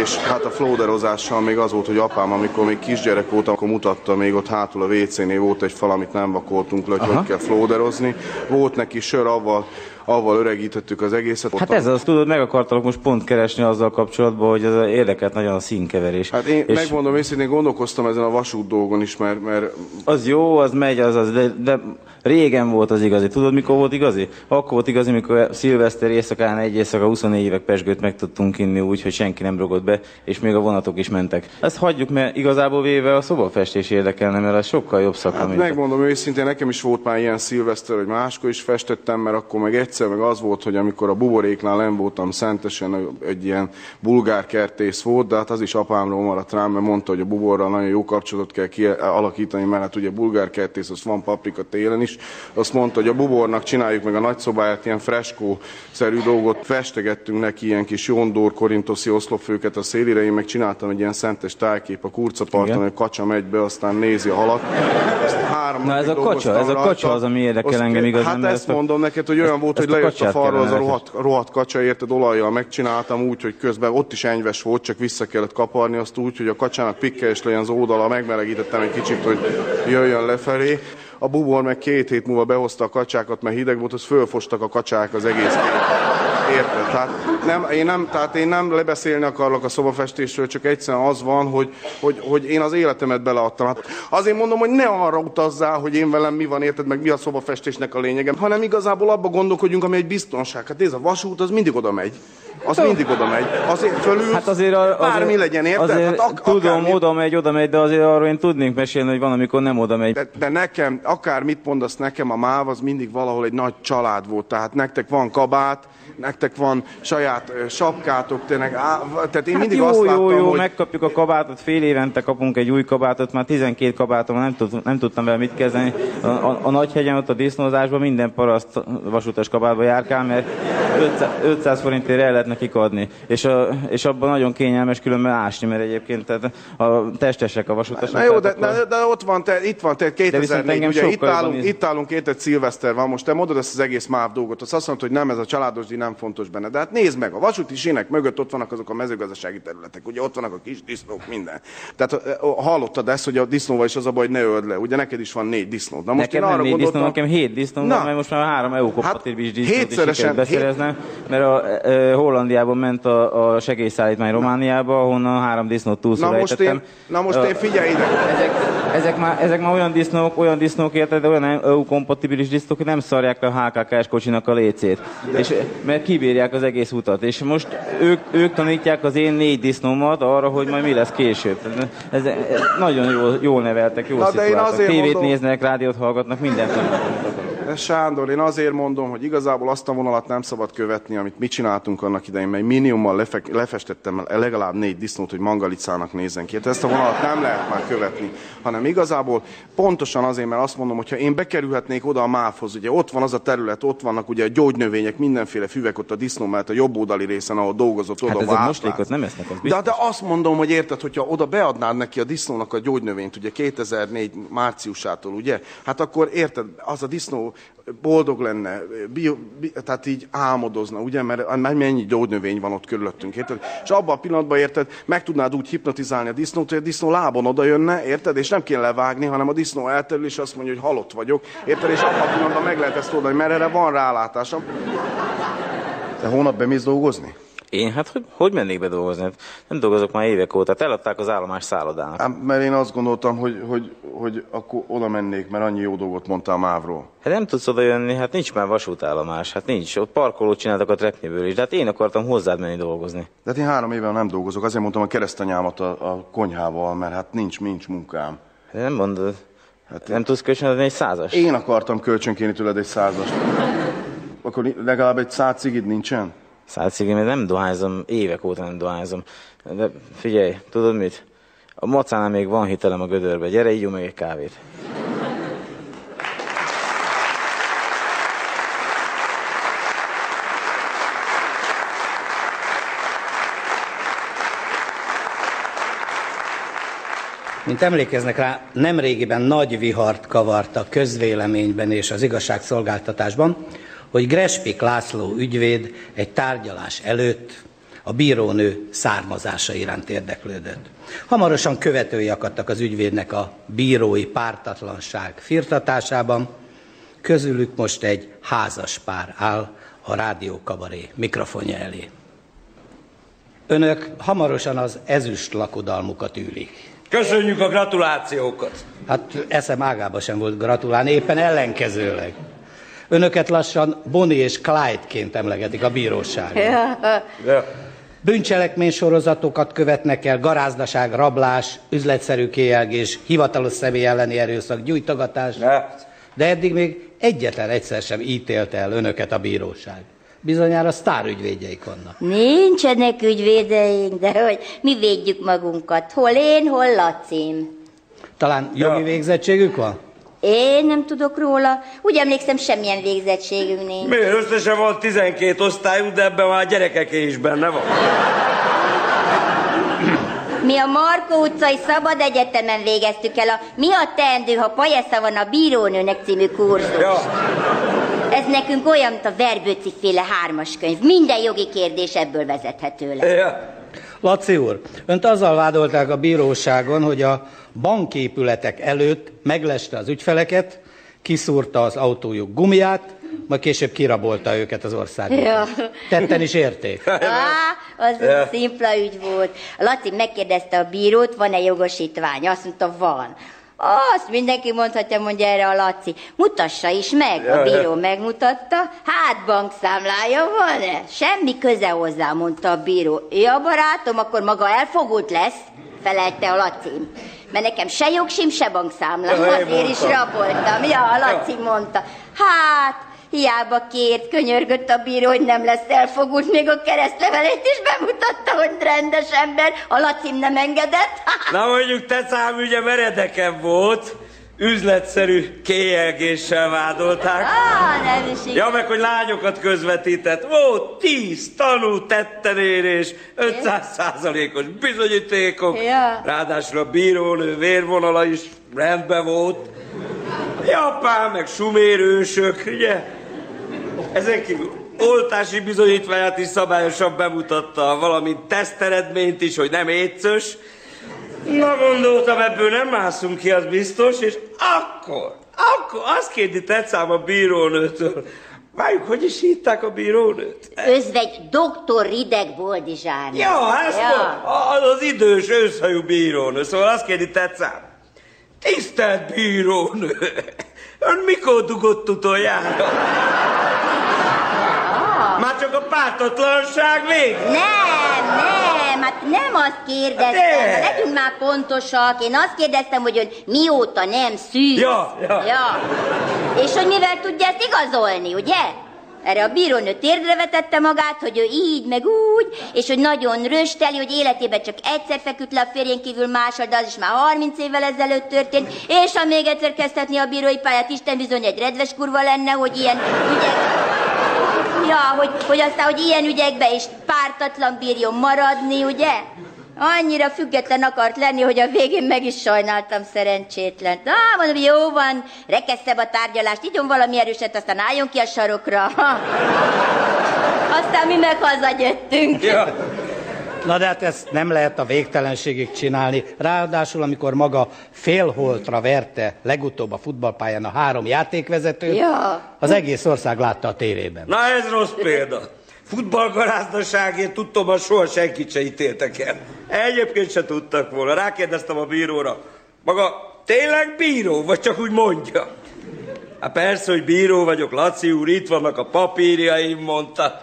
és hát a flóderozással még az volt, hogy apám, amikor még kisgyerek voltam, akkor mutatta még ott hátul a WC-nél volt egy fal, amit nem vakoltunk le, hogy Aha. hogy kell flóderozni. Volt neki sör, avval, avval öregítettük az egészet. Hát ez az, tudod, meg akartalak most pont keresni azzal kapcsolatban, hogy ez érdekelt nagyon a színkeverés. Hát én És megmondom őszintén, gondolkoztam ezen a vasút dolgon is, mert, mert Az jó, az megy, az az, de, de régen volt az igazi. Tudod, mikor volt igazi? Akkor volt igazi, mikor szilveszter éjszakán egy éjszaka 24 évek pesgőt meg tudtunk inni úgy, hogy senki nem rogott be, és még a vonatok is mentek. Ezt hagyjuk, mert igazából véve a szobafestés érdekelne, mert az sokkal jobb szakma, Hát megmondom őszintén, nekem is volt már ilyen szilveszter, hogy máskor is festettem, mert akkor meg egyszer meg az volt, hogy amikor a buboréknál nem voltam szentesen, egy ilyen bulgár kertész volt, de hát az is apámról maradt rám, mert mondta, hogy a buborral nagyon jó kapcsolatot kell kialakítani, mert hát ugye bulgár kertész, az van paprika télen is. Azt mondta, hogy a bubornak csináljuk meg a nagyszobáját, ilyen freskó-szerű dolgot, festegettünk neki ilyen kis jondor, korintoszi oszlopfőket a szélére, én meg csináltam egy ilyen szentes tájkép a kurcaparton, Igen. hogy kacsa megy be, aztán nézi a halat. Azt három Na ez a kacsa, ez a rajta. kacsa az, ami érdekel Azt- engem igazán, Hát ezt mondom neked, hogy olyan ezt- volt, hogy lejött a falról az a rohadt, rohadt kacsa, érted, olajjal megcsináltam úgy, hogy közben ott is enyves volt, csak vissza kellett kaparni azt úgy, hogy a kacsának pikkelyes legyen az oldala, megmelegítettem egy kicsit, hogy jöjjön lefelé. A bubor meg két hét múlva behozta a kacsákat, mert hideg volt, az fölfostak a kacsák az egész két. Érted? Tehát nem, én nem, tehát én nem lebeszélni akarok a szobafestésről, csak egyszerűen az van, hogy, hogy, hogy én az életemet beleadtam. Hát azért mondom, hogy ne arra utazzál, hogy én velem mi van, érted, meg mi a szobafestésnek a lényege, hanem igazából abba gondolkodjunk, ami egy biztonság. Hát nézd, a vasút az mindig oda megy. Az mindig oda megy. Azért fölül, Hát azért, a- azért bármi legyen, érted? Azért hát ak- tudom, akármi- oda megy, oda megy, de azért arról én tudnék mesélni, hogy van, amikor nem oda megy. De, de nekem, akár mit mondasz nekem, a MÁV az mindig valahol egy nagy család volt. Tehát nektek van kabát, nektek van saját sapkátok, tényleg, á, tehát én Hát mindig jó, azt jó, láttam, jó, hogy... megkapjuk a kabátot, fél évente kapunk egy új kabátot, már 12 kabátom, nem, tud, nem tudtam vele mit kezdeni. A, a, a Nagyhegyen ott a disznózásban minden paraszt vasutas kabátba járkál, mert 500, 500 forintért el lehet nekik adni. És, a, és abban nagyon kényelmes különben ásni, mert egyébként tehát a testesek a vasutasok. Na jó, de, akkor- de, de ott van, te, itt van, te viszont 2004, engem ugye itt sokkal jobban állunk, itt állunk, érted, szilveszter van, most te mondod ezt az egész MÁV dolgot, azt azt mondod, hogy nem, ez a családos díj nem fontos benne. De hát nézd meg, a vasúti sínek mögött ott vannak azok a mezőgazdasági területek, ugye ott vannak a kis disznók, minden. Tehát hallottad ezt, hogy a disznóval is az a baj, hogy ne öld le. Ugye neked is van négy disznód. Na most nekem én nem arra négy disznó, nekem hét disznó, Na. van, mert most már három EU kompatibilis disznót is hétszeresen- sikerült beszereznem, mert a, e, Hollandiában ment a, a segélyszállítmány Romániába, ahonnan három disznót túlszor Na most én, na most én figyelj ide. ezek, ezek, már, ezek már olyan disznók, olyan disznók érted, de olyan EU-kompatibilis disznók, hogy nem szarják le a HKK-s kocsinak a lécét. És, mert kibírják az egész utat. És most ők, ők tanítják az én négy disznómat arra, hogy majd mi lesz később. Ez, ez, nagyon jól, jól neveltek, jól Na, azért Tévét mondom- néznek, rádiót hallgatnak, mindent Sándor, én azért mondom, hogy igazából azt a vonalat nem szabad követni, amit mi csináltunk annak idején, mert minimummal lefe- lefestettem legalább négy disznót, hogy mangalicának nézzen ki. Hát ezt a vonalat nem lehet már követni, hanem igazából pontosan azért, mert azt mondom, hogy ha én bekerülhetnék oda a MÁV-hoz, ugye ott van az a terület, ott vannak ugye a gyógynövények, mindenféle füvek ott a disznó mellett a jobb oldali részen, ahol dolgozott, oda Hát ezek moslékot nem esznek, az de, biztos. de azt mondom, hogy érted, hogyha oda beadnád neki a disznónak a gyógynövényt, ugye 2004 márciusától, ugye, hát akkor érted, az a disznó boldog lenne, bio, bi, tehát így álmodozna, ugye, mert mert mennyi gyógynövény van ott körülöttünk, érted? És abban a pillanatban, érted, meg tudnád úgy hipnotizálni a disznót, hogy a disznó lábon oda jönne, érted, és nem kéne levágni, hanem a disznó elterül, és azt mondja, hogy halott vagyok, érted, és abban a pillanatban meg lehet ezt oldani, mert erre van rálátásom. Te hónap bemész dolgozni? Én hát hogy, hogy mennék be dolgozni? Hát nem dolgozok már évek óta. Hát eladták az állomás szállodának. Hát, mert én azt gondoltam, hogy, hogy, hogy akkor oda mennék, mert annyi jó dolgot mondtál Mávról. Hát nem tudsz oda jönni, hát nincs már vasútállomás, hát nincs. Ott parkolót csináltak a Trepniből is, de hát én akartam hozzád menni dolgozni. De hát én három éve nem dolgozok, azért mondtam a keresztanyámat a, a konyhával, mert hát nincs, nincs munkám. Hát nem mondod. Hát nem tudsz kölcsönadni egy százas? Én akartam kölcsönkéni tőled egy százast. Akkor legalább egy száz cigid nincsen? Száz cigim, én nem dohányzom, évek óta nem dohányzom. De figyelj, tudod mit? A macánál még van hitelem a gödörbe. Gyere, ígyunk meg egy kávét. Mint emlékeznek rá, nemrégiben nagy vihart kavart a közvéleményben és az igazságszolgáltatásban, hogy Grespik László ügyvéd egy tárgyalás előtt a bírónő származása iránt érdeklődött. Hamarosan követői akadtak az ügyvédnek a bírói pártatlanság firtatásában, közülük most egy házas pár áll a rádiókabaré mikrofonja elé. Önök hamarosan az ezüst lakodalmukat űlik. Köszönjük a gratulációkat! Hát eszem ágába sem volt gratulálni, éppen ellenkezőleg. Önöket lassan Bonnie és Clyde-ként emlegetik a bíróság. Ja. Bűncselekmény sorozatokat követnek el, garázdaság, rablás, üzletszerű kéjelgés, hivatalos személy elleni erőszak, gyújtogatás. De eddig még egyetlen egyszer sem ítélte el önöket a bíróság. Bizonyára sztárügyvédjeik vannak. Nincsenek ügyvédeink, de hogy mi védjük magunkat. Hol én, hol Lacim. Talán jogi végzettségük van? Én nem tudok róla. Úgy emlékszem, semmilyen végzettségünk nincs. Miért összesen van 12 osztályunk, de ebben már gyerekeké is benne van. Mi a Markó utcai Szabad Egyetemen végeztük el a Mi a teendő, ha Pajesza van a bírónőnek című kurzus. Ja. Ez nekünk olyan, mint a Verbőci féle hármas könyv. Minden jogi kérdés ebből vezethető le. Ja. Laci úr, önt azzal vádolták a bíróságon, hogy a banképületek előtt megleste az ügyfeleket, kiszúrta az autójuk gumiát, majd később kirabolta őket az országból. Ja. Tetten is érték. Á, az Ja. szimpla ügy volt. Laci megkérdezte a bírót, van-e jogosítvány? Azt mondta, van. Azt mindenki mondhatja, mondja erre a Laci. Mutassa is meg. A bíró megmutatta. Hát bankszámlája van-e? Semmi köze hozzá, mondta a bíró. Ja, barátom, akkor maga elfogult lesz, felelte a Laci. Mert nekem se jogsim, se bankszámla. Azért is raboltam. Ja, a Laci mondta. Hát, Hiába kért, könyörgött a bíró, hogy nem lesz elfogult, még a keresztlevelét is bemutatta, hogy rendes ember, a Lacim nem engedett. Na mondjuk te szám ügye meredeken volt, üzletszerű kéjelgéssel vádolták. Á, nem is Ja, meg hogy lányokat közvetített. Volt tíz tanú tettenérés, 500 százalékos bizonyítékok. Ja. Ráadásul a bírónő vérvonala is rendben volt. Japán, meg sumérősök, ugye? Ezen kívül oltási bizonyítványát is szabályosan bemutatta, valamint teszteredményt is, hogy nem étszös. Na gondoltam, ebből nem mászunk ki, az biztos, és akkor, akkor azt kérdi tetszám a bírónőtől. Várjuk, hogy is hívták a bírónőt? Özvegy doktor Rideg Boldizsár. Ja, ezt ja. az az idős őszhajú bírónő, szóval azt kérdi tetszám. Tisztelt bírónő, ön mikor dugott utoljára? Már csak a pártatlanság vég? Nem, nem, hát nem azt kérdeztem, De. hát legyünk már pontosak. Én azt kérdeztem, hogy ön mióta nem szűz. Ja, ja. ja. És hogy mivel tudja ezt igazolni, ugye? Erre a bírónő térdre vetette magát, hogy ő így, meg úgy, és hogy nagyon rösteli, hogy életében csak egyszer feküdt le a férjén kívül mással, de az is már 30 évvel ezelőtt történt, és ha még egyszer kezdhetni a bírói pályát, Isten bizony egy redves kurva lenne, hogy ilyen ügyek... Ja, hogy, hogy aztán, hogy ilyen ügyekbe is pártatlan bírjon maradni, ugye? Annyira független akart lenni, hogy a végén meg is sajnáltam szerencsétlen. Na, mondom, jó van, rekesztebb a tárgyalást, igyon valami erőset, aztán álljon ki a sarokra. Ha. Aztán mi meg hazagyöttünk. Ja. Na de hát ezt nem lehet a végtelenségig csinálni. Ráadásul, amikor maga félholtra verte legutóbb a futballpályán a három játékvezetőt, Ja. az egész ország látta a tévében. Na ez rossz példa. Futballgarázdaságért tudtom, hogy soha senkit se ítéltek el. Egyébként se tudtak volna. Rákérdeztem a bíróra. Maga tényleg bíró, vagy csak úgy mondja? Hát persze, hogy bíró vagyok, Laci úr, itt vannak a papírjaim, mondta.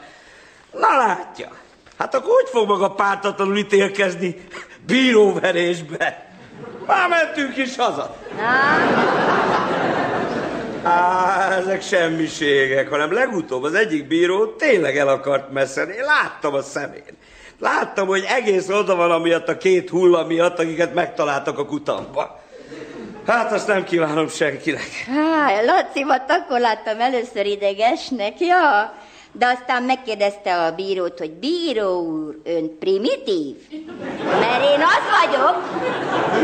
Na látja, hát akkor hogy fog maga pártatlanul ítélkezni bíróverésbe? Már mentünk is haza. Á, ezek semmiségek, hanem legutóbb az egyik bíró tényleg el akart messzni. Én láttam a szemén. Láttam, hogy egész oda van amiatt a két hulla miatt, akiket megtaláltak a kutamba. Hát azt nem kívánom senkinek. Há, Lacimat akkor láttam először idegesnek, ja. De aztán megkérdezte a bírót, hogy bíró úr, ön primitív? Mert én az vagyok.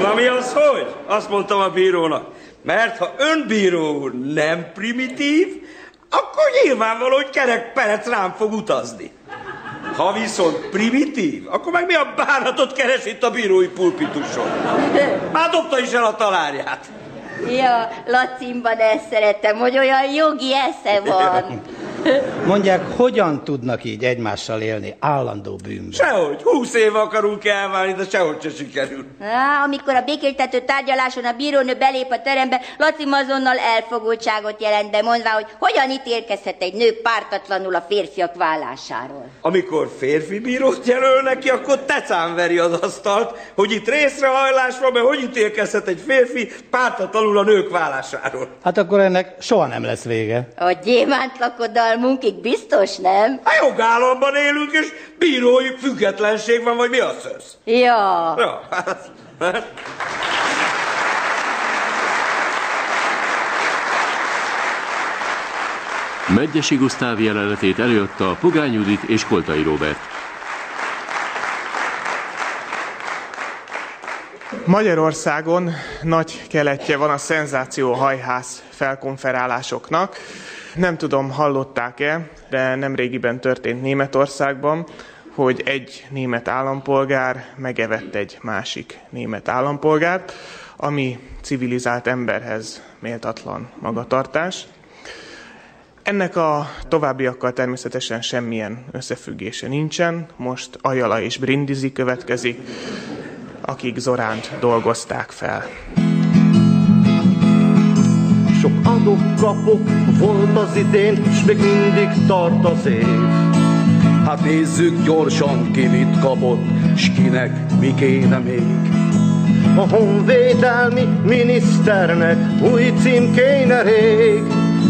Na mi az, hogy? Azt mondtam a bírónak. Mert ha ön bíró úr nem primitív, akkor nyilvánvaló, hogy kerek perec rám fog utazni. Ha viszont primitív, akkor meg mi a bánatot keres itt a bírói pulpituson? Már dobta is el a talárját. Ja, Lacimban ezt szeretem, hogy olyan jogi esze van. Mondják, hogyan tudnak így egymással élni állandó bűnben? Sehogy, húsz éve akarunk elválni, de sehogy se sikerül. Á, amikor a békéltető tárgyaláson a bírónő belép a terembe, Laci azonnal elfogultságot jelent be, mondvá, hogy hogyan ítélkezhet egy nő pártatlanul a férfiak vállásáról. Amikor férfi bírót jelölnek ki, akkor tecán veri az asztalt, hogy itt részrehajlás van, mert hogy ítélkezhet egy férfi pártatlanul a nők vállásáról. Hát akkor ennek soha nem lesz vége. A gyémánt lakodalmunkig biztos, nem? A jogállamban élünk, és bírói függetlenség van, vagy mi a szösz? Ja. Ja, hát, hát. Megyesi Gusztáv jelenetét előadta Pogány Judit és Koltai Robert. Magyarországon nagy keletje van a szenzáció hajház felkonferálásoknak. Nem tudom, hallották-e, de nem régiben történt Németországban, hogy egy német állampolgár megevett egy másik német állampolgárt, ami civilizált emberhez méltatlan magatartás. Ennek a továbbiakkal természetesen semmilyen összefüggése nincsen. Most Ajala és Brindisi következik, akik Zoránt dolgozták fel. Sok adok-kapok volt az idén, s még mindig tart az év. Hát nézzük gyorsan, ki mit kapott, s kinek mi kéne még. A honvédelmi miniszternek új cím kéne rég.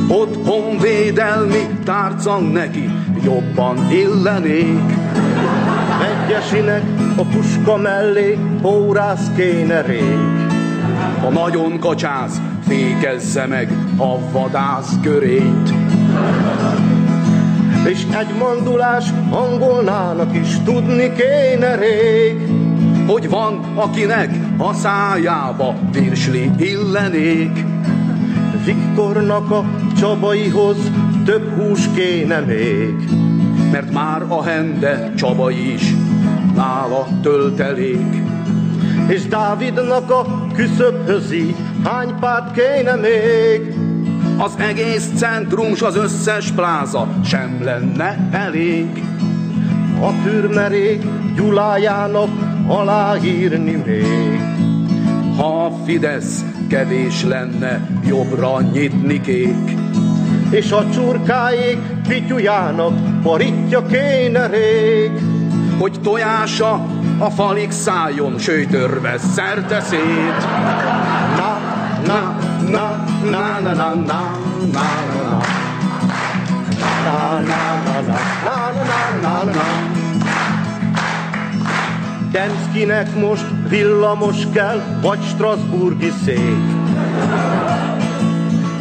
Ott honvédelmi tárcang neki jobban illenék. Megyesinek a puska mellé órász kéne rég. Ha nagyon kacsáz, fékezze meg a vadász görényt. És egy mandulás angolnának is tudni kéne rég. Hogy van, akinek a szájába virsli illenék. Viktornak a Csabaihoz több hús kéne még. Mert már a hende Csabai is nála töltelék. És Dávidnak a küszöbhöz így hány párt kéne még? Az egész centrum, s az összes pláza sem lenne elég. A türmerék Gyulájának aláírni még. Ha a Fidesz kevés lenne, jobbra nyitni kék. És a csurkáék pityujának paritja kéne rég. Hogy tojása a falik szálljon, söjtörve szerte szét. Na, na, na, na, na, na, na, na, na, na. Na, na, na, na, na, na, na, na, na. Demszkinek most villamos kell, vagy Strasburgi szék.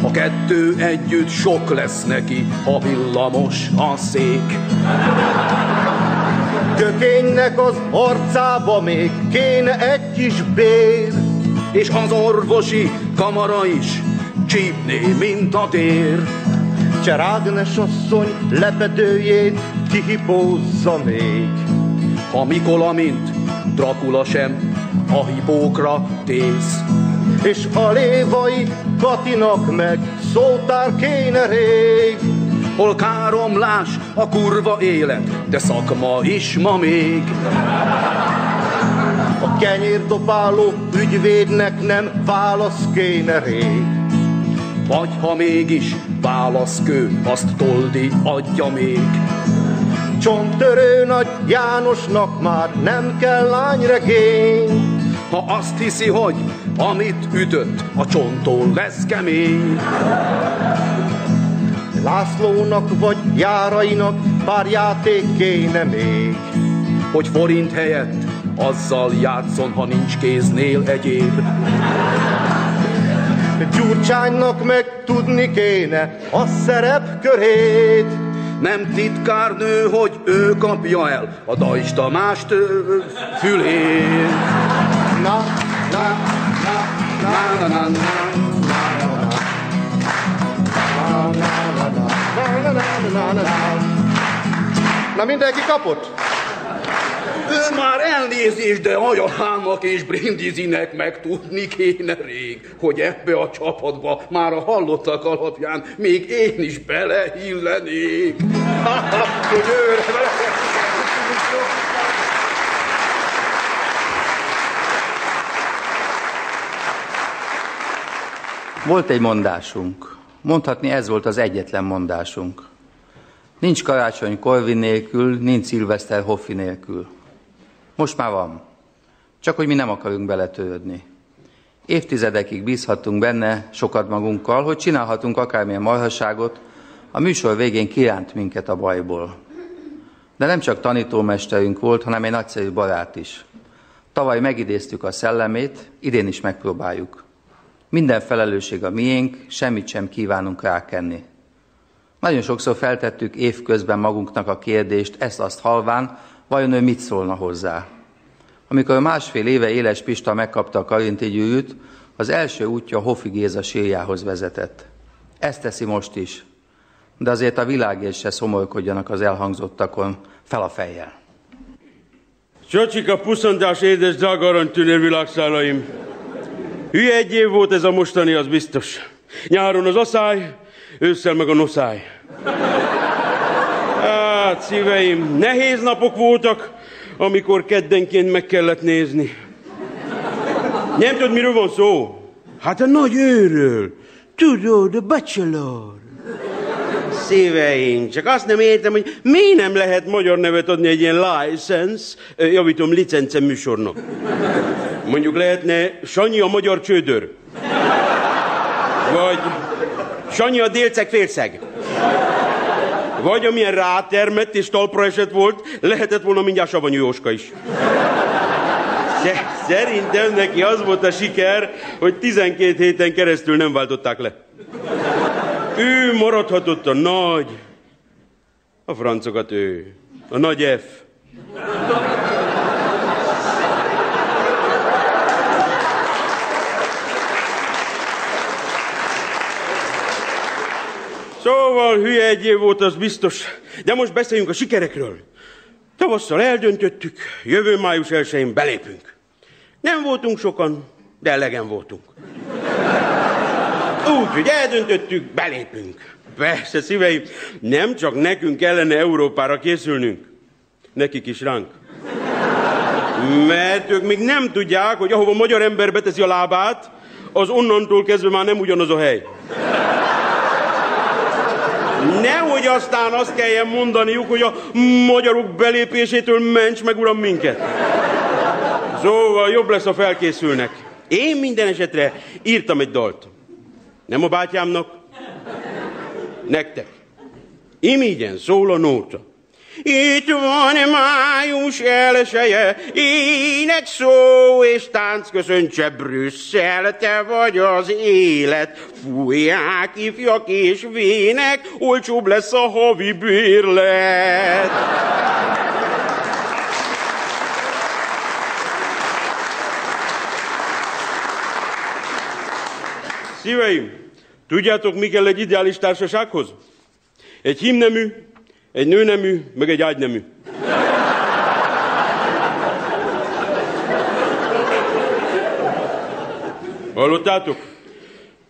A kettő együtt sok lesz neki, ha villamos a szék. Kökénynek az arcába még kéne egy kis bér. És az orvosi kamara is csípné, mint a tér. Cserágnes asszony lepedőjét kihipózza még. Ha Mikola, mint Dracula sem a hipókra tész. És a lévai Katinak meg szótár kéne rég. Hol káromlás a kurva élet, de szakma is ma még. A kenyérdobáló ügyvédnek nem válasz kéne rég. Vagy ha mégis válaszkő, azt Toldi adja még. Csonttörő nagy Jánosnak már nem kell lányregény. Ha azt hiszi, hogy amit ütött, a csonttól lesz kemény. Lászlónak vagy járainak pár játék kéne még. Hogy forint helyett azzal játszon, ha nincs kéznél egyéb. Gyurcsánynak meg tudni kéne a szerepkörét. Nem titkárnő, hogy ő kapja el a Dajs Tamást ö, fülét. Na, na, na, na, na, na, na, na, na, mindenki kapott? Ő már elnézés, de Ajahának és Brindizinek meg tudni kéne rég, hogy ebbe a csapatba már a hallottak alapján még én is beleillenék. hogy őre. Volt egy mondásunk. Mondhatni ez volt az egyetlen mondásunk. Nincs karácsony Corvin nélkül, nincs Szilveszter Hoffi nélkül. Most már van. Csak hogy mi nem akarunk beletörődni. Évtizedekig bízhattunk benne, sokat magunkkal, hogy csinálhatunk akármilyen marhaságot, a műsor végén kiránt minket a bajból. De nem csak tanítómesterünk volt, hanem egy nagyszerű barát is. Tavaly megidéztük a szellemét, idén is megpróbáljuk. Minden felelősség a miénk, semmit sem kívánunk rákenni. Nagyon sokszor feltettük évközben magunknak a kérdést, ezt-azt halván, vajon ő mit szólna hozzá. Amikor másfél éve Éles Pista megkapta a karinti gyűrűt, az első útja Hofi Géza sírjához vezetett. Ezt teszi most is. De azért a világért se szomorkodjanak az elhangzottakon, fel a fejjel. Csocsika puszantás édes drága tűnő világszálaim. Hülye egy év volt ez a mostani, az biztos. Nyáron az aszály, ősszel meg a noszály. Hát, szíveim, nehéz napok voltak, amikor keddenként meg kellett nézni. Nem tudod, miről van szó? Hát a nagy őről. Tudod, a bachelor. Szíveim, csak azt nem értem, hogy miért nem lehet magyar nevet adni egy ilyen license, javítom, licence műsornak. Mondjuk lehetne Sanyi a magyar csődör. Vagy Sanyi a délceg félszeg. Vagy amilyen rátermett és talpra esett volt, lehetett volna mindjárt Savanyú Jóska is. De szerintem neki az volt a siker, hogy 12 héten keresztül nem váltották le. Ő maradhatott a nagy, a francokat ő, a nagy F. Szóval hülye egy év volt, az biztos. De most beszéljünk a sikerekről. Tavasszal eldöntöttük, jövő május 1-én belépünk. Nem voltunk sokan, de elegen voltunk. Úgy, hogy eldöntöttük, belépünk. Persze, szíveim, nem csak nekünk kellene Európára készülnünk, nekik is ránk. Mert ők még nem tudják, hogy ahova magyar ember beteszi a lábát, az onnantól kezdve már nem ugyanaz a hely. Nehogy aztán azt kelljen mondaniuk, hogy a magyarok belépésétől ments meg, uram, minket. Szóval jobb lesz, ha felkészülnek. Én minden esetre írtam egy dalt. Nem a bátyámnak, nektek. Imígyen szól a nóta. Itt van május elseje, ének szó és tánc köszöntse Brüsszel, te vagy az élet. Fújják ifjak és vének, olcsóbb lesz a havi bérlet. Szíveim, tudjátok, mi kell egy ideális társasághoz? Egy himnemű, egy nőnemű, meg egy ágynemű. Hallottátok?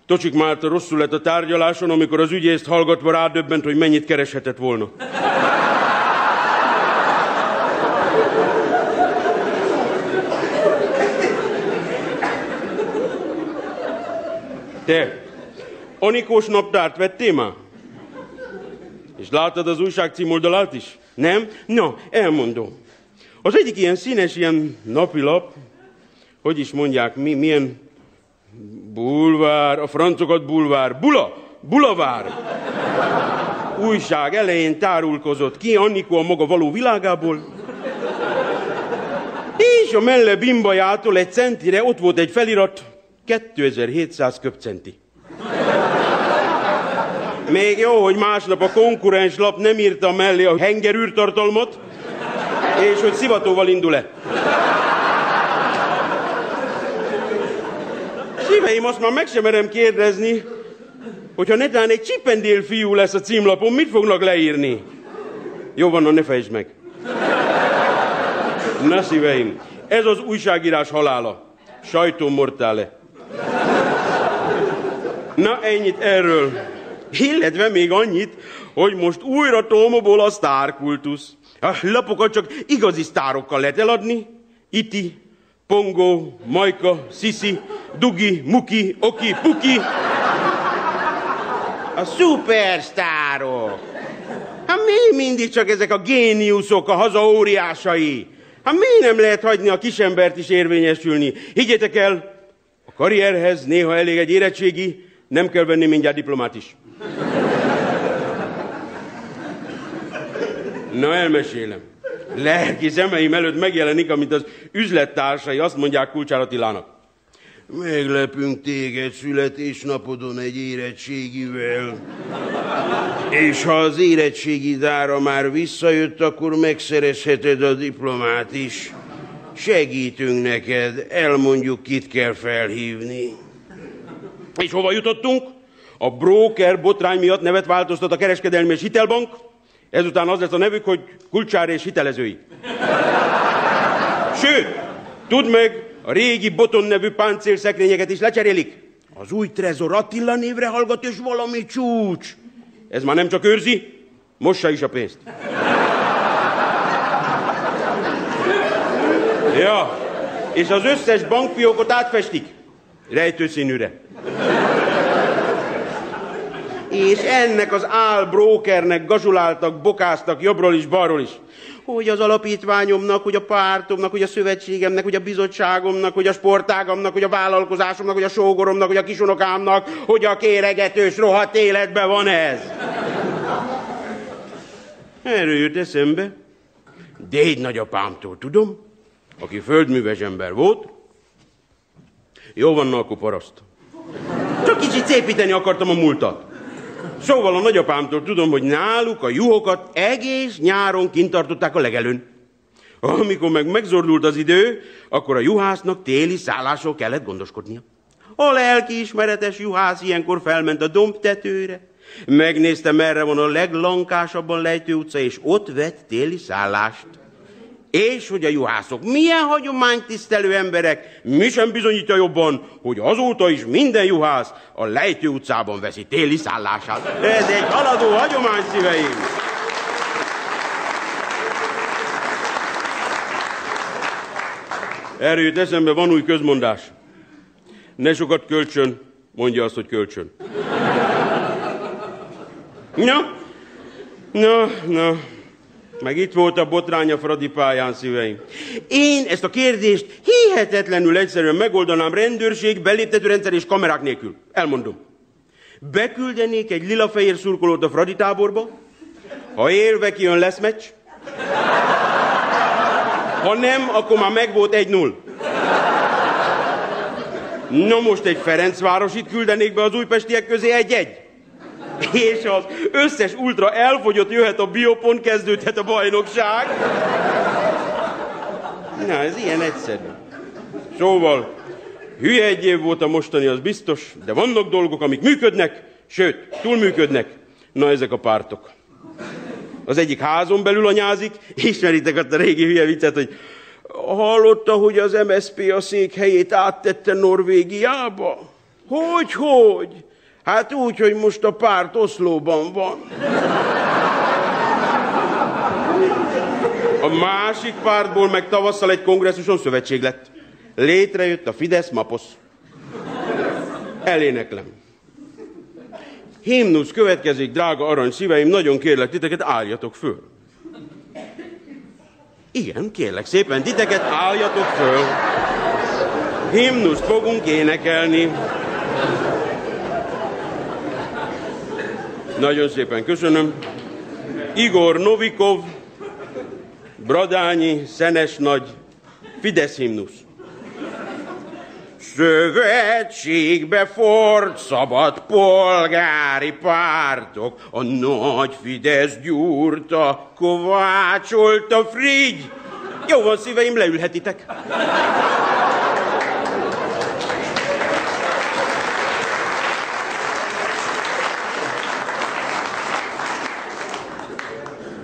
Tocsik Márta rosszul lett a tárgyaláson, amikor az ügyészt hallgatva rádöbbent, hogy mennyit kereshetett volna. Te, Anikós naptárt vettél már? És láttad az újság címoldalát is? Nem? Na, elmondom. Az egyik ilyen színes, ilyen napilap, hogy is mondják, mi, milyen bulvár, a francokat bulvár, bula, bulavár. Újság elején tárulkozott ki Annikó a maga való világából, és a melle bimbajától egy centire ott volt egy felirat, 2700 köpcenti. Még jó, hogy másnap a konkurens lap nem írta mellé a hengerűrtartalmat, és hogy szivatóval indul-e. Szíveim, azt már meg sem merem kérdezni, hogyha netán egy csipendél fiú lesz a címlapon, mit fognak leírni? Jó van, na ne fejtsd meg. Na szíveim, ez az újságírás halála. Sajtó mortále. Na ennyit erről. Illetve még annyit, hogy most újra Tomóból a sztárkultusz. A lapokat csak igazi sztárokkal lehet eladni. Iti, Pongo, Majka, Sisi, Dugi, Muki, Oki, Puki. A szupersztárok. Hát mi mindig csak ezek a géniuszok, a haza óriásai? Hát miért nem lehet hagyni a kisembert is érvényesülni? Higgyétek el, a karrierhez néha elég egy érettségi, nem kell venni mindjárt diplomát is. Na, elmesélem. Lelki szemeim előtt megjelenik, amit az üzlettársai azt mondják Kulcsár Attilának. Meglepünk téged születésnapodon egy érettségivel. És ha az érettségi dára már visszajött, akkor megszerezheted a diplomát is. Segítünk neked, elmondjuk, kit kell felhívni. És hova jutottunk? A broker botrány miatt nevet változtat a kereskedelmi és hitelbank, ezután az lesz a nevük, hogy kulcsár és hitelezői. Sőt, tudd meg, a régi Boton nevű páncélszekrényeket is lecserélik. Az új Trezor Attila névre hallgat, és valami csúcs. Ez már nem csak őrzi, mossa is a pénzt. Ja, és az összes bankfiókot átfestik. Rejtőszínűre. És ennek az álbrókernek gazsuláltak, bokáztak jobbról is, balról is. Hogy az alapítványomnak, hogy a pártomnak, hogy a szövetségemnek, hogy a bizottságomnak, hogy a sportágamnak, hogy a vállalkozásomnak, hogy a sógoromnak, hogy a kisunokámnak, hogy a kéregetős rohadt életben van ez. Erről jött eszembe. Déd nagyapámtól tudom, aki földműves ember volt. Jó van, akkor paraszt. Csak kicsit szépíteni akartam a múltat. Szóval a nagyapámtól tudom, hogy náluk a juhokat egész nyáron kint tartották a legelőn. Amikor meg megzordult az idő, akkor a juhásznak téli szállásról kellett gondoskodnia. A lelkiismeretes juhász ilyenkor felment a dombtetőre, megnézte, merre van a leglankásabban lejtő utca, és ott vett téli szállást. És hogy a juhászok milyen hagyománytisztelő emberek, mi sem bizonyítja jobban, hogy azóta is minden juhász a Lejtő utcában veszi téli szállását. Ez egy haladó hagyomány, szíveim! Erről jut eszembe, van új közmondás. Ne sokat kölcsön, mondja azt, hogy kölcsön. Na, na, na, meg itt volt a botrány a Fradi pályán, szíveim. Én ezt a kérdést hihetetlenül egyszerűen megoldanám rendőrség, beléptető rendszer és kamerák nélkül. Elmondom. Beküldenék egy lila-fehér szurkolót a Fradi táborba, ha élve kijön lesz meccs, ha nem, akkor már megvolt egy null. Na most egy Ferencvárosit küldenék be az újpestiek közé egy-egy. És az összes ultra elfogyott, jöhet a biopont, kezdődhet a bajnokság. Na, ez ilyen egyszerű. Szóval, hülye egy év volt a mostani, az biztos, de vannak dolgok, amik működnek, sőt, túlműködnek. Na, ezek a pártok. Az egyik házon belül anyázik, ismeritek azt a régi hülye viccet, hogy hallotta, hogy az MSP a székhelyét áttette Norvégiába? Hogy, hogy? Hát úgy, hogy most a párt Oszlóban van. A másik pártból meg tavasszal egy kongresszuson szövetség lett. Létrejött a Fidesz Maposz. Eléneklem. Himnusz következik, drága arany szíveim, nagyon kérlek titeket, álljatok föl. Igen, kérlek szépen, titeket álljatok föl. Himnuszt fogunk énekelni. Nagyon szépen köszönöm. Igor Novikov, Bradányi, Szenes Nagy, Fidesz himnusz. Szövetségbe ford szabad polgári pártok, a nagy Fidesz gyúrta, kovácsolta Frigy. Jó van, szíveim, leülhetitek.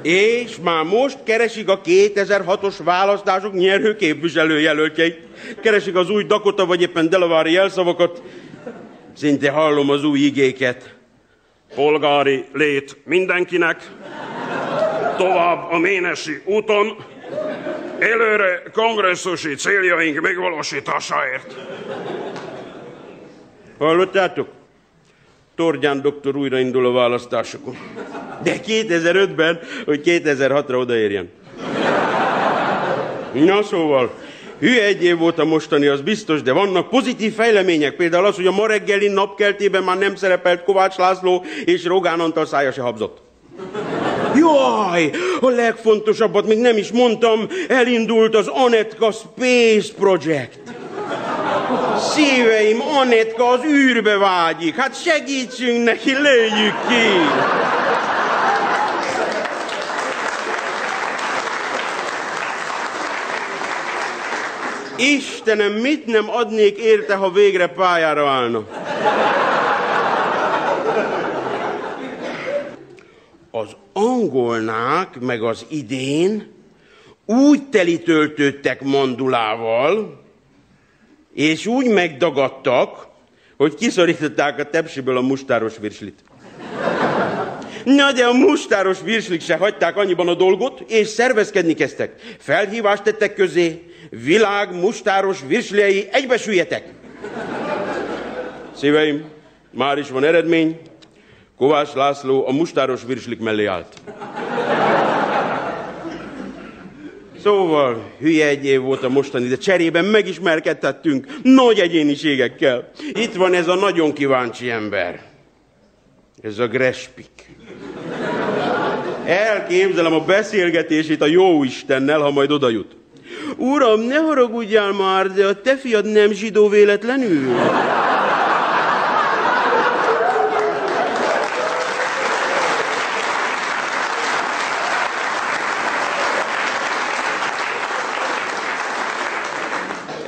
És már most keresik a 2006-os választások nyerő képviselőjelöltjeit. Keresik az új Dakota vagy éppen Delaware jelszavakat. Szinte hallom az új igéket. Polgári lét mindenkinek, tovább a Ménesi úton, előre kongresszusi céljaink megvalósításáért. Hallottátok? Tordján doktor újraindul a választásokon. De 2005-ben, hogy 2006-ra odaérjen. Na szóval, hülye egy év volt a mostani, az biztos, de vannak pozitív fejlemények. Például az, hogy a ma reggeli napkeltében már nem szerepelt Kovács László, és Rogán Antal szája se habzott. Jaj, a legfontosabbat még nem is mondtam, elindult az Anetka Space Project. Szíveim, Anetka az űrbe vágyik. Hát segítsünk neki, lőjük ki! Istenem, mit nem adnék érte, ha végre pályára állna? Az angolnák, meg az idén úgy telítöltöttek mandulával, és úgy megdagadtak, hogy kiszorították a tepsiből a mustáros virslit. Na de a mustáros virslik se hagyták annyiban a dolgot, és szervezkedni kezdtek. Felhívást tettek közé, világ mustáros virsliei egybesüljetek! Szíveim, már is van eredmény. Kovács László a mustáros virslik mellé állt. Szóval, hülye egy év volt a mostani, de cserében megismerkedtettünk nagy egyéniségekkel. Itt van ez a nagyon kíváncsi ember. Ez a Grespik. Elképzelem a beszélgetését a jó Istennel, ha majd oda jut. Uram, ne haragudjál már, de a te fiad nem zsidó véletlenül?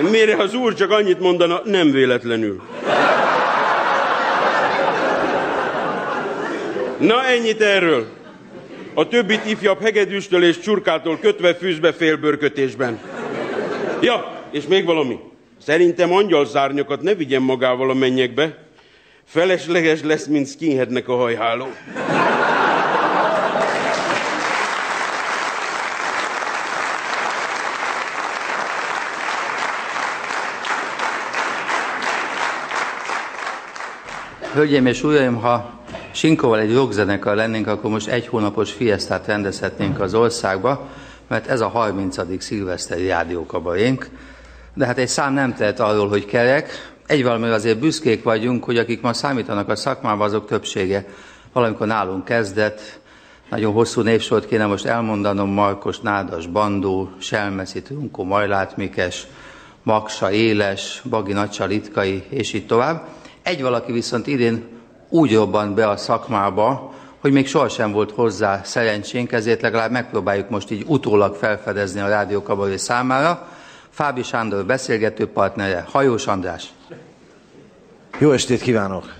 Mire az úr csak annyit mondana, nem véletlenül. Na ennyit erről. A többit ifjabb hegedűstől és csurkától kötve fűzbe félbőrkötésben. Ja, és még valami. Szerintem angyalszárnyakat ne vigyen magával a mennyekbe. Felesleges lesz, mint skinheadnek a hajháló. Hölgyeim és uraim, ha Sinkóval egy rockzenekar lennénk, akkor most egy hónapos fiesztát rendezhetnénk az országba, mert ez a 30. szilveszteri rádiókabarénk. De hát egy szám nem tehet arról, hogy kerek. Egy valami azért büszkék vagyunk, hogy akik ma számítanak a szakmában, azok többsége valamikor nálunk kezdett. Nagyon hosszú névsort kéne most elmondanom, Markos, Nádas, Bandó, Selmeszi, Trunkó, Majlát, Mikes, Maksa, Éles, Bagi, Nacsa, Litkai, és így tovább. Egy valaki viszont idén úgy robbant be a szakmába, hogy még sohasem volt hozzá szerencsénk, ezért legalább megpróbáljuk most így utólag felfedezni a Rádió Kabaré számára. Fábi Sándor beszélgető partnere, Hajós András. Jó estét kívánok!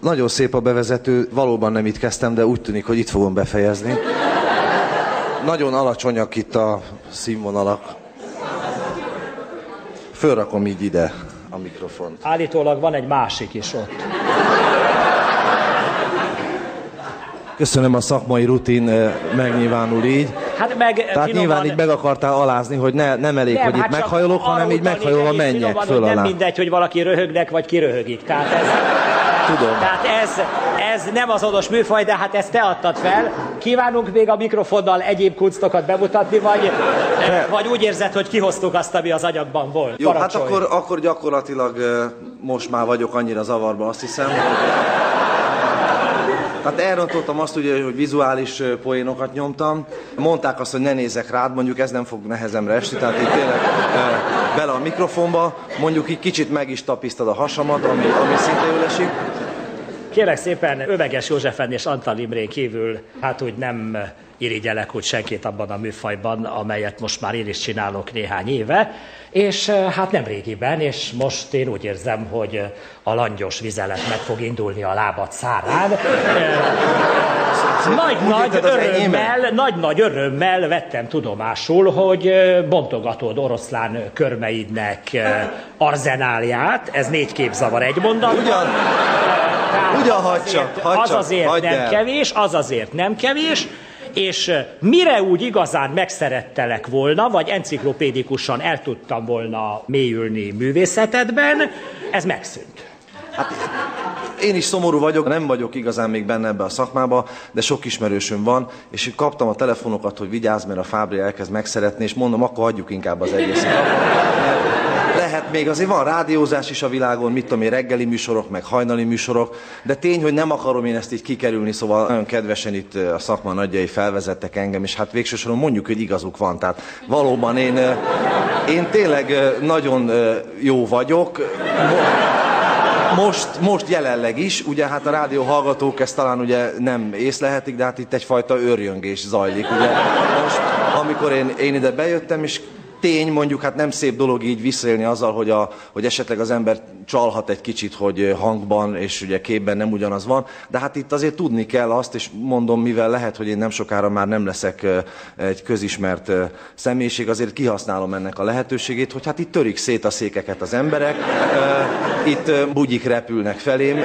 Nagyon szép a bevezető, valóban nem itt kezdtem, de úgy tűnik, hogy itt fogom befejezni. Nagyon alacsonyak itt a színvonalak. Fölrakom így ide a mikrofont. Állítólag van egy másik is ott. Köszönöm a szakmai rutin eh, megnyilvánul így. Hát meg Tehát finoman, nyilván így meg akartál alázni, hogy ne, nem elég, nem, hogy itt hát csak meghajolok, hanem így meghajolva menjek föl hogy Nem alá. mindegy, hogy valaki röhögnek, vagy kiröhögik. Tehát ez, Tudom. tehát ez, ez nem az ados műfaj, de hát ezt te adtad fel. Kívánunk még a mikrofonnal egyéb kunstokat bemutatni, vagy, vagy úgy érzed, hogy kihoztuk azt, ami az anyagban volt? Jó, hát Parancsolj. akkor, akkor gyakorlatilag most már vagyok annyira zavarba, azt hiszem. Hát elrontottam azt ugye, hogy vizuális poénokat nyomtam. Mondták azt, hogy ne nézek rád, mondjuk ez nem fog nehezemre esni, tehát így tényleg bele a mikrofonba, mondjuk így kicsit meg is tapisztad a hasamat, ami, ami szintén jól esik. Kérlek szépen, Öveges Józsefen és Antal Imrén kívül, hát úgy nem irigyelek, hogy senkit abban a műfajban, amelyet most már én is csinálok néhány éve, és hát nem régiben, és most én úgy érzem, hogy a langyos vizelet meg fog indulni a lábad szárán. Nagy-nagy örömmel, nagy-nagy örömmel vettem tudomásul, hogy bontogatod oroszlán körmeidnek arzenálját, ez négy képzavar egy mondatban. Ugyan, ugyan azért- csak, hagyd Az azért hagyd nem el. kevés, az azért nem kevés, és mire úgy igazán megszerettelek volna, vagy enciklopédikusan el tudtam volna mélyülni művészetedben, ez megszűnt. Én is szomorú vagyok, nem vagyok igazán még benne ebbe a szakmába, de sok ismerősöm van, és kaptam a telefonokat, hogy vigyázz, mert a Fábri elkezd megszeretni, és mondom, akkor hagyjuk inkább az egészet. Lehet még, azért van rádiózás is a világon, mit tudom én, reggeli műsorok, meg hajnali műsorok, de tény, hogy nem akarom én ezt így kikerülni, szóval nagyon kedvesen itt a szakma nagyjai felvezettek engem, és hát végső soron mondjuk, hogy igazuk van. Tehát valóban én, én tényleg nagyon jó vagyok. Most, most jelenleg is, ugye hát a rádió hallgatók ezt talán ugye nem észlehetik, de hát itt egyfajta őrjöngés zajlik, ugye. Most, amikor én, én ide bejöttem, és tény, mondjuk hát nem szép dolog így visszaélni azzal, hogy, a, hogy esetleg az ember csalhat egy kicsit, hogy hangban és ugye képben nem ugyanaz van, de hát itt azért tudni kell azt, és mondom, mivel lehet, hogy én nem sokára már nem leszek egy közismert személyiség, azért kihasználom ennek a lehetőségét, hogy hát itt törik szét a székeket az emberek, itt bugyik repülnek felém,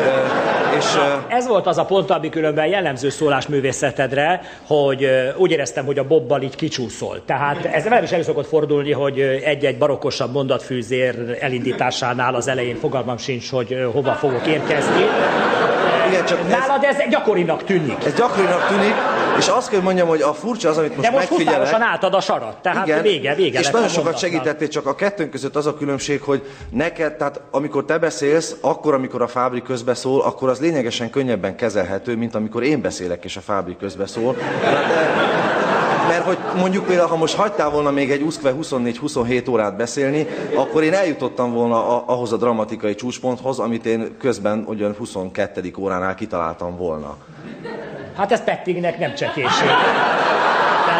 és ö, Ez volt az a pont, ami különben jellemző szólásművészetedre, hogy úgy éreztem, hogy a bobbal így kicsúszol. Tehát ez velem is elő szokott fordulni, hogy ö, egy-egy barokkosabb mondatfűzér elindításánál az elején fogalmam sincs, hogy hova fogok érkezni. Igen, csak Nálad ez gyakorinak tűnik. Ez gyakorinak tűnik, és azt kell hogy mondjam, hogy a furcsa az, amit most, De most megfigyelek. álltad a sarat, tehát Igen, vége, vége és nagyon sokat segítettél, csak a kettőnk között az a különbség, hogy neked, tehát amikor te beszélsz, akkor, amikor a Fábri közbeszól, akkor az lényegesen könnyebben kezelhető, mint amikor én beszélek és a Fábri közbeszól. Eh, mert hogy mondjuk például, ha most hagytál volna még egy uszkve 24-27 órát beszélni, akkor én eljutottam volna a- ahhoz a dramatikai csúcsponthoz, amit én közben ugyan 22. óránál kitaláltam volna. Hát ez Pettingnek nem csekéség.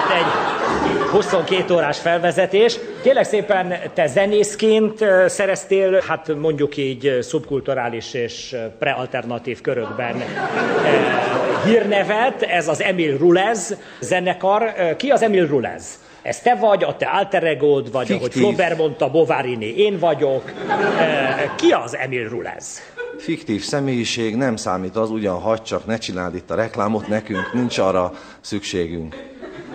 Tehát egy 22 órás felvezetés. Kérlek szépen, te zenészként szereztél, hát mondjuk így szubkulturális és prealternatív körökben hírnevet, ez az Emil Rulez zenekar. Ki az Emil Rulez? Ez te vagy, a te alter egód, vagy ahogy Fiktív. Flaubert mondta, Bovarini, én vagyok. Ki az Emil Rulez? Fiktív személyiség, nem számít az, ugyan hagyd csak, ne csináld itt a reklámot, nekünk nincs arra szükségünk.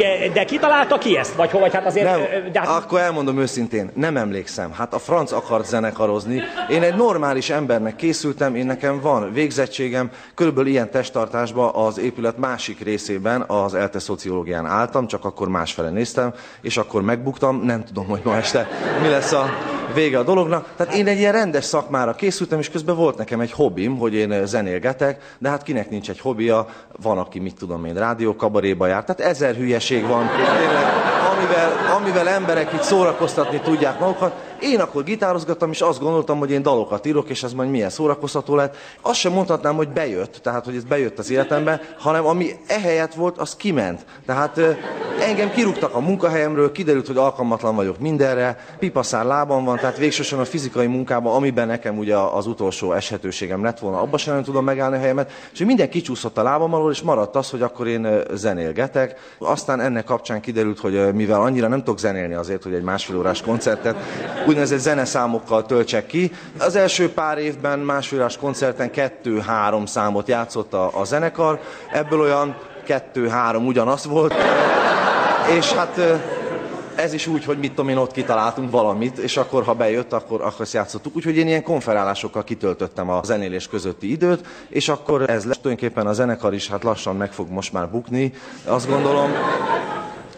De, de ki találta ki ezt? Vagy hol? Vagy hát azért... Nem, de hát akkor elmondom őszintén, nem emlékszem. Hát a franc akart zenekarozni. Én egy normális embernek készültem, én nekem van végzettségem, körülbelül ilyen testtartásban az épület másik részében, az ELTE szociológián álltam, csak akkor másfele néztem, és akkor megbuktam, nem tudom, hogy ma este mi lesz a vége a dolognak. Tehát én egy ilyen rendes szakmára készültem, és közben volt nekem egy hobbim, hogy én zenélgetek, de hát kinek nincs egy hobbija, van, aki mit tudom én, rádió, kabaréba jár, tehát ezer hülyeség van, tényleg, amivel, amivel emberek itt szórakoztatni tudják magukat. Én akkor gitározgattam, és azt gondoltam, hogy én dalokat írok, és ez majd milyen szórakoztató lett. Azt sem mondhatnám, hogy bejött, tehát hogy ez bejött az életembe, hanem ami ehelyett volt, az kiment. Tehát engem kirúgtak a munkahelyemről, kiderült, hogy alkalmatlan vagyok mindenre, pipaszár lábam van, tehát végsősorban a fizikai munkában, amiben nekem ugye az utolsó eshetőségem lett volna, abban sem nem tudom megállni a helyemet, és minden kicsúszott a lábam alól, és maradt az, hogy akkor én zenélgetek. Aztán ennek kapcsán kiderült, hogy ö, mivel annyira nem tudok zenélni azért, hogy egy másfél órás koncertet úgynevezett zeneszámokkal töltsek ki. Az első pár évben másfél órás koncerten kettő-három számot játszott a, a zenekar, ebből olyan kettő-három ugyanaz volt, és hát ez is úgy, hogy mit tudom én, ott kitaláltunk valamit, és akkor, ha bejött, akkor, akkor azt játszottuk. Úgyhogy én ilyen konferálásokkal kitöltöttem a zenélés közötti időt, és akkor ez lesz. Tulajdonképpen a zenekar is hát lassan meg fog most már bukni, azt gondolom.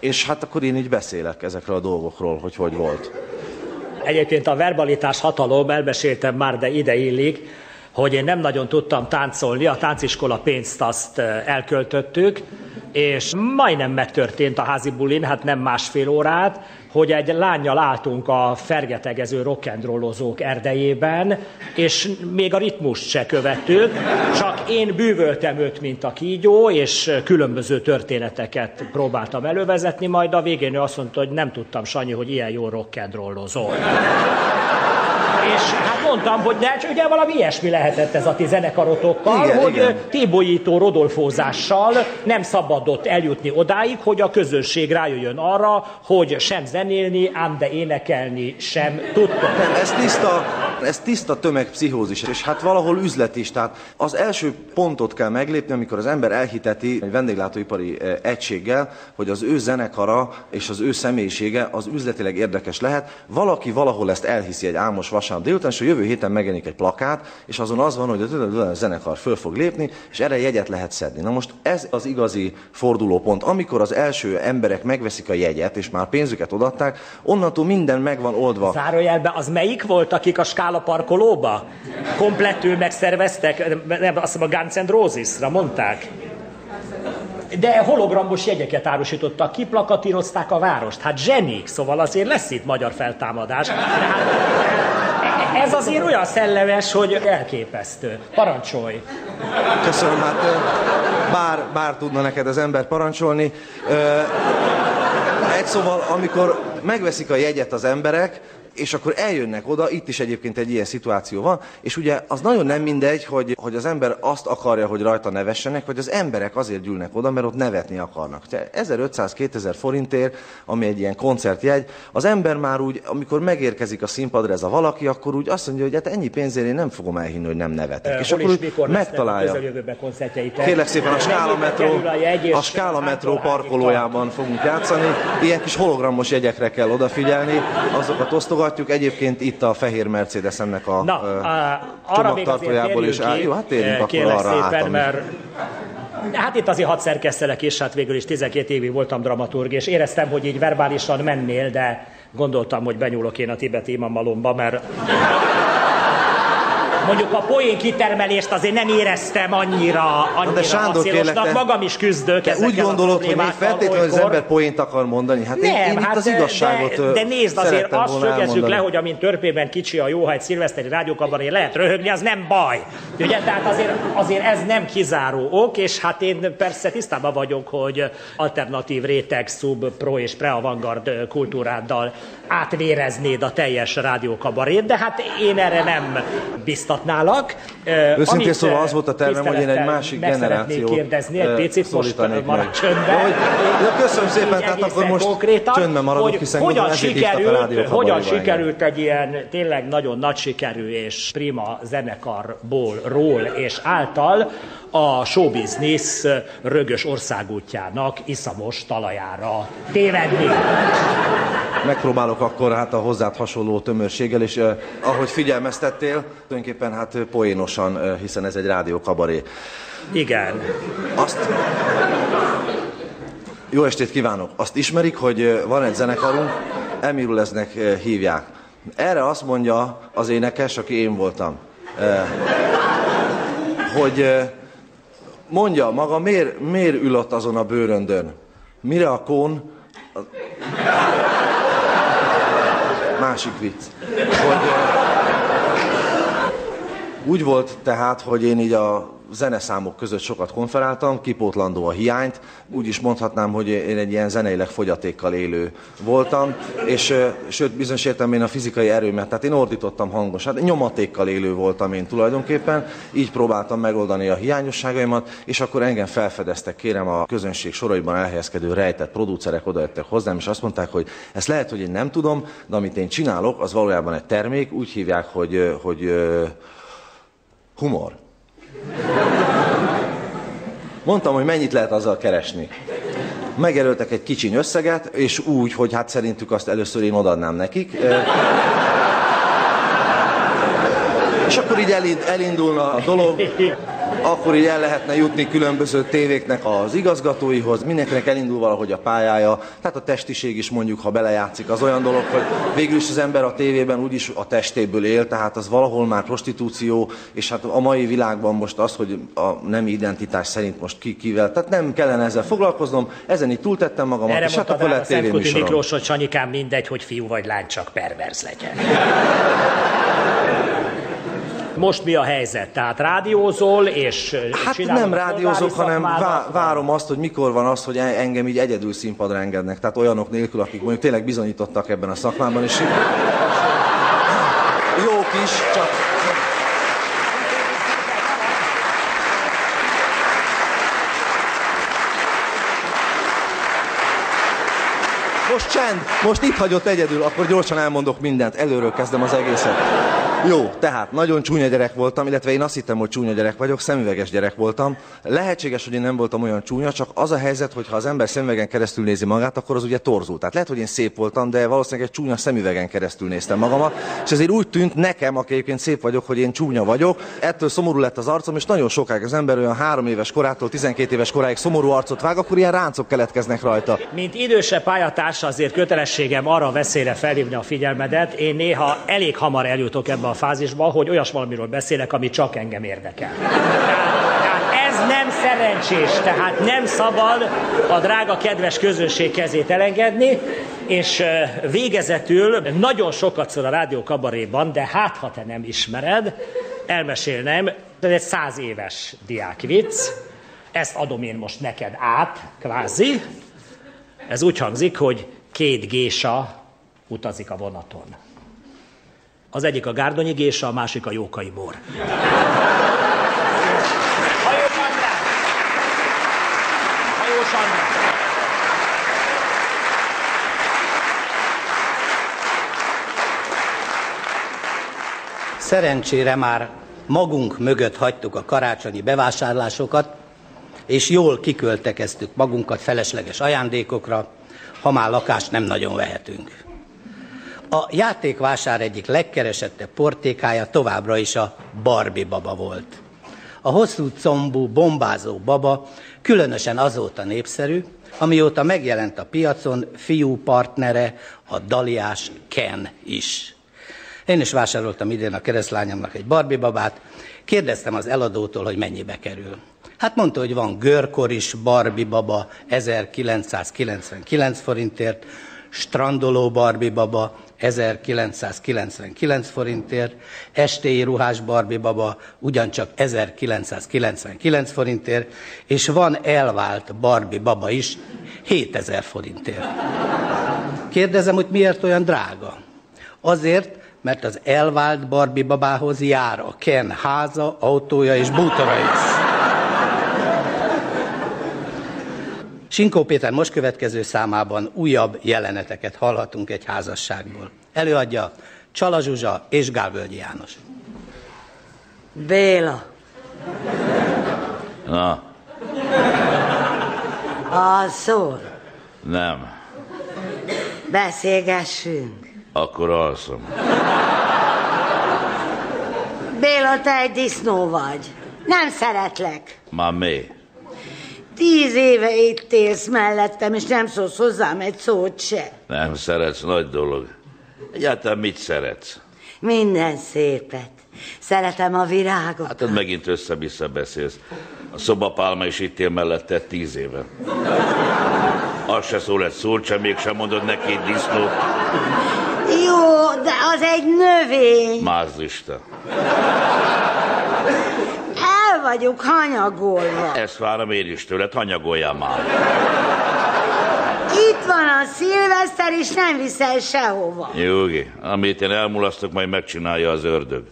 És hát akkor én így beszélek ezekről a dolgokról, hogy hogy volt. Egyébként a verbalitás hatalom, elmeséltem már, de ide illik, hogy én nem nagyon tudtam táncolni, a tánciskola pénzt azt elköltöttük, és majdnem megtörtént a házi bulin, hát nem másfél órát, hogy egy lányjal álltunk a fergetegező rock'n'rollozók erdejében, és még a ritmust se követtük, csak én bűvöltem őt, mint a kígyó, és különböző történeteket próbáltam elővezetni, majd a végén ő azt mondta, hogy nem tudtam, Sanyi, hogy ilyen jó rock'n'rollozol. És hát mondtam, hogy csak ugye valami ilyesmi lehetett ez a ti zenekarotokkal, Igen, hogy igen. tébolyító rodolfózással nem szabadott eljutni odáig, hogy a közönség rájöjjön arra, hogy sem zenélni, ám de énekelni sem tudtok. Nem, ez tiszta, ez tiszta tömegpszichózis, és hát valahol üzlet is. Tehát az első pontot kell meglépni, amikor az ember elhiteti egy vendéglátóipari eh, egységgel, hogy az ő zenekara és az ő személyisége az üzletileg érdekes lehet. Valaki valahol ezt elhiszi egy álmos vasárnap délután, és a jövő héten megjelenik egy plakát, és azon az van, hogy a zenekar föl fog lépni, és erre jegyet lehet szedni. Na most ez az igazi fordulópont. Amikor az első emberek megveszik a jegyet, és már pénzüket odatták, onnantól minden meg van oldva. Zárójelbe, az melyik volt, akik a Skála parkolóba komplettül megszerveztek, nem, azt hiszem a Guns N' Roses-ra mondták? De hologramos jegyeket árusítottak ki, plakatírozták a várost. Hát zsenik, szóval azért lesz itt magyar feltámadás. De hát ez azért olyan szellemes, hogy elképesztő. Parancsolj! Köszönöm, hát bár, bár tudna neked az ember parancsolni. Egy szóval, amikor megveszik a jegyet az emberek, és akkor eljönnek oda, itt is egyébként egy ilyen szituáció van, és ugye az nagyon nem mindegy, hogy, hogy az ember azt akarja, hogy rajta nevessenek, vagy az emberek azért gyűlnek oda, mert ott nevetni akarnak. Te 1500-2000 forintért, ami egy ilyen koncertjegy, az ember már úgy, amikor megérkezik a színpadra ez a valaki, akkor úgy azt mondja, hogy hát ennyi pénzért én nem fogom elhinni, hogy nem nevetek. és Hol akkor és úgy mikor megtalálja. Kérlek szépen, a Skála metró, a Skála metró parkolójában fogunk játszani. Ilyen kis hologramos jegyekre kell odafigyelni, azokat osztogatjuk. Egyébként itt a fehér Mercedesemnek a, Na, azért csomagtartójából is áll. Jó, hát térjünk akkor arra szépen, át, mert Hát itt azért hat szerkesztelek, és hát végül is 12 évig voltam dramaturg, és éreztem, hogy így verbálisan mennél, de gondoltam, hogy benyúlok én a tibeti imamalomba, mert mondjuk a poén kitermelést azért nem éreztem annyira, annyira de Sándor, kérlek, magam is küzdök Te úgy gondolod, hogy még feltétlenül az ember poént akar mondani? Hát én, Nem, én itt hát az igazságot de, de nézd, azért azt szögezzük le, hogy amint törpében kicsi a jó, ha egy szilveszteri rádiókabaré lehet röhögni, az nem baj. Ugye, tehát azért, azért ez nem kizáró ok, és hát én persze tisztában vagyok, hogy alternatív réteg, szub, pro és pre-avantgard kultúráddal átvéreznéd a teljes rádiókabarét, de hát én erre nem biztatnálak. Ö, Őszintén amit, szóval az volt a tervem, hogy én egy másik generációt kérdezni egy picit, most meg. csöndben. Hogy, ja, köszönöm szépen, tehát akkor most konkrétan, csöndben maradok, hogy hiszen hogyan a sikerült, rádió hogyan sikerült egy ilyen tényleg nagyon nagy sikerű és prima zenekarból, ról és által a showbiznisz rögös országútjának iszamos talajára tévedni. Megpróbálok akkor hát a hozzád hasonló tömörséggel, és eh, ahogy figyelmeztettél, tulajdonképpen hát eh, poénosan, hiszen ez egy rádió kabaré. Igen. Azt... Jó estét kívánok! Azt ismerik, hogy van egy zenekarunk, Emiruleznek eh, hívják. Erre azt mondja az énekes, aki én voltam, hogy mondja maga, miért, miért ül ott azon a bőröndön? Mire a kón Másik vicc. Hogy, úgy volt tehát, hogy én így a zeneszámok között sokat konferáltam, kipótlandó a hiányt, úgy is mondhatnám, hogy én egy ilyen zeneileg fogyatékkal élő voltam, és sőt, bizonyos értelemben a fizikai erőmet, tehát én ordítottam hangos, hát nyomatékkal élő voltam én tulajdonképpen, így próbáltam megoldani a hiányosságaimat, és akkor engem felfedeztek, kérem a közönség soraiban elhelyezkedő rejtett producerek odajöttek hozzám, és azt mondták, hogy ezt lehet, hogy én nem tudom, de amit én csinálok, az valójában egy termék, úgy hívják, hogy, hogy humor. Mondtam, hogy mennyit lehet azzal keresni. Megerőltek egy kicsiny összeget, és úgy, hogy hát szerintük azt először én odaadnám nekik. És akkor így elind, elindulna a dolog. Akkor így el lehetne jutni különböző tévéknek az igazgatóihoz, mindenkinek elindul valahogy a pályája, tehát a testiség is mondjuk, ha belejátszik, az olyan dolog, hogy végül is az ember a tévében úgyis a testéből él, tehát az valahol már prostitúció, és hát a mai világban most az, hogy a nem identitás szerint most ki kivel, tehát nem kellene ezzel foglalkoznom, ezen így túltettem magamat, Erre és hát akkor Szentkuti tévéműsorom. Miklós, hogy Sanyikám mindegy, hogy fiú vagy lány, csak perverz legyen. Most mi a helyzet? Tehát rádiózol, és Hát nem rádiózok, hanem vá- várom azt, hogy mikor van az, hogy en- engem így egyedül színpadra engednek. Tehát olyanok nélkül, akik mondjuk tényleg bizonyítottak ebben a szakmában, és jók is, csak Most csend, most itt hagyott egyedül, akkor gyorsan elmondok mindent, előről kezdem az egészet. Jó, tehát nagyon csúnya gyerek voltam, illetve én azt hittem, hogy csúnya gyerek vagyok, szemüveges gyerek voltam. Lehetséges, hogy én nem voltam olyan csúnya, csak az a helyzet, hogy ha az ember szemüvegen keresztül nézi magát, akkor az ugye torzul. Tehát lehet, hogy én szép voltam, de valószínűleg egy csúnya szemüvegen keresztül néztem magamat, és ezért úgy tűnt nekem, aki egyébként szép vagyok, hogy én csúnya vagyok. Ettől szomorú lett az arcom, és nagyon sokáig az ember olyan három éves korától 12 éves koráig szomorú arcot vág, akkor ilyen ráncok keletkeznek rajta. Mint idősebb pályatárs azért kötelességem arra veszélyre felhívni a figyelmedet. Én néha elég hamar eljutok ebbe a fázisba, hogy olyas valamiről beszélek, ami csak engem érdekel. Ez nem szerencsés, tehát nem szabad a drága kedves közönség kezét elengedni, és végezetül nagyon sokat szól a rádió kabaréban, de hát ha te nem ismered, elmesélnem, ez egy száz éves diákvicc, ezt adom én most neked át, kvázi, ez úgy hangzik, hogy két gésa utazik a vonaton. Az egyik a gárdonyi gésa, a másik a jókai bor. Hajós András! Hajós András! Szerencsére már magunk mögött hagytuk a karácsonyi bevásárlásokat, és jól kiköltekeztük magunkat felesleges ajándékokra, ha már lakást nem nagyon vehetünk. A játékvásár egyik legkeresettebb portékája továbbra is a Barbie baba volt. A hosszú combú, bombázó baba különösen azóta népszerű, amióta megjelent a piacon fiú partnere, a daliás Ken is. Én is vásároltam idén a keresztlányomnak egy Barbie babát, kérdeztem az eladótól, hogy mennyibe kerül. Hát mondta, hogy van görkor is Barbie baba 1999 forintért, strandoló Barbie baba 1999 forintért, estéi ruhás Barbie baba ugyancsak 1999 forintért, és van elvált Barbie baba is 7000 forintért. Kérdezem, hogy miért olyan drága? Azért, mert az elvált Barbie babához jár a Ken háza, autója és bútora is. Sinkó Péter most következő számában újabb jeleneteket hallhatunk egy házasságból. Előadja Csala Zsuzsa és Gálvölgyi János. Béla, Na, alszol, nem. beszélgessünk. Akkor alszom. Béla, te egy disznó vagy. Nem szeretlek. Már mi? Tíz éve itt élsz mellettem, és nem szólsz hozzám egy szót se. Nem szeretsz, nagy dolog. Egyáltalán mit szeretsz? Minden szépet. Szeretem a virágot. Hát ott megint össze-vissza beszélsz. A szobapálma is itt él mellette tíz éve. Az se szól egy szót sem, mégsem mondod neki egy disznó. Jó, de az egy növény. Mázlista. Vagyok hanyagolva. Ezt várom én is tőled, hanyagoljál már. Itt van a szilveszter, és nem viszel sehova. Jogi, amit én elmulasztok, majd megcsinálja az ördög.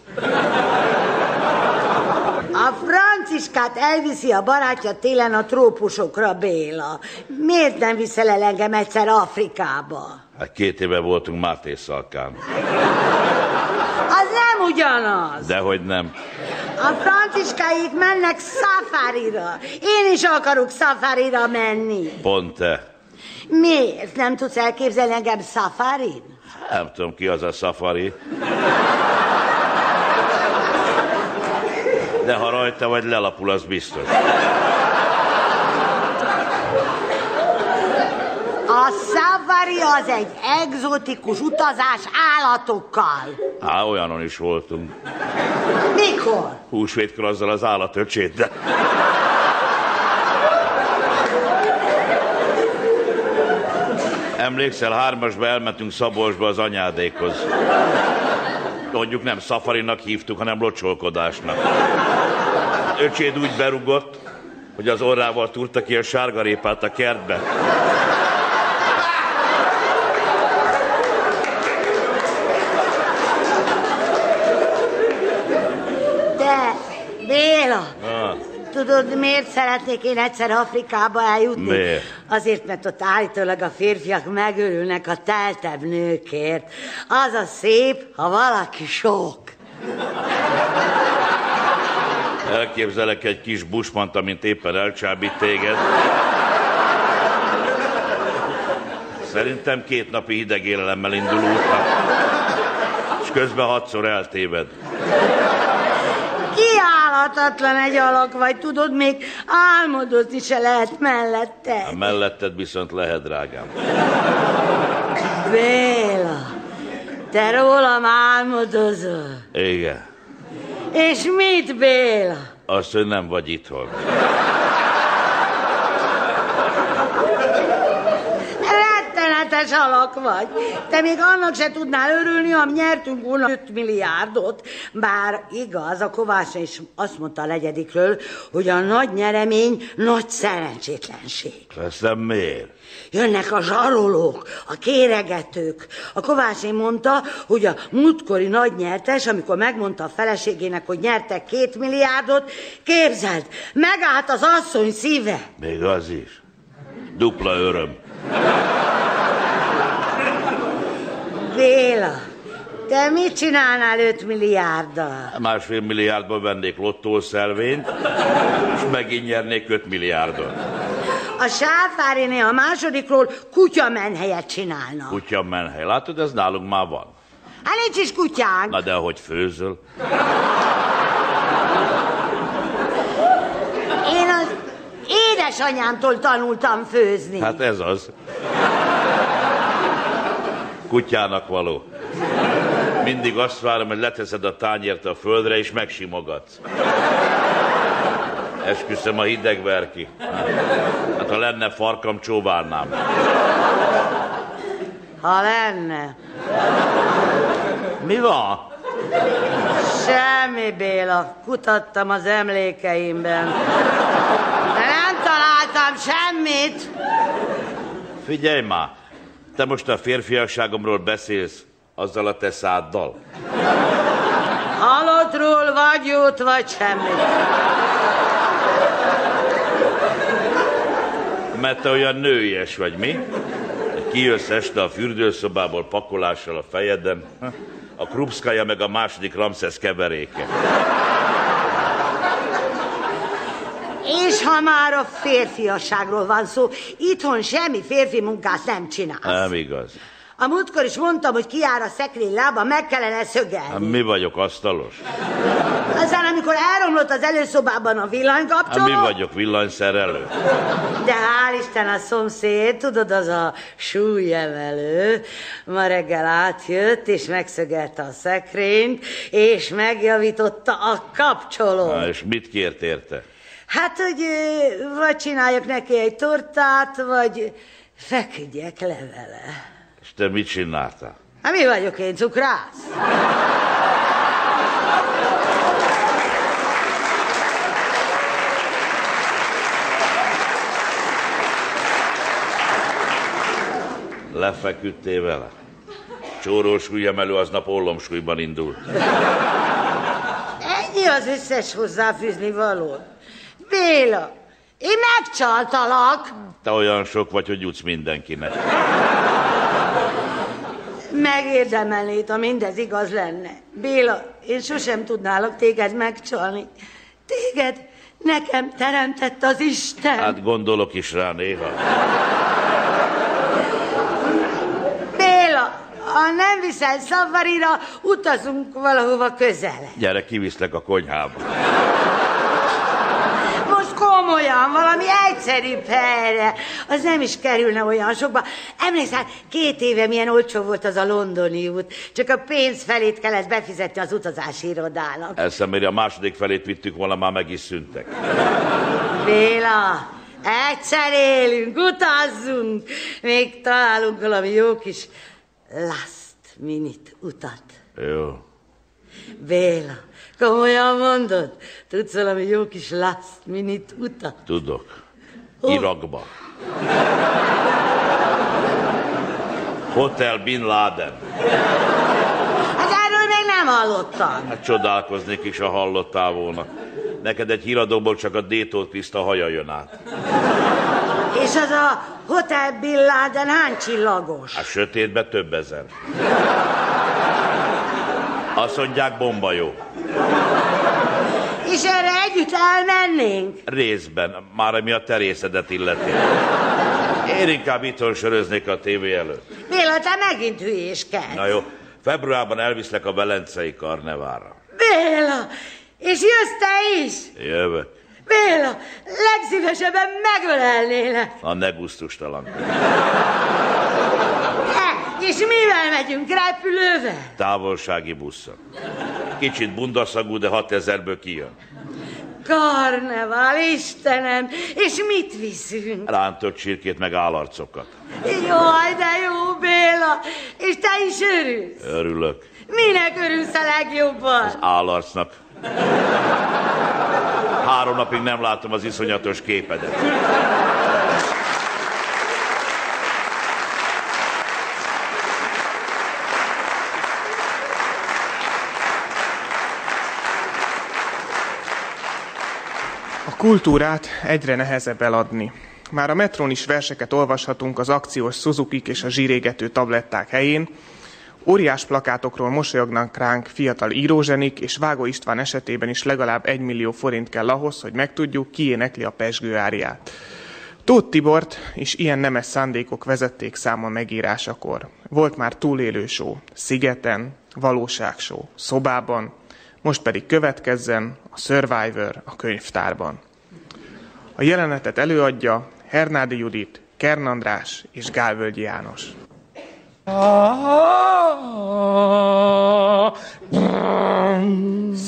A Franciskát elviszi a barátja télen a trópusokra, Béla. Miért nem viszel el engem egyszer Afrikába? Hát két éve voltunk Máté Szalkán. Az nem ugyanaz. Dehogy nem. A franciskáik mennek szafárira. Én is akarok szafárira menni. Pont te. Miért? Nem tudsz elképzelni engem szafarin? Nem tudom ki az a szafari. De ha rajta vagy, lelapul, az biztos. A safari az egy egzotikus utazás állatokkal. Á, olyanon is voltunk. Mikor? Húsvétkor azzal az állatöcsét, de... Emlékszel, hármasba elmentünk Szabolcsba az anyádékhoz. Mondjuk nem szafarinak hívtuk, hanem locsolkodásnak. Öcséd úgy berugott, hogy az orrával túrta ki a sárgarépát a kertbe. De, Béla, Ah, tudod, miért szeretnék én egyszer Afrikába eljutni? Miért? Azért, mert ott állítólag a férfiak megörülnek a teltebb nőkért. Az a szép, ha valaki sok. elképzelek egy kis busmant, amint éppen elcsábít téged. Szerintem két napi hideg élelemmel indul útra. És közben hatszor eltéved. Kiállhatatlan egy alak vagy, tudod, még álmodozni se lehet mellette. A melletted viszont lehet, drágám. Béla, te rólam álmodozol. Igen. És mit, Béla? Azt, hogy nem vagy itthon. Rettenetes alak vagy. Te még annak se tudnál örülni, ha nyertünk volna 5 milliárdot. Bár igaz, a Kovács is azt mondta a negyedikről, hogy a nagy nyeremény nagy szerencsétlenség. Aztán miért? Jönnek a zsarolók, a kéregetők. A Kovácsé mondta, hogy a múltkori nagy nyertes, amikor megmondta a feleségének, hogy nyertek két milliárdot, képzeld, megállt az asszony szíve. Még az is. Dupla öröm. Béla, te mit csinálnál 5 milliárddal? Másfél milliárdba vennék lottószelvényt, és megint nyernék 5 milliárdot. A sáfáriné a másodikról kutya menhelyet csinálna. Kutya menhely. Látod, ez nálunk már van. Hát nincs is kutyánk. Na de ahogy főzöl. Én az édesanyámtól tanultam főzni. Hát ez az. Kutyának való. Mindig azt várom, hogy leteszed a tányért a földre, és megsimogatsz. Esküszöm, a hideg ver ki. Hát ha lenne farkam, csóválnám. Ha lenne. Mi van? Semmi, Béla. Kutattam az emlékeimben. Nem találtam semmit. Figyelj már, te most a férfiasságomról beszélsz azzal a te száddal. Halottról vagy jót, vagy semmit. Mert te olyan nőies vagy, mi? Kijössz este a fürdőszobából pakolással a fejeden, a Krupszkaja meg a második Ramszesz keveréke. És ha már a férfiasságról van szó, itthon semmi férfi munkát nem csinál. Nem igaz. A múltkor is mondtam, hogy kiáll a szekrény lába, meg kellene szögelni. Hát mi vagyok asztalos? Aztán, amikor elromlott az előszobában a Hát mi villanykapcsoló, vagyok villanyszerelő? de hál' Isten a szomszéd, tudod, az a súlyemelő, ma reggel átjött, és megszögelte a szekrényt, és megjavította a kapcsolót. Na, és mit kért érte? Hát, hogy vagy csináljak neki egy tortát, vagy feküdjek le vele. És te mit csináltál? Hát mi vagyok én, cukrász? Lefeküdtél vele? Csórós ujjemelő aznap ollomsúlyban indult. Ennyi az összes hozzáfűzni való. Béla, én megcsaltalak. Te olyan sok vagy, hogy jutsz mindenkinek. Megérdemelnéd, ha mindez igaz lenne. Béla, én sosem tudnálok téged megcsalni. Téged nekem teremtett az Isten. Hát gondolok is rá néha. Béla, ha nem viszel szavarira, utazunk valahova közele. Gyere, kiviszlek a konyhába. Uram, valami egyszerűbb helyre. Az nem is kerülne olyan sokba. Emlékszel, két éve milyen olcsó volt az a londoni út. Csak a pénz felét kellett befizetni az utazási irodának. Eszemére a második felét vittük volna, már meg is szüntek. Béla, egyszer élünk, utazzunk. Még találunk valami jó kis last minute utat. Jó. Béla, komolyan mondod? Tudsz valami jó kis last minute utat? Tudok. Irakba. Hotel Bin Laden. Hát erről még nem hallottam. Hát csodálkoznék is, ha hallottál volna. Neked egy híradóból csak a Détó Kriszta haja jön át. És az a Hotel Bin Laden hány csillagos? A sötétbe több ezer. Azt mondják, bomba jó. És erre együtt elmennénk? Részben, már ami a terészedet illeti. Én inkább itthon söröznék a tévé előtt. Béla, te megint hülyéskedsz. Na jó, februárban elviszlek a Velencei karnevára. Béla, és jössz te is? Jövök. Béla, legszívesebben megölelnélek. A negusztustalan. E, és mivel megyünk? Repülővel? Távolsági busszon. Kicsit bundaszagú, de 6000-ből kijön. Karnevál, Istenem, és mit viszünk? Rántott csirkét meg állarcokat. Jaj, de jó, Béla, és te is örülsz. Örülök. Minek örülsz a legjobban? Állarcnak. Három napig nem látom az iszonyatos képedet. Kultúrát egyre nehezebb eladni. Már a metrón is verseket olvashatunk az akciós Suzuki és a zsírégető tabletták helyén, Óriás plakátokról mosolyognak ránk fiatal írózsenik, és Vágó István esetében is legalább egy millió forint kell ahhoz, hogy megtudjuk, ki énekli a pesgő áriát. Tóth Tibort is ilyen nemes szándékok vezették számon megírásakor. Volt már túlélő Szigeten, valóságshow, szobában, most pedig következzen a Survivor a könyvtárban. A jelenetet előadja Hernádi Judit, Kern András és Gálvölgyi János.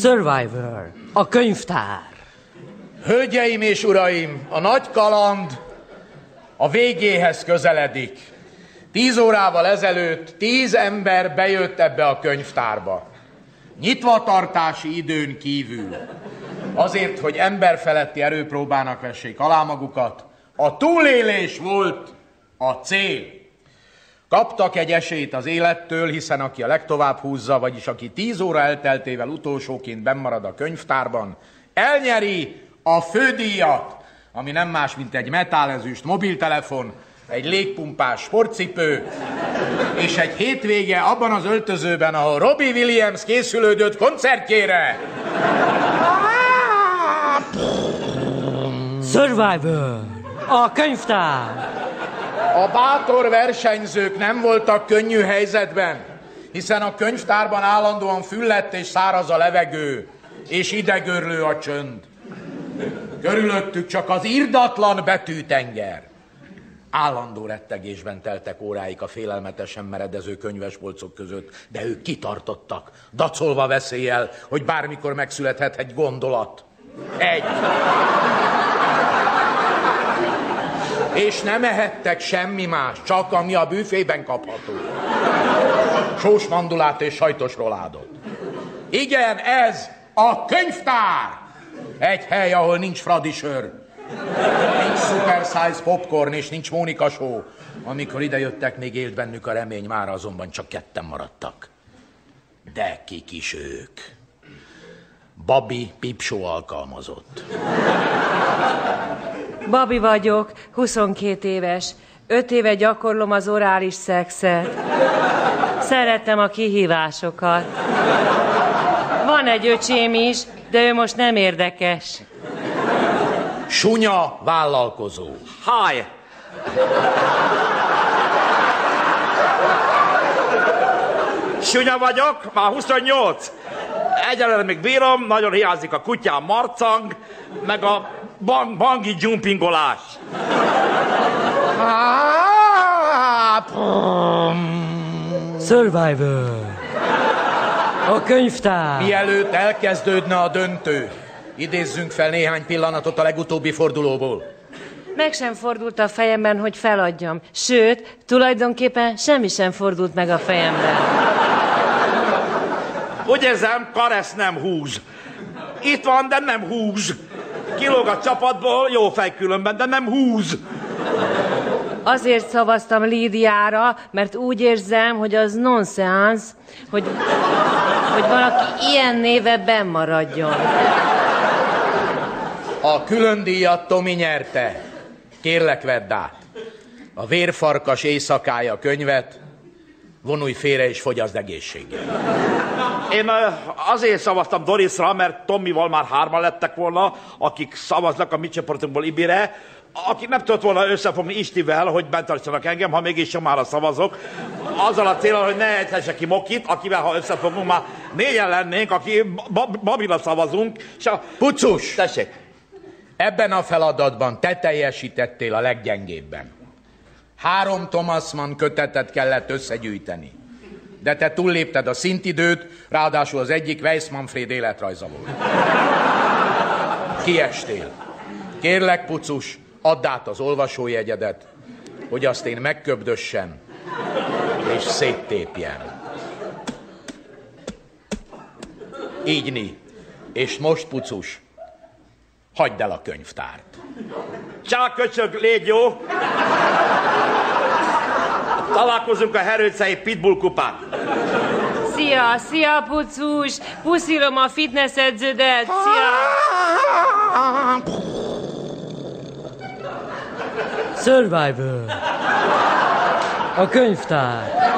Survivor, a könyvtár. Hölgyeim és uraim, a nagy kaland a végéhez közeledik. Tíz órával ezelőtt tíz ember bejött ebbe a könyvtárba. Nyitvatartási időn kívül. Azért, hogy emberfeletti erőpróbának vessék alá magukat. A túlélés volt a cél. Kaptak egy esélyt az élettől, hiszen aki a legtovább húzza, vagyis aki tíz óra elteltével utolsóként bennmarad a könyvtárban, elnyeri a fődíjat, ami nem más, mint egy metálezőst mobiltelefon, egy légpumpás sportcipő, és egy hétvége abban az öltözőben, ahol Robbie Williams készülődött koncertjére. Survivor, a könyvtár. A bátor versenyzők nem voltak könnyű helyzetben, hiszen a könyvtárban állandóan füllett és száraz a levegő, és idegörlő a csönd. Körülöttük csak az irdatlan betűtenger. Állandó rettegésben teltek óráik a félelmetesen meredező könyvespolcok között, de ők kitartottak, dacolva veszéllyel, hogy bármikor megszülethet egy gondolat. Egy. És nem ehettek semmi más, csak ami a büfében kapható. Sós mandulát és sajtos roládot. Igen, ez a könyvtár! Egy hely, ahol nincs fradi sör. Nincs super size popcorn és nincs Mónika show. Amikor idejöttek, még élt bennük a remény, már azonban csak ketten maradtak. De kik is ők? Babi Pipsó alkalmazott. Babi vagyok, 22 éves. Öt éve gyakorlom az orális szexet. Szeretem a kihívásokat. Van egy öcsém is, de ő most nem érdekes. Sunya vállalkozó. Hi! Sunya vagyok, már 28. Egyelőre még bírom, nagyon hiányzik a kutyám marcang, meg a bang, bangi jumpingolás. Survivor. A könyvtár. Mielőtt elkezdődne a döntő, idézzünk fel néhány pillanatot a legutóbbi fordulóból. Meg sem fordult a fejemben, hogy feladjam. Sőt, tulajdonképpen semmi sem fordult meg a fejemben. Úgy érzem, Karesz nem húz. Itt van, de nem húz. Kilóg a csapatból, jó fej különben, de nem húz. Azért szavaztam Lídiára, mert úgy érzem, hogy az nonsense, hogy, hogy valaki ilyen néve maradjon. A külön díjat Tomi nyerte. Kérlek, vedd át. A vérfarkas éjszakája könyvet, vonulj félre és fogyaszd egészséggel. Én azért szavaztam Dorisra, mert Tomival már hárman lettek volna, akik szavaznak a mi csoportunkból Ibire, aki nem tudott volna összefogni Istivel, hogy bent tartsanak engem, ha mégis már szavazok. Azzal a célral, hogy ne ejthesse ki Mokit, akivel ha összefogunk, már négyen lennénk, aki Bab- Babila szavazunk, és a... Pucus! Tessék! Ebben a feladatban te teljesítettél a leggyengébben. Három Thomas Mann kötetet kellett összegyűjteni. De te túllépted a szintidőt, ráadásul az egyik Weiss Manfred életrajza volt. Kiestél. Kérlek, pucus, add át az olvasójegyedet, hogy azt én megköbdössem és széttépjem. Ígyni. És most, pucus, hagyd el a könyvtárt. Csá, köcsög, légy jó! Találkozunk a Herőcei Pitbull kupán. Szia, szia, pucus! Puszilom a fitness edződet! Szia! Survivor. A könyvtár.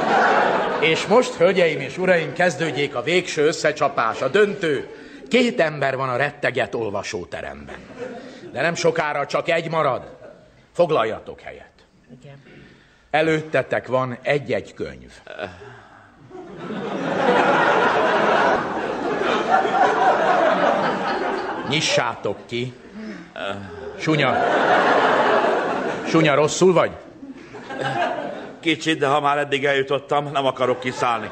És most, hölgyeim és uraim, kezdődjék a végső összecsapás, a döntő. Két ember van a retteget olvasóteremben. De nem sokára csak egy marad. Foglaljatok helyet. Igen. Előttetek van egy-egy könyv. Nyissátok ki. Sunya. Sunya, rosszul vagy? Kicsit, de ha már eddig eljutottam, nem akarok kiszállni.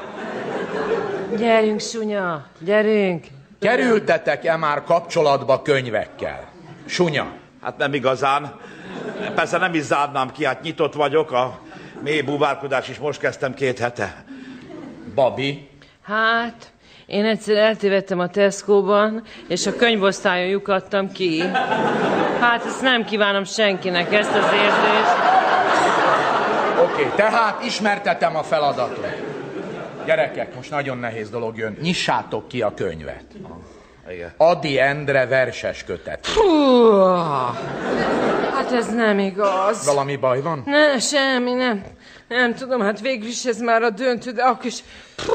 Gyerünk, Sunya, gyerünk! Kerültetek-e már kapcsolatba könyvekkel? Sunya. Hát nem igazán. Persze nem is zárnám ki, hát nyitott vagyok, a mély búvárkodás is most kezdtem két hete. Babi? Hát, én egyszer eltévedtem a Tesco-ban, és a könyvosztályon lyukadtam ki. Hát ezt nem kívánom senkinek, ezt az érzést. Oké, okay, tehát ismertetem a feladatot. Gyerekek, most nagyon nehéz dolog jön. Nyissátok ki a könyvet. Igen. Adi Endre verses kötet. Hú, hát ez nem igaz. Valami baj van? Ne, semmi, nem. Nem tudom, hát végül is ez már a döntő, de akkor is... Hú.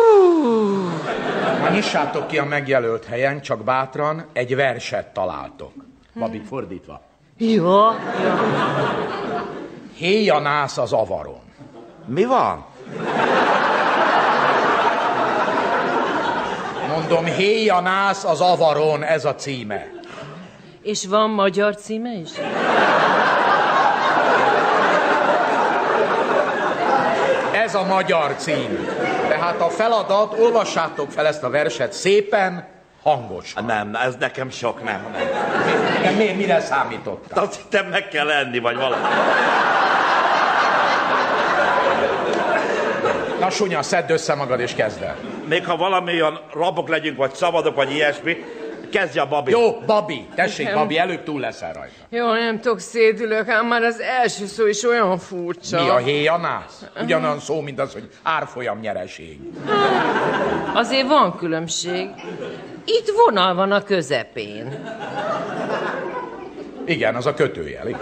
Na nyissátok ki a megjelölt helyen, csak bátran egy verset találtok. Babi, fordítva. Jó, jó. Héja nász az avaron. Mi van? Mondom, héja nász az avaron, ez a címe. És van magyar címe is? Ez a magyar cím. Tehát a feladat, olvassátok fel ezt a verset szépen, hangos. Nem, ez nekem sok, nem. nem. De mi, mire számítottál? Azt hittem meg kell enni, vagy valami. Na Sunya, szedd össze magad és kezd el. Még ha valami olyan rabok legyünk, vagy szabadok, vagy ilyesmi, kezdje a Babi. Jó, Babi, tessék, Nekem- Babi, előbb túl leszel rajta. Jó, nem tudok szédülök, ám már az első szó is olyan furcsa. Mi a héjanász? Ugyanolyan szó, mint az, hogy árfolyam nyereség. Azért van különbség. Itt vonal van a közepén. Igen, az a kötőjel. Igen.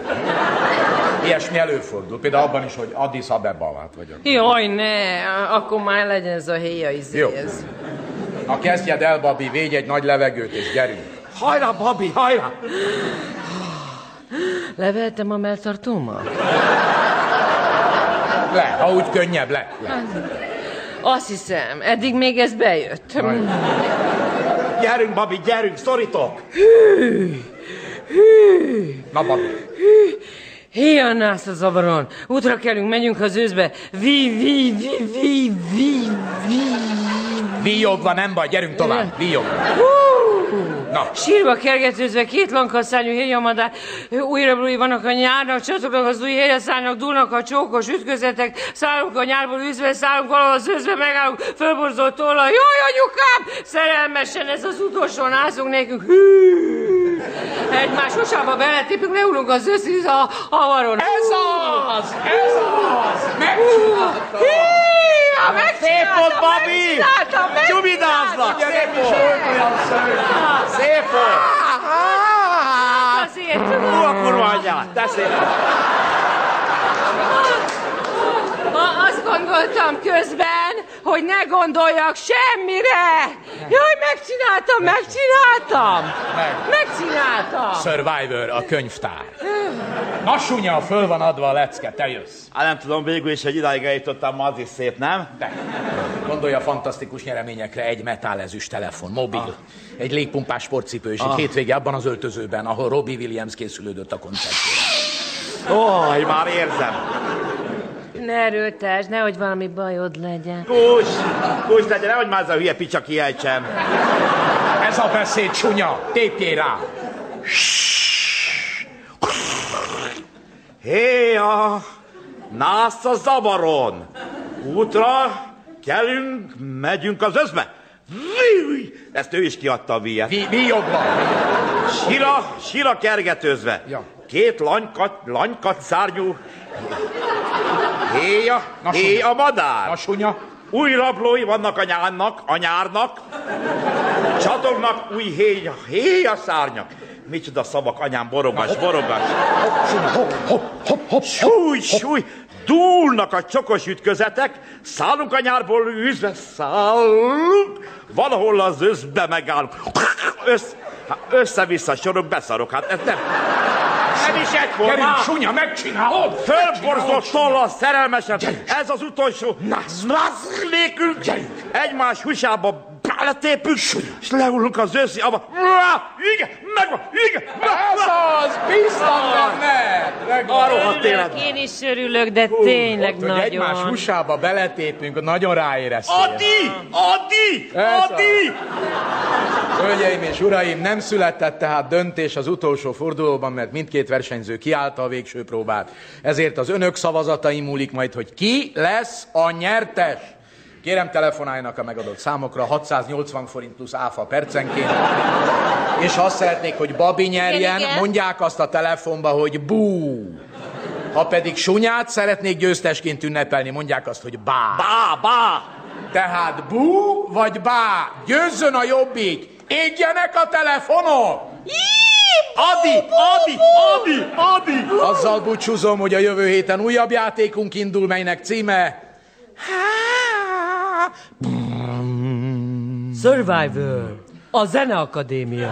Ilyesmi előfordul. Például abban is, hogy Addis Abeba hát vagyok. Jaj, ne, akkor már legyen ez a héja izé. Jó. ez. Na kezdjed el, Babi, védj egy nagy levegőt, és gyerünk. Hajrá, Babi, hajrá! Leveltem a melltartómat? Le, ha úgy könnyebb, le. le. Azt hiszem, eddig még ez bejött. Majd. Gyerünk, Babi, gyerünk, szorítok! Na, Babi. Hiannász a zavaron. Útra kelünk, menjünk az őszbe. Vi, vi, vi, vi, vi, vi. Víjogva nem baj, gyerünk tovább, víjogva. Na. Sírva kergetőzve két lankaszárnyú héjamadár, újra vannak a nyárnak, csatognak az új héjaszárnak, dúlnak a csókos ütközetek, szállunk a nyárból üzve, szállunk valahol az őzve, megállunk, fölborzott tollal, jaj, anyukám! Szerelmesen ez az utolsó názunk nekünk, hű! Egymás usába beletépünk, leülünk az őszi a havaron. Ez az! Ez az! Megcsináltam! Híja, Szép volt, Babi! megcsináltam, megcsináltam! Csubidáznak! Szép volt! Szép volt! Azért Hú, a kurva anyját! De szép volt! Ma azt gondoltam közben, hogy ne gondoljak semmire. Jaj, megcsináltam, megcsináltam. Megcsináltam. Survivor, a könyvtár. Na, Sunya, föl van adva a lecke, te jössz. Hát nem tudom, végül is, hogy idáig eljutottam, ma az is szép, nem? De. Gondolj a fantasztikus nyereményekre, egy metálezüst telefon, mobil, ah. egy légpumpás sportcipő és egy Ah. hétvége abban az öltözőben, ahol Robbie Williams készülődött a koncertjére. Ó, oh, már érzem. Ne erőltesd, nehogy valami bajod legyen. Kus, kus legyen, nehogy már ez a hülye picsa kiejtsem. Ez a beszéd, Sunya, tépjél rá! Héja, nász a zavaron. Útra kelünk, megyünk az özbe. Ezt ő is kiadta a víjat. Vi, víjogva. Sira, sira kergetőzve. Ja. Két lanykat, lanykat szárnyú. Héja, héja madár. Na, Sunya. Új rablói vannak a nyárnak, a nyárnak. Csatognak új héja, héja szárnyak. Micsoda szavak, anyám, borogas, borogas. Súly, súly, dúlnak a csokos ütközetek, szállunk a nyárból űzve, szállunk, valahol az összbe megállunk. Össz, hát össze-vissza sorok, beszarok, hát ez nem... Nem is egyforma. Gyerünk, Sunya, megcsinálod! Fölborzott tollal szerelmesen. Ez az utolsó. Nasz nélkül. Egymás húsába beletépünk, és leülünk az őszi abba. Igen, megvan, igen. Ez az! Bíztam benned! A rohadt Örülök, életben. én is örülök, de tényleg Ott, hogy egymás nagyon. húsába beletépünk, nagyon ráéreztél. Adi! Adi! Ez. Adi! Hölgyeim és uraim, nem született tehát döntés az utolsó fordulóban, mert mindkét versenyző kiállta a végső próbát. Ezért az önök szavazatai múlik majd, hogy ki lesz a nyertes. Kérem, telefonáljanak a megadott számokra, 680 forint plusz áfa percenként. És ha azt szeretnék, hogy Babi nyerjen, igen. mondják azt a telefonba, hogy bú. Ha pedig Sunyát szeretnék győztesként ünnepelni, mondják azt, hogy bá. Bá, bá! Tehát bú vagy bá, győzzön a jobbik, égjenek a telefonok! Adi, Adi, Adi, Adi! Azzal búcsúzom, hogy a jövő héten újabb játékunk indul, melynek címe Survivor. A Zeneakadémia.